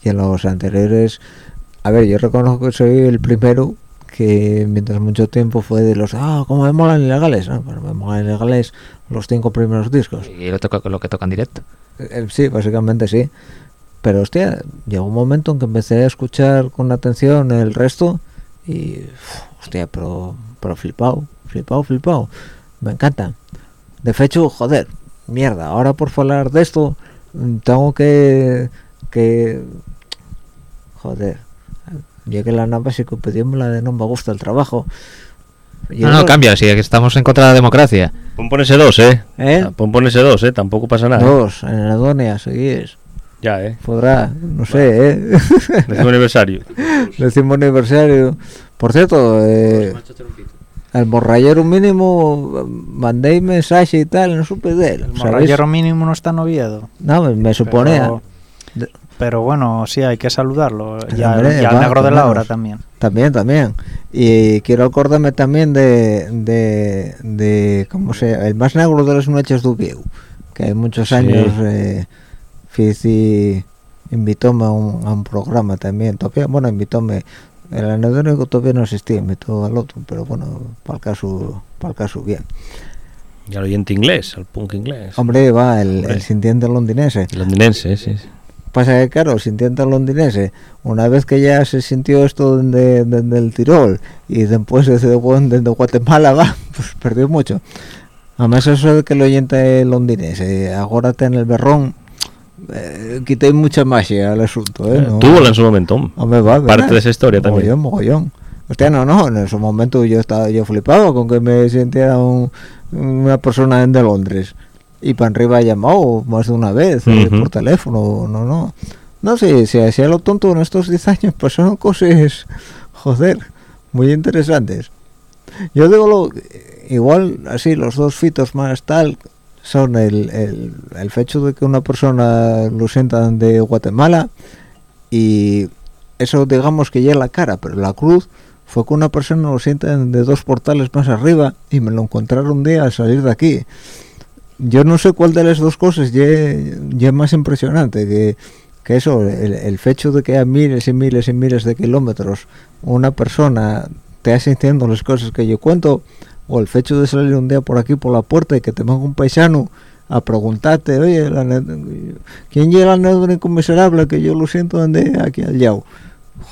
Y en los anteriores a ver yo reconozco que soy el primero que mientras mucho tiempo fue de los ah cómo me molan ilegales no, pero me molan ilegales los cinco primeros discos. Y lo, toca- lo que toca en directo. Eh, sí básicamente sí. Pero hostia llegó un momento en que empecé a escuchar con atención el resto y uf, hostia pero pero flipado flipado flipado me encanta. De hecho joder mierda ahora por hablar de esto tengo que que joder llegué la nave que pedímosla de no me gusta el trabajo No, no, cambia, si estamos en contra de la democracia. Pon pon ese dos, ¿eh? ¿Eh? Pon pon ese dos, ¿eh? Tampoco pasa nada. ¿eh? dos en Edonia seguís Ya, ¿eh? podrá no sé eh Décimo aniversario. décimo aniversario por cierto eh, el borrallero mínimo mandé mensaje y tal no supe de él El morrallero mínimo no está en Oviedo. no me, me suponía Pero, pero bueno, sí, hay que saludarlo. Va, el negro de la hora también. También, también. Y quiero acordarme también de, de, de ¿cómo se El más negro de las noches de Ubieu, que hay muchos Sí. años eh, Fizi invitóme a un, a un programa también. Todavía, bueno, invitóme, el anedónico todavía no existía, invitó al otro, pero bueno, para el caso, para el caso bien. Y al oyente inglés, al punk inglés. Hombre, va, el, Hombre. el sintiente londinense. Londinense, sí, sí. Pasa que, claro, sintiente londinense, una vez que ya se sintió esto de, de- del Tirol y después desde, desde Guatemala, va, pues perdió mucho. Además, eso de que el oyente londinense ahora está en el berrón, eh, quité mucha magia al asunto, ¿eh? No- Tuvo en su momento. Hombre, va, Parte de esa historia también. Mogollón, mogollón. Hostia, no, no, en ese momento yo estaba, yo flipaba con que me sintiera un- una persona de Londres. Y para arriba he llamado más de una vez eh, por teléfono, no, no. No sé, si hacía lo tonto en estos 10 años pasaron cosas, joder, muy interesantes. Yo digo lo, igual así los dos fitos más tal son el, el, el hecho de que una persona lo sientan de Guatemala y eso digamos que ya es la cara, pero la cruz fue que una persona lo sienta de dos portales más arriba y me lo encontraron un día al salir de aquí. Yo no sé cuál de las dos cosas es más impresionante, que, que eso, el, el hecho de que a miles y miles y miles de kilómetros una persona te hace sintiendo las cosas que yo cuento, o el hecho de salir un día por aquí por la puerta y que te venga un paisano a preguntarte, oye, la ¿quién llega al anedónico miserable que yo lo siento donde aquí al yao?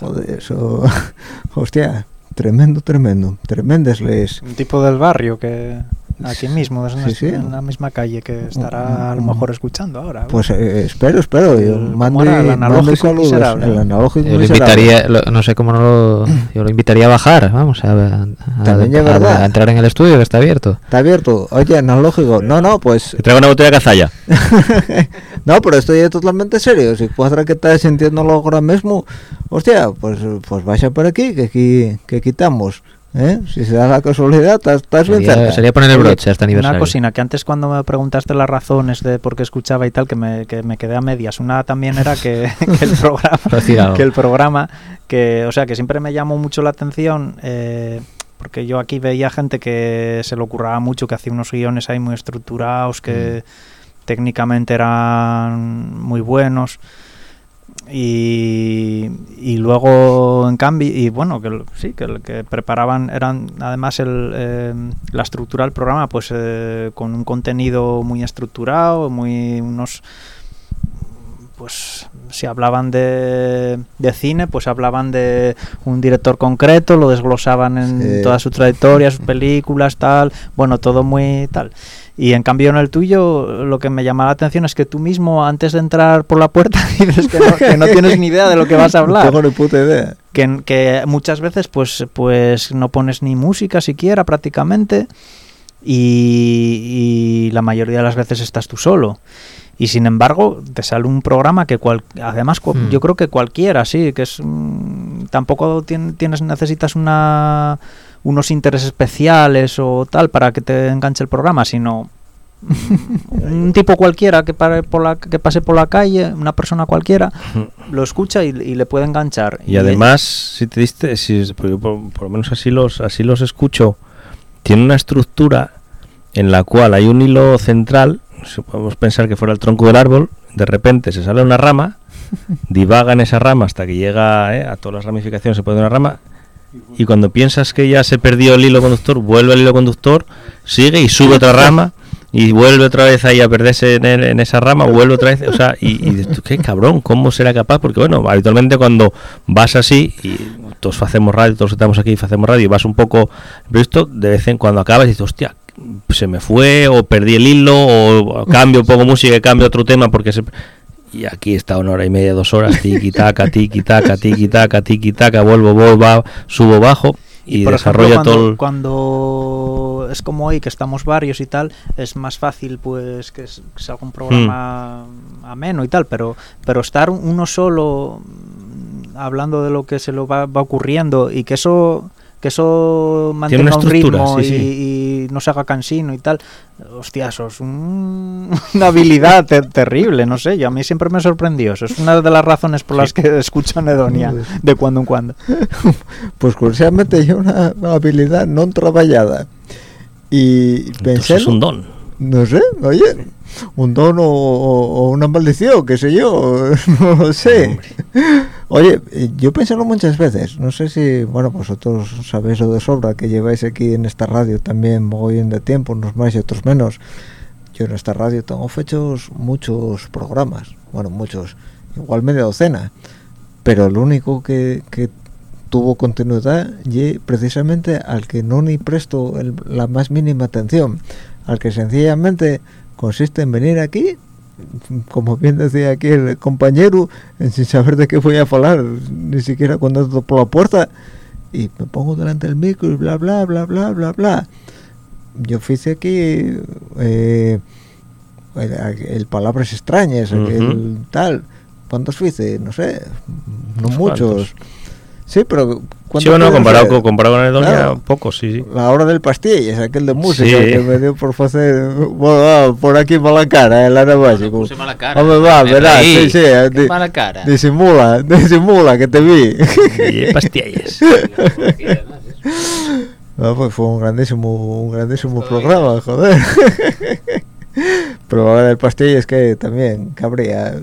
Joder, eso, hostia, tremendo, tremendo, tremendas les. Un tipo del barrio que aquí mismo, es Sí, en, sí. en la misma calle que estará a lo mejor escuchando ahora. Pues eh, espero, espero, yo El- analógico saludos, miserable. el analógico Yo lo invitaría, lo- no sé cómo no lo. Yo lo invitaría a bajar, vamos, a, a- También es a- verdad. a entrar en el estudio que está abierto. Está abierto, oye, analógico, no, no, pues Que traiga una botella de cazalla. no, pero estoy ya totalmente serio. Si cuadra que estás sintiéndolo ahora mismo, hostia, pues pues vaya por aquí, que aquí que quitamos. ¿Eh? Si se da la casualidad, estás, estás bien Sería, cerca. sería poner el broche a este Una aniversario. cosina, que antes cuando me preguntaste las razones de por qué escuchaba y tal, que me, que me quedé a medias. Una también era que, que el programa, que el programa, que, o sea, que siempre me llamó mucho la atención, eh, porque yo aquí veía gente que se le ocurraba mucho, que hacía unos guiones ahí muy estructurados, que técnicamente eran muy buenos. Y, y luego en cambio y bueno que sí que el que preparaban eran además el, eh, la estructura del programa pues eh, con un contenido muy estructurado muy unos pues si hablaban de, de cine pues hablaban de un director concreto lo desglosaban en Sí. toda su trayectoria sus películas tal bueno todo muy tal y en cambio en el tuyo lo que me llama la atención es que tú mismo antes de entrar por la puerta dices que no, que no tienes ni idea de lo que vas a No hablar tengo ni puta idea. que, que muchas veces pues pues no pones ni música siquiera prácticamente y, y la mayoría de las veces estás tú solo y sin embargo te sale un programa que cual, además Hmm. yo creo que cualquiera sí que es mm, tampoco tien- tienes necesitas una unos intereses especiales o tal para que te enganche el programa sino un tipo cualquiera que, pare por la, que pase por la calle, una persona cualquiera, lo escucha y, y le puede enganchar. Y además, si te diste, si, por lo menos así los, así los escucho, tiene una estructura en la cual hay un hilo central, si podemos pensar que fuera el tronco del árbol, de repente se sale una rama, divaga en esa rama hasta que llega eh, a todas las ramificaciones se puede una rama, y cuando piensas que ya se perdió el hilo conductor, vuelve el hilo conductor, sigue y sube otra rama y vuelve otra vez ahí a perderse en, en esa rama, vuelve otra vez, o sea, y, y qué cabrón, ¿cómo será capaz? Porque bueno, habitualmente cuando vas así y todos hacemos radio, todos estamos aquí y hacemos radio y vas un poco visto, de vez en cuando acabas y dices, hostia, se me fue o perdí el hilo o cambio un poco música cambio otro tema porque se... Y aquí está una hora y media, dos horas, tiki taka, tiki taka, tiki taka, tiki taka, vuelvo, vuelvo, subo, bajo y, por desarrolla ejemplo, todo cuando, el... cuando es como hoy que estamos varios y tal es más fácil pues que, es- que salga un programa Hmm. ameno y tal pero pero estar uno solo mm, hablando de lo que se lo va, va ocurriendo y que eso que eso mantenga una un ritmo sí, y, sí. y no se haga cansino y tal hostia eso es un- una habilidad te- terrible no sé yo a mí siempre me sorprendió eso es una de las razones por las que escucho Anedonia de cuando en cuando Pues curiosamente yo una habilidad no trabajada. Y pensé, Entonces es un don. no sé, oye, un don o, o- una maldición, qué sé yo, no lo sé. Oye, eh, yo pensé muchas veces, no sé si, bueno, vosotros sabéis lo de sobra que lleváis aquí en esta radio también mogollón de tiempo, unos más y otros menos. Yo en esta radio tengo fechos muchos programas, bueno, muchos, igual media docena, pero el único que, que tuvo continuidad y precisamente al que no ni presto el- la más mínima atención, al que sencillamente consiste en venir aquí, como bien decía aquí el compañero, sin saber de qué voy a hablar, ni siquiera cuando entro por la puerta, y me pongo delante del micro y bla bla bla bla bla bla. Yo hice aquí eh, el, el palabras extrañas, Ujú. el tal. ¿Cuántos hice? No sé, no muchos. cuantos. Sí, pero Sí ¿cuántos o no, pueden comparado con, comparado con Edonia, Claro. pocos, sí, sí. La hora del pastillas, aquel de música Sí. que me dio por hacer bueno, por aquí para la cara, el área básico. puse mala cara. Hombre, va, Me verás, sí, sí, di- mala cara. Disimula, disimula, que te vi. Y pastillas. No, pues fue un grandísimo, un grandísimo programa, joder. Pero ahora el pastillas que también cabría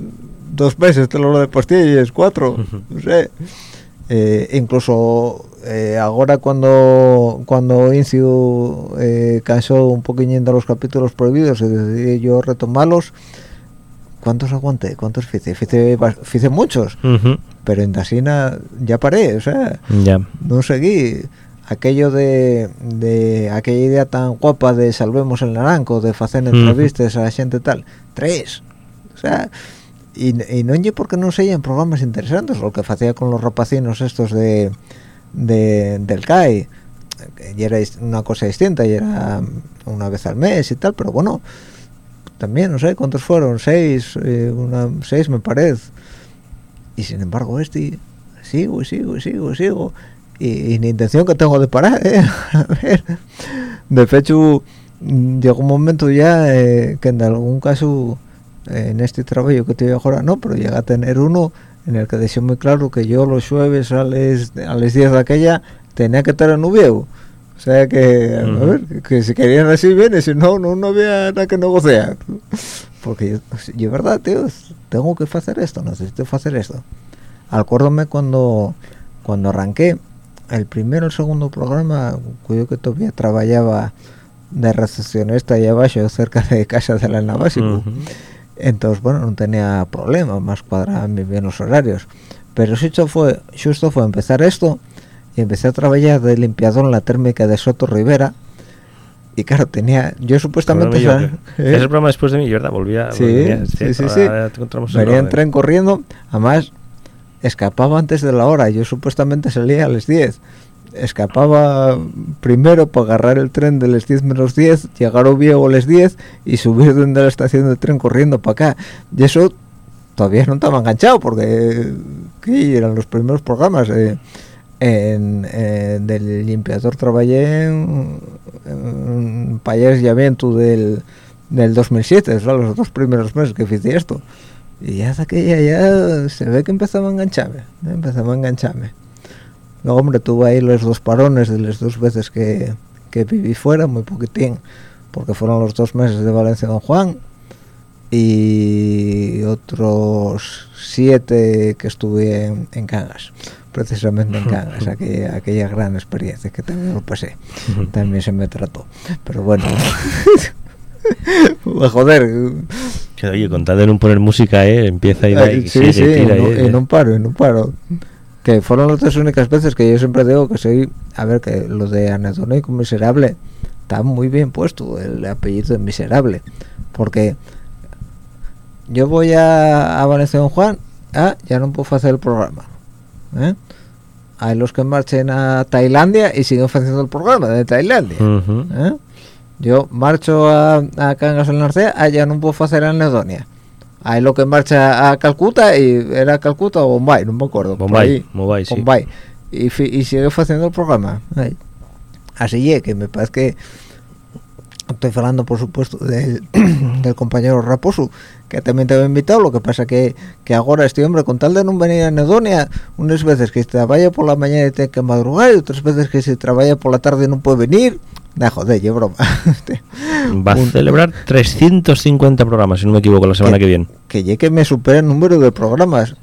dos meses de la hora de pastillas, cuatro, no sé. Eh, incluso eh, ahora cuando cuando Incio eh, cansó un poquillín de los capítulos prohibidos y decidí yo retomarlos, ¿cuántos aguanté? ¿Cuántos hice? Hice, muchos, pero en Dasina ya paré, o sea, Ya. no seguí aquello de, de aquella idea tan guapa de salvemos el naranco de hacer entrevistas a gente tal tres o sea y, y no oye porque no se en programas interesantes lo que hacía con los rapacinos estos de, de del CAI ya era una cosa distinta y era una vez al mes y tal pero bueno también no sé cuántos fueron seis eh, una seis me parece. Y sin embargo este sigo y sigo y sigo y sigo. Y, y ni intención que tengo de parar ¿eh? a ver de hecho llegó un momento ya eh, que en algún caso en este trabajo que te ahora no pero llega a tener uno en el que decía muy claro que yo los jueves a las a las 10 de aquella tenía que estar en Uvieu o sea que a Ujú. ver que si querían así bien y si no no no había nada que negociar porque yo, yo verdad tío tengo que hacer esto necesito hacer esto acuérdame cuando cuando arranqué el primero el segundo programa cuyo que todavía trabajaba de recepcionista allá abajo cerca de casa de la Navasico Ujú. Entonces bueno no tenía problema más cuadraban bien los horarios pero justo fue justo fue empezar esto y empecé a trabajar de limpiador en la térmica de Soto Rivera y claro tenía yo supuestamente ¿eh? Es el programa después de mí, ¿verdad? Volvía. Sí, volvía, sí, sí, sí. en venía en tren corriendo además escapaba antes de la hora yo supuestamente salía a las 10 escapaba primero para agarrar el tren de las 10 menos 10 llegar a Oviedo a las 10 y subir desde la estación de tren corriendo para acá y eso todavía no estaba enganchado porque ¿qué? eran los primeros programas eh, en del limpiador trabajé en, en Aviento del, del 2007 son los dos primeros meses que hice esto y ya de aquella ya se ve que empezaba a engancharme ¿eh? empezaba a engancharme luego hombre tuve ahí los dos parones de las dos veces que, que viví fuera muy poquitín porque fueron los dos meses de Valencia Don Juan y otros siete que estuve en, en Cangas precisamente en Cangas, aquella, aquella gran experiencia que también lo pasé, también se me trató. Pero bueno, joder, Oye, con tal de no poner música, ¿eh? Empieza y va y sí, sigue, sí, tira, en, ¿eh? en un paro, en un paro. Que fueron las tres únicas veces que yo siempre digo que soy, a ver, que lo de anedónico miserable está muy bien puesto, el apellido de miserable. Porque yo voy a, a Don Juan, ah, ya no puedo hacer el programa. ¿eh? Hay los que marchen a Tailandia y siguen haciendo el programa de Tailandia. ¿eh? Yo marcho a, a Cangas del Norte, allá no puedo hacer anedonia. Hay lo que marcha a Calcuta y era Calcuta o Bombay, no me acuerdo. Bombay, ahí. Bombay, sí. Bombay. Y, y sigue haciendo el programa. Ay. Así es, que me parece que estoy hablando por supuesto del, del compañero Raposo que también te había invitado lo que pasa que que ahora este hombre con tal de no venir a Anedonia unas veces que trabaja por la mañana y tiene que madrugar y otras veces que se trabaja por la tarde y no puede venir nah, joder, yo broma Va a Un- celebrar 350 programas, si no me equivoco, la semana que viene. que llegue que me supera el número de programas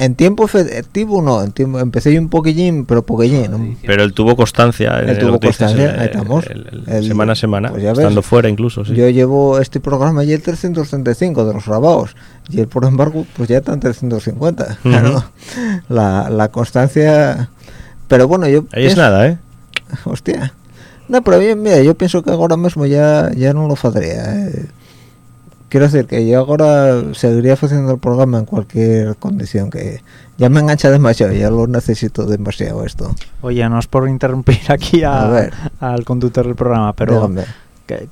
en tiempo efectivo no en tiempo, empecé yo un poquillín pero poquillín ¿no? Pero él tuvo constancia. en Él lo tuvo constancia, el- ahí estamos. el- el- El- semana a semana, pues ya ves. estando fuera incluso, sí. Yo llevo este programa ya el 335 de los grabados y él, por embargo, pues ya está en 350. Claro, la, la constancia. Pero bueno, yo. Ahí es nada, ¿eh? Hostia. No, pero bien, mira, yo pienso que ahora mismo ya, ya no lo podría. eh. Quiero decir que yo ahora seguiría haciendo el programa en cualquier condición que ya me engancha demasiado, ya lo necesito demasiado esto. Oye, no es por interrumpir aquí a- A ver. al conductor del programa, pero que-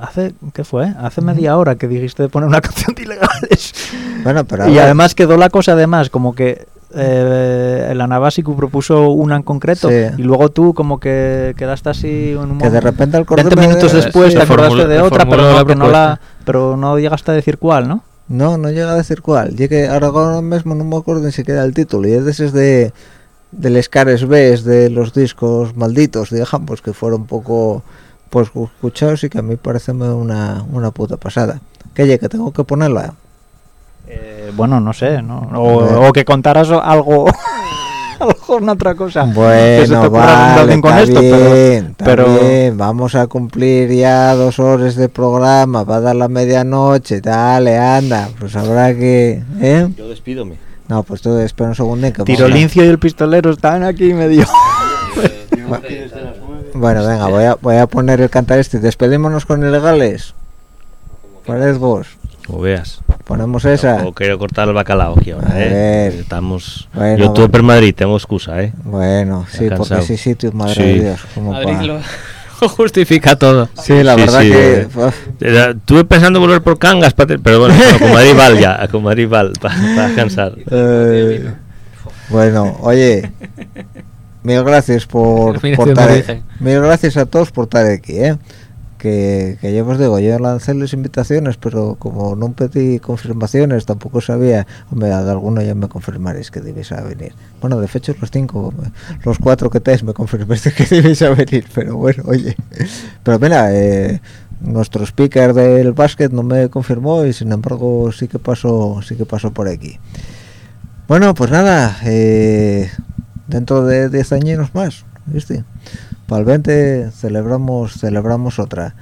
hace ¿qué fue? Hace media hora que dijiste de poner una canción de ilegales. Bueno, pero y además quedó la cosa además como que eh, el Anabásico propuso una en concreto Sí. y luego tú como que quedaste así en un Que de repente al 20 acordarme minutos de- después sí, te acordaste de otra, pero no, la que no la, pero no llegaste a decir cuál, ¿no? No, no llega a decir cuál. Llegué ahora, ahora mismo no me acuerdo ni siquiera el título. Y es de esos de de les cares B de los discos malditos, digamos, que fueron un poco pues escuchados y que a mí parece una, una puta pasada. Que oye, que tengo que ponerla. Eh, bueno, no sé, ¿no? O, o que contaras algo, en otra cosa. te Bueno, vale, está con esto, bien, pero, está pero- bien. Vamos a cumplir ya dos horas de programa, va a dar la medianoche, dale, anda, pues habrá que... ¿eh? Yo despídome. No, pues tú espera un segundo que Tirolincio y el pistolero están aquí medio. Bueno, venga, voy a, voy a poner el cantar este. Despedémonos con ilegales. Parez vos. Como veas. Ponemos esa. O quiero cortar el bacalao aquí ahora, A ¿eh? ver. Estamos... Bueno, Yo estuve bueno. por Madrid, tengo excusa, ¿eh? Bueno, sí, porque ese sitio, madre Sí. de Dios. Como Madrid pa- lo justifica todo. Sí, la Sí, verdad sí, que... eh. Estuve pensando volver por Cangas, pero bueno, bueno, con Madrid Val ya, con Madrid Val, para descansar. eh, bueno, oye. Mil gracias por, por origen. Mil gracias a todos por estar aquí, ¿eh? Que, que yo os digo, yo lancé las invitaciones, pero como no pedí confirmaciones, tampoco sabía, hombre, de alguno ya me confirmaréis que debéis a venir. Bueno, de hecho los cinco, los cuatro que tenéis me confirmáis que debéis a venir, pero bueno, oye. Pero mira, eh, nuestro speaker del básquet no me confirmó y sin embargo sí que pasó, sí que pasó por aquí. Bueno, pues nada, eh, dentro de 10 años más, ¿viste? Para el 20 celebramos, celebramos otra.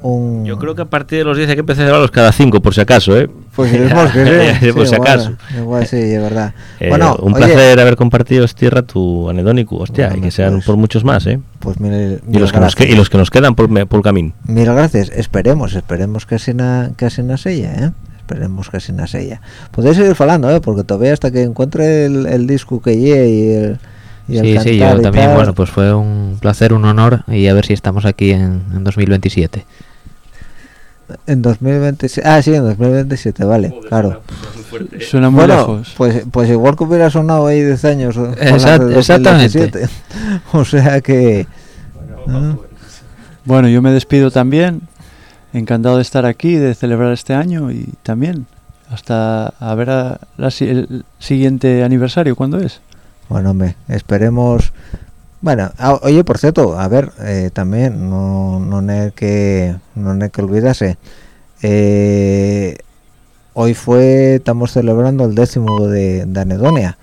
Un, Yo creo que a partir de los 10 hay que empezar a celebrarlos cada 5, por si acaso, ¿eh? Pues iremos que sí, por sí, si igual, acaso. Igual sí, es verdad. Eh, bueno, un oye, placer haber compartido tierra tu anedónico, hostia, Bueno, y que sean pues- por muchos más, ¿eh? Pues mil, Y mil los, que nos, y los que nos quedan por, por el camino. Mil gracias. Esperemos, esperemos que así na, que así na sella, ¿eh? Esperemos que así na sella. Podéis seguir falando, ¿eh? Porque todavía hasta que encuentre el, el disco que lleve y el, y el Sí, sí, yo y también, tal, bueno, pues fue un placer, un honor y a ver si estamos aquí en, en 2027. En 2027. Ah, sí, en 2027, vale, claro. Suena muy Bueno, lejos. pues, pues igual que hubiera sonado ahí 10 años. o- Exact- de exactamente. 2017. O sea que... ¿eh? Bueno, yo me despido también. Encantado de estar aquí, de celebrar este año y también hasta a ver a la el siguiente aniversario, ¿cuándo es? Bueno, hombre, esperemos. Bueno, ah, oye, por cierto, a ver, eh, también no no hay que no hay que olvidarse. Eh, hoy fue, estamos celebrando el décimo de, de Anedonia,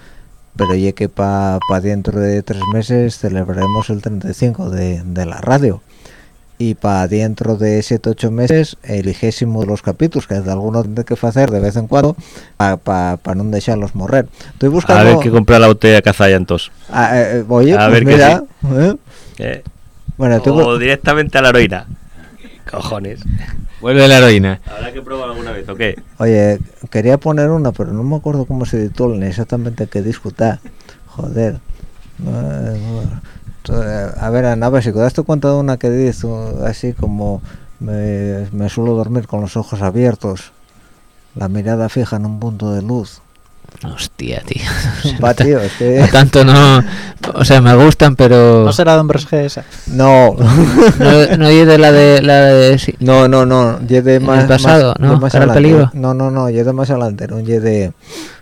pero ya que para dentro de tres meses celebraremos el 35 de, de la radio. Y para dentro de 7-8 meses eligésimo los capítulos, que de algunos tendré que hacer de vez en cuando para no dejarlos morrer. Estoy buscando... A ver que comprar la botella cazallantos. Ah, eh, eh, oye, A pues ver que mira, sí. ¿eh? Eh, Bueno, o directamente a la heroína. Cojones. Vuelve la heroína. ¿Habrá que probar alguna vez o qué? Oye, quería poner una, pero no me acuerdo cómo se editó ni exactamente qué discuta. Joder. A ver, Ana Básico, ¿das cuenta de una que dice así como me, me suelo dormir con los ojos abiertos, la mirada fija en un punto de luz? Hostia, tío. Va, tío, es que... No tanto no. O sea, me gustan, pero. No será de hombres G esa. No, No, no de la de. La de sí. no, no, no, ye de En el más... pasado, más- ¿no? de más al adelante. peligro. No, no, no, ye de más adelante, no ye de...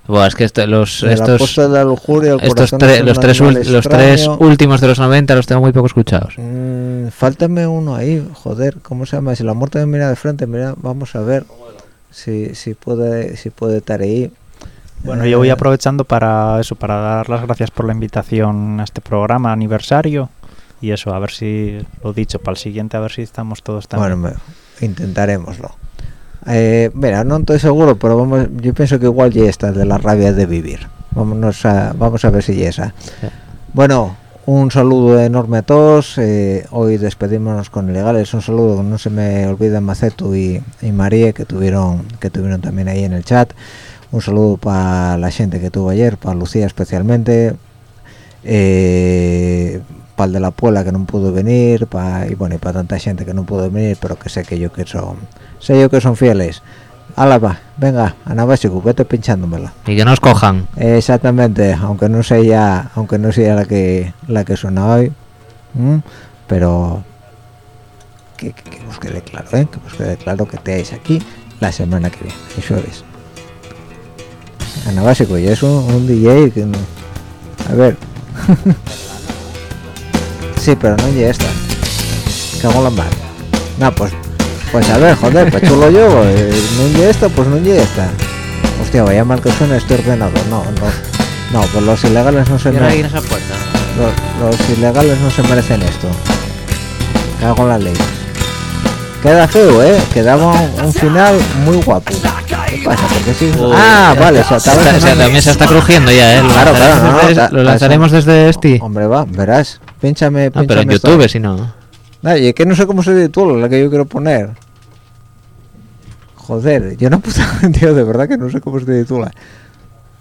Buah, es que esto- los, de la estos. costa de la lujuria, Estos tre- los, tres, los tres últimos de los 90 los tengo muy poco escuchados. Mm, fáltame uno ahí, joder, ¿cómo se llama? Si la muerte me mira de frente, mira, vamos a ver si, si puede si puede estar ahí. Bueno, yo voy Eh, aprovechando para eso, para dar las gracias por la invitación a este programa aniversario. Y eso, a ver si, lo dicho, para el siguiente, a ver si estamos todos también. Bueno, intentaremoslo. Eh, mira, no estoy seguro, pero vamos, yo pienso que igual ya está de la rabia de vivir. Vámonos a, vamos a ver si ya esa. Sí. Bueno, un saludo enorme a todos. eh, hoy despedimos con ilegales. Un saludo, no se me olvida Macetu y, y María que tuvieron que tuvieron también ahí en el chat. Un saludo para la gente que tuvo ayer, para Lucía especialmente, eh, para el de la Puebla que no pudo venir, pa, y bueno, y para tanta gente que no pudo venir, pero que sé que yo que son, sé yo que son fieles. Ala va, venga, Ana Básico, vete pinchándomela. Y que nos cojan. Exactamente, aunque no sea aunque no sea la que la que suena hoy, ¿m? pero que, que, que os quede claro, ¿eh? que os quede claro que teáis aquí la semana que viene, eso es. Ana Básico, y es un, un DJ que no... A ver. sí, pero no ya esta. Cago en la mar. No, pues pues a ver, joder, pues chulo yo, eh, no ya esta, pues no ya esta. Hostia, vaya mal que suena este ordenador. No, no, no, pues los ilegales no se merecen. Los, los ilegales no se merecen esto. Cago en la ley. Queda feo, ¿eh? Quedaba un, final muy guapo. ¿Qué pasa? Porque sí. ah, vale, o sea, estaba O sea, la mesa está crujiendo ya, ¿eh? Lo Claro, claro, no, desde- ta- lo ta- lanzaremos desde este. Hombre, va, verás. Pínchame, No, pero en pínchame esto. YouTube, si no. Nah, y es que no sé cómo se titula la que yo quiero poner. Joder, yo no puta, tío, de verdad que no sé cómo se titula.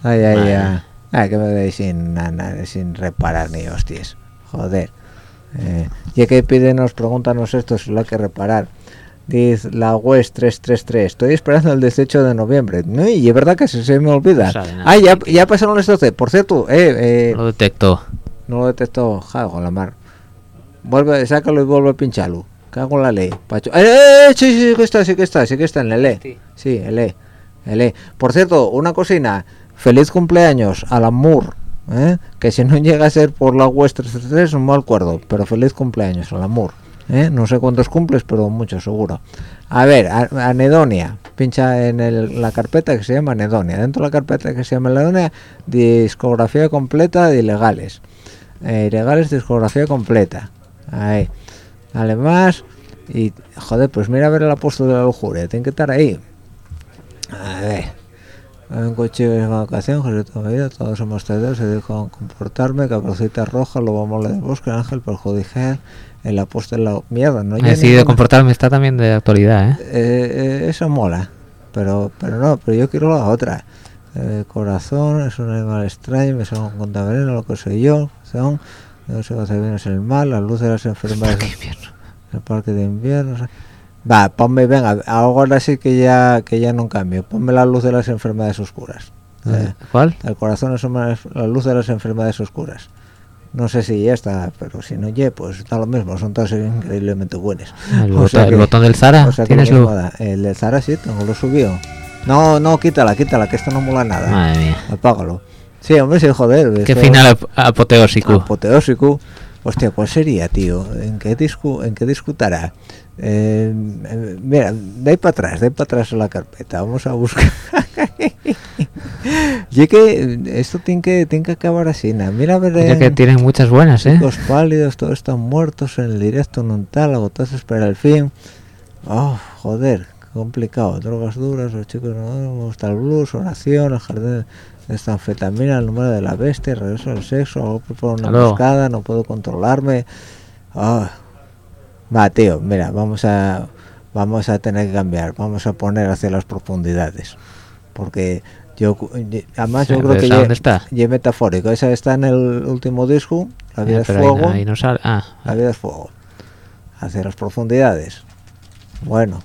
Ay, ay, ay. Ay, que me deis sin, na- na- sin reparar ni hostias. Joder. Eh, ya que pregúntanos esto si lo hay que reparar. Dice la West 333. Estoy esperando el 18 de noviembre. No, y es verdad que se, se me olvida. No ah, ya, ya pasaron las 12. Por cierto, eh, eh, Lo detectó. no lo detectó, jago la mar. Vuelve, sácalo y vuelve a pincharlo. Cago en la ley. Pacho. ¡Eh, eh, eh! Sí, sí, que está, sí que está, sí que está en el E. Sí, el E. El E. Por cierto, una cocina. Feliz cumpleaños a la Mur. ¿eh? Que si no llega a ser por la West 333 no me acuerdo. Pero feliz cumpleaños a la Mur. ¿Eh? No sé cuántos cumples, pero muchos seguro. A ver, Anedonia. Pincha en la carpeta que se llama Anedonia. Dentro de la carpeta que se llama Anedonia, discografía completa de ilegales. Eh, ilegales, discografía completa. Ahí. Dale más. Y, joder, pues mira a ver el apóstol de la lujuria. Tiene que estar ahí. A ver. Un coche de vacación, José todos somos traidores, se dijo a comportarme, caperucita roja, lobo mole del bosque, ángel perjudicial, el apóstol de la mierda, no decidido ninguna- comportarme, está también de actualidad, ¿eh? eh, eh, eso mola pero pero no pero yo quiero la otra. Eh, corazón es un animal extraño me son veneno lo que soy yo son no sé hace bien es el mal la luz de las enfermedades. El parque de invierno sí. va ponme venga ahora sí que ya que ya no cambio. Ponme la luz de las enfermedades oscuras. Eh, ¿Cuál? el corazón es una- la luz de las enfermedades oscuras no sé si ya está pero si no ya pues está lo mismo son todas increíblemente buenas El, O botón, el que- botón del Zara. o sea ¿Tienes joda. El de Zara sí, tengo lo subió. No, no, quítala, quítala, que esto no mola nada. Madre mía. Apágalo. Sí, hombre, sí, joder. Qué final ap- apoteósico. Apoteósico. hostia, ¿cuál sería, tío? ¿En qué disco, en qué discutará? Eh, mira, de ahí para atrás, de ahí para atrás en la carpeta, vamos a buscar. y que esto tiene que, tiene que acabar así, ¿no? Mira ver. Ya que en- tienen muchas buenas, ¿eh? Chicos pálidos, todos están muertos en el directo, no tal, agotados espera el fin. Oh, joder, complicado. Drogas duras, los chicos no me gusta el blues, oración, el jardín de esta anfetamina, el número de la bestia, regreso al sexo, por una buscada, no puedo controlarme. Ah, va, tío, mira, vamos a vamos a tener que cambiar, vamos a poner hacia las profundidades. Porque yo, además yo creo pero que ¿esa dónde está? ye metafórico. Esa está en el último disco, La vida Eh, es pero ahí fuego. no- ahí no sale. Ah, La vida es fuego. Hacia las profundidades. Bueno.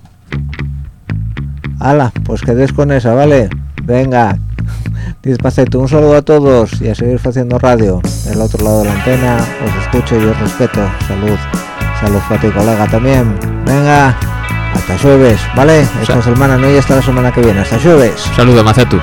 Hala, pues quedes con esa, ¿vale? Venga. Despacito, un saludo a todos y a seguir haciendo radio. Del otro lado de la antena, os escucho y os respeto. Salud. Salud para ti, colega, también. Venga. Hasta jueves, ¿vale? Esta semana no y hasta la semana que viene. Hasta jueves. un saludo, Macetu.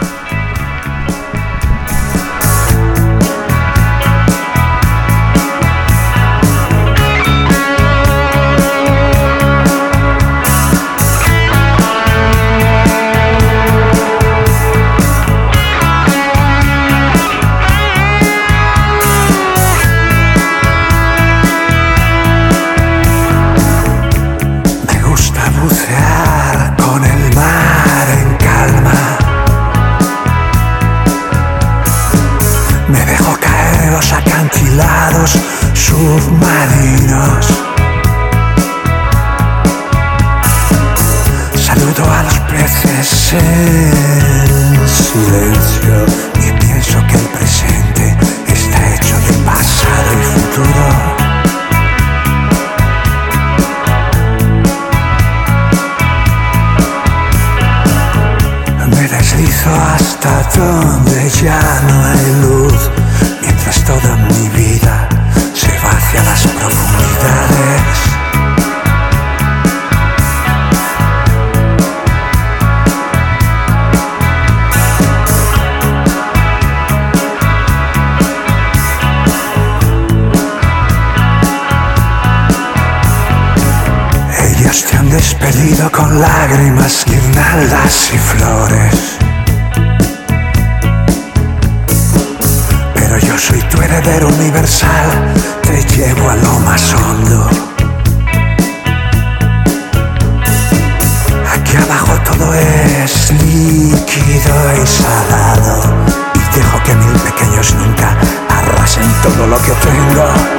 Lágrimas, guirnaldas y flores. Pero yo soy tu heredero universal, te llevo a lo más hondo. Aquí abajo todo es líquido y salado. Y dejo que mil pequeños nunca arrasen todo lo que tengo.